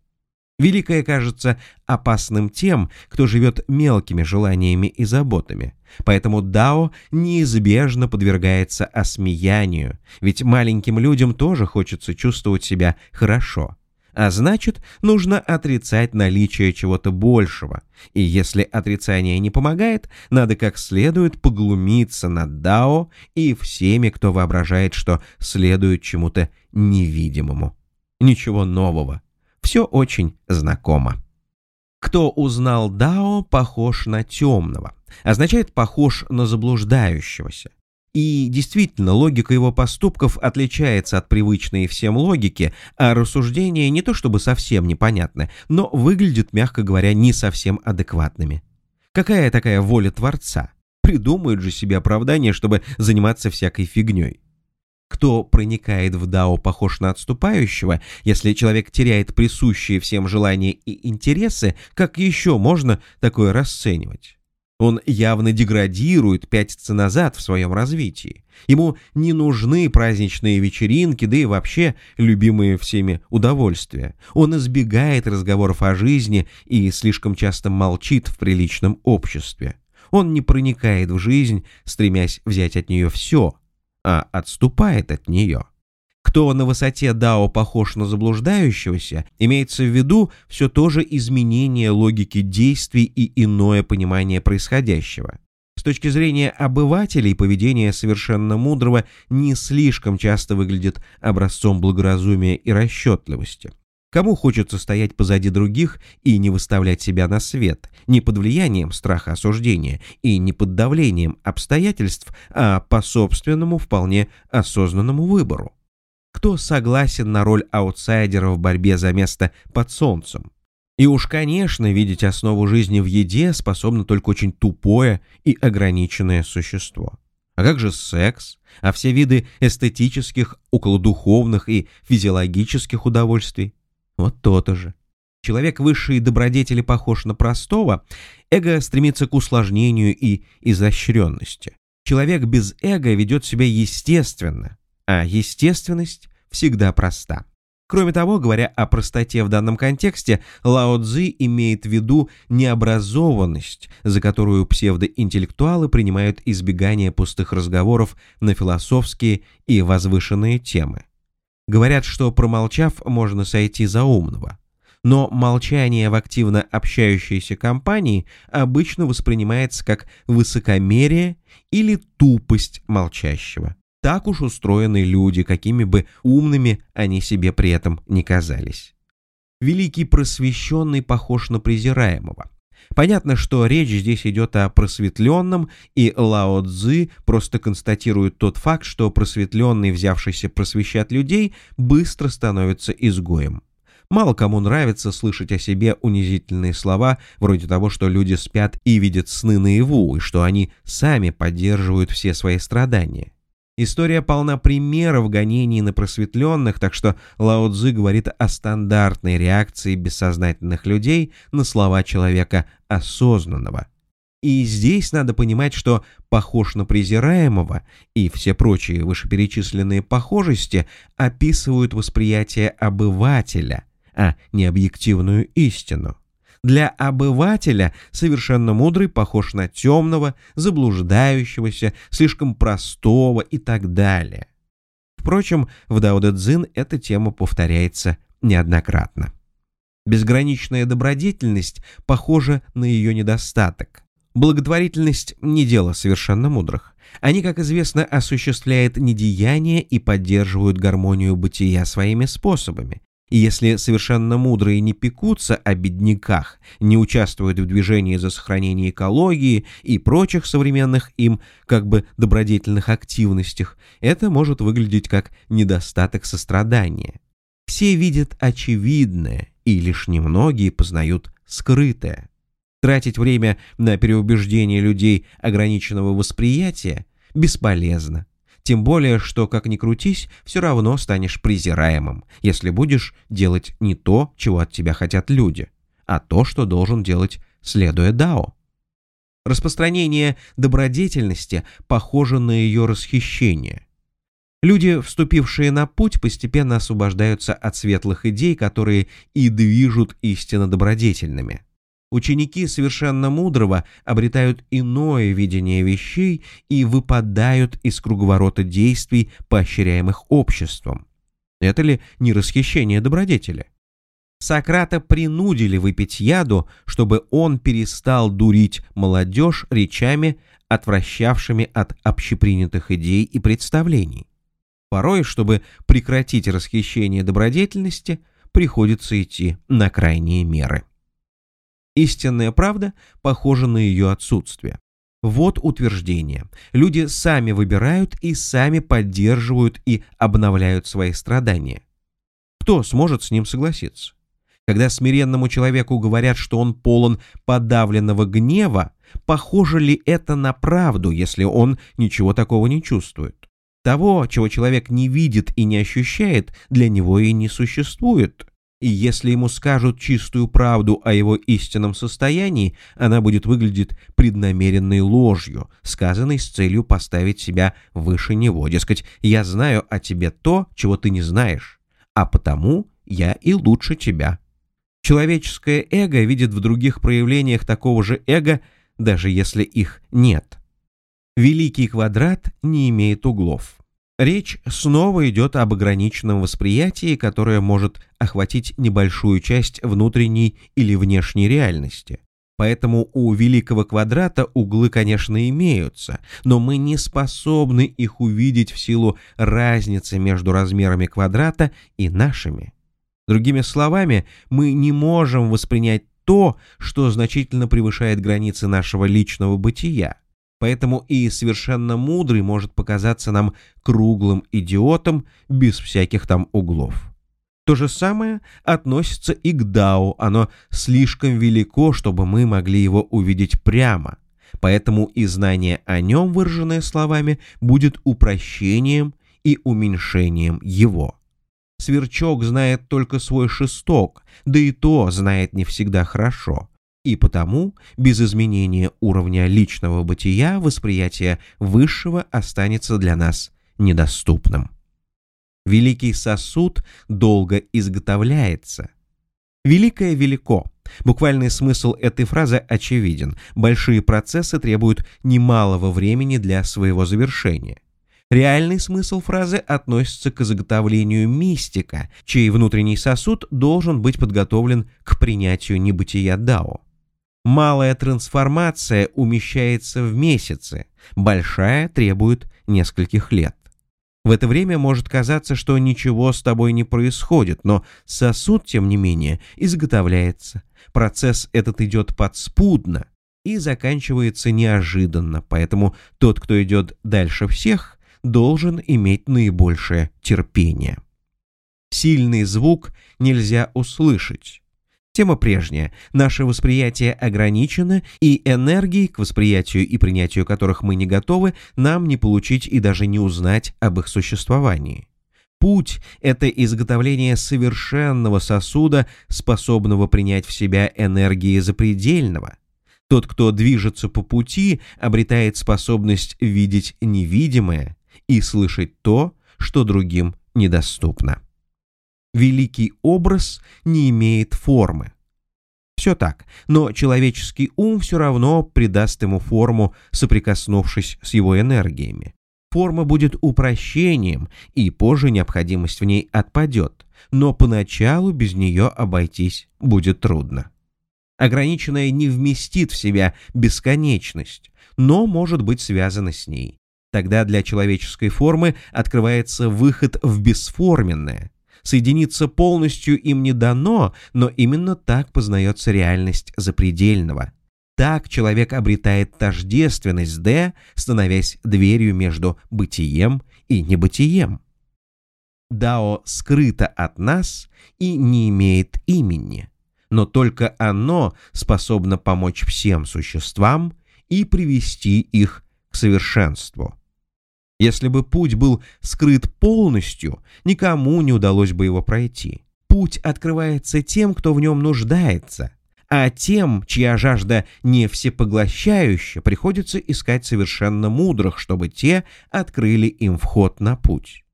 Великое кажется опасным тем, кто живет мелкими желаниями и заботами. Поэтому Дао неизбежно подвергается осмеянию, ведь маленьким людям тоже хочется чувствовать себя хорошо. А значит, нужно отрицать наличие чего-то большего. И если отрицание не помогает, надо как следует поглумиться над Дао и всеми, кто воображает, что следует чему-то невидимому. Ничего нового все очень знакомо. Кто узнал Дао, похож на темного, означает похож на заблуждающегося. И действительно, логика его поступков отличается от привычной всем логики, а рассуждения не то чтобы совсем непонятны, но выглядят, мягко говоря, не совсем адекватными. Какая такая воля Творца? Придумают же себе оправдание, чтобы заниматься всякой фигней. Кто проникает в Дао, похож на отступающего, если человек теряет присущие всем желания и интересы, как еще можно такое расценивать? Он явно деградирует, пятится назад в своем развитии. Ему не нужны праздничные вечеринки, да и вообще любимые всеми удовольствия. Он избегает разговоров о жизни и слишком часто молчит в приличном обществе. Он не проникает в жизнь, стремясь взять от нее все – а отступает от нее. Кто на высоте Дао похож на заблуждающегося, имеется в виду все то же изменение логики действий и иное понимание происходящего. С точки зрения обывателей, поведение совершенно мудрого не слишком часто выглядит образцом благоразумия и расчетливости. Кому хочется стоять позади других и не выставлять себя на свет, не под влиянием страха осуждения и не под давлением обстоятельств, а по собственному вполне осознанному выбору? Кто согласен на роль аутсайдера в борьбе за место под солнцем? И уж, конечно, видеть основу жизни в еде способно только очень тупое и ограниченное существо. А как же секс? А все виды эстетических, околодуховных и физиологических удовольствий? Вот то-то же. Человек высшей добродетели похож на простого, эго стремится к усложнению и изощренности. Человек без эго ведет себя естественно, а естественность всегда проста. Кроме того, говоря о простоте в данном контексте, Лао Цзи имеет в виду необразованность, за которую псевдоинтеллектуалы принимают избегание пустых разговоров на философские и возвышенные темы. Говорят, что промолчав, можно сойти за умного. Но молчание в активно общающейся компании обычно воспринимается как высокомерие или тупость молчащего. Так уж устроены люди, какими бы умными они себе при этом не казались. Великий просвещенный похож на презираемого. Понятно, что речь здесь идет о просветленном, и Лао Цзы просто констатирует тот факт, что просветленный, взявшийся просвещать людей, быстро становится изгоем. Мало кому нравится слышать о себе унизительные слова, вроде того, что люди спят и видят сны наяву, и что они сами поддерживают все свои страдания. История полна примеров гонений на просветленных, так что Лао Цзы говорит о стандартной реакции бессознательных людей на слова человека осознанного. И здесь надо понимать, что похож на презираемого и все прочие вышеперечисленные похожести описывают восприятие обывателя, а не объективную истину. Для обывателя совершенно мудрый похож на темного, заблуждающегося, слишком простого и так далее. Впрочем, в Дао Дэ Цзин эта тема повторяется неоднократно. Безграничная добродетельность похожа на ее недостаток. Благотворительность не дело совершенно мудрых. Они, как известно, осуществляют недеяние и поддерживают гармонию бытия своими способами, и если совершенно мудрые не пекутся о бедняках, не участвуют в движении за сохранение экологии и прочих современных им как бы добродетельных активностях, это может выглядеть как недостаток сострадания. Все видят очевидное, и лишь немногие познают скрытое. Тратить время на переубеждение людей ограниченного восприятия бесполезно. Тем более, что, как ни крутись, все равно станешь презираемым, если будешь делать не то, чего от тебя хотят люди, а то, что должен делать, следуя Дао. Распространение добродетельности похоже на ее расхищение. Люди, вступившие на путь, постепенно освобождаются от светлых идей, которые и движут истинно добродетельными. Ученики совершенно мудрого обретают иное видение вещей и выпадают из круговорота действий, поощряемых обществом. Это ли не расхищение добродетели? Сократа принудили выпить яду, чтобы он перестал дурить молодежь речами, отвращавшими от общепринятых идей и представлений. Порой, чтобы прекратить расхищение добродетельности, приходится идти на крайние меры. Истинная правда похожа на ее отсутствие. Вот утверждение. Люди сами выбирают и сами поддерживают и обновляют свои страдания. Кто сможет с ним согласиться? Когда смиренному человеку говорят, что он полон подавленного гнева, похоже ли это на правду, если он ничего такого не чувствует? Того, чего человек не видит и не ощущает, для него и не существует. И если ему скажут чистую правду о его истинном состоянии, она будет выглядеть преднамеренной ложью, сказанной с целью поставить себя выше него. Дескать, я знаю о тебе то, чего ты не знаешь, а потому я и лучше тебя. Человеческое эго видит в других проявлениях такого же эго, даже если их нет. Великий квадрат не имеет углов. Речь снова идет об ограниченном восприятии, которое может охватить небольшую часть внутренней или внешней реальности. Поэтому у великого квадрата углы, конечно, имеются, но мы не способны их увидеть в силу разницы между размерами квадрата и нашими. Другими словами, мы не можем воспринять то, что значительно превышает границы нашего личного бытия. Поэтому и совершенно мудрый может показаться нам круглым идиотом без всяких там углов. То же самое относится и к Дао, оно слишком велико, чтобы мы могли его увидеть прямо, поэтому и знание о нем, выраженное словами, будет упрощением и уменьшением его. Сверчок знает только свой шесток, да и то знает не всегда хорошо, и потому без изменения уровня личного бытия восприятие высшего останется для нас недоступным. Великий сосуд долго изготовляется. Великое велико. Буквальный смысл этой фразы очевиден. Большие процессы требуют немалого времени для своего завершения. Реальный смысл фразы относится к изготовлению мистика, чей внутренний сосуд должен быть подготовлен к принятию небытия Дао. Малая трансформация умещается в месяцы, большая требует нескольких лет. В это время может казаться, что ничего с тобой не происходит, но сосуд, тем не менее, изготовляется. Процесс этот идет подспудно и заканчивается неожиданно, поэтому тот, кто идет дальше всех, должен иметь наибольшее терпение. Сильный звук нельзя услышать, Тема прежняя. Наше восприятие ограничено, и энергии, к восприятию и принятию которых мы не готовы, нам не получить и даже не узнать об их существовании. Путь — это изготовление совершенного сосуда, способного принять в себя энергии запредельного. Тот, кто движется по пути, обретает способность видеть невидимое и слышать то, что другим недоступно великий образ не имеет формы. Все так, но человеческий ум все равно придаст ему форму, соприкоснувшись с его энергиями. Форма будет упрощением, и позже необходимость в ней отпадет, но поначалу без нее обойтись будет трудно. Ограниченное не вместит в себя бесконечность, но может быть связано с ней. Тогда для человеческой формы открывается выход в бесформенное, Соединиться полностью им не дано, но именно так познается реальность запредельного. Так человек обретает тождественность «д», становясь дверью между бытием и небытием. Дао скрыто от нас и не имеет имени, но только оно способно помочь всем существам и привести их к совершенству. Если бы путь был скрыт полностью, никому не удалось бы его пройти. Путь открывается тем, кто в нем нуждается, а тем, чья жажда не всепоглощающая, приходится искать совершенно мудрых, чтобы те открыли им вход на путь.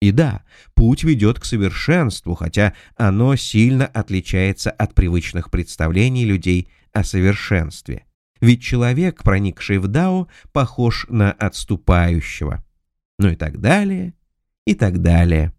И да, путь ведет к совершенству, хотя оно сильно отличается от привычных представлений людей о совершенстве. Ведь человек, проникший в Дао, похож на отступающего. Ну и так далее, и так далее.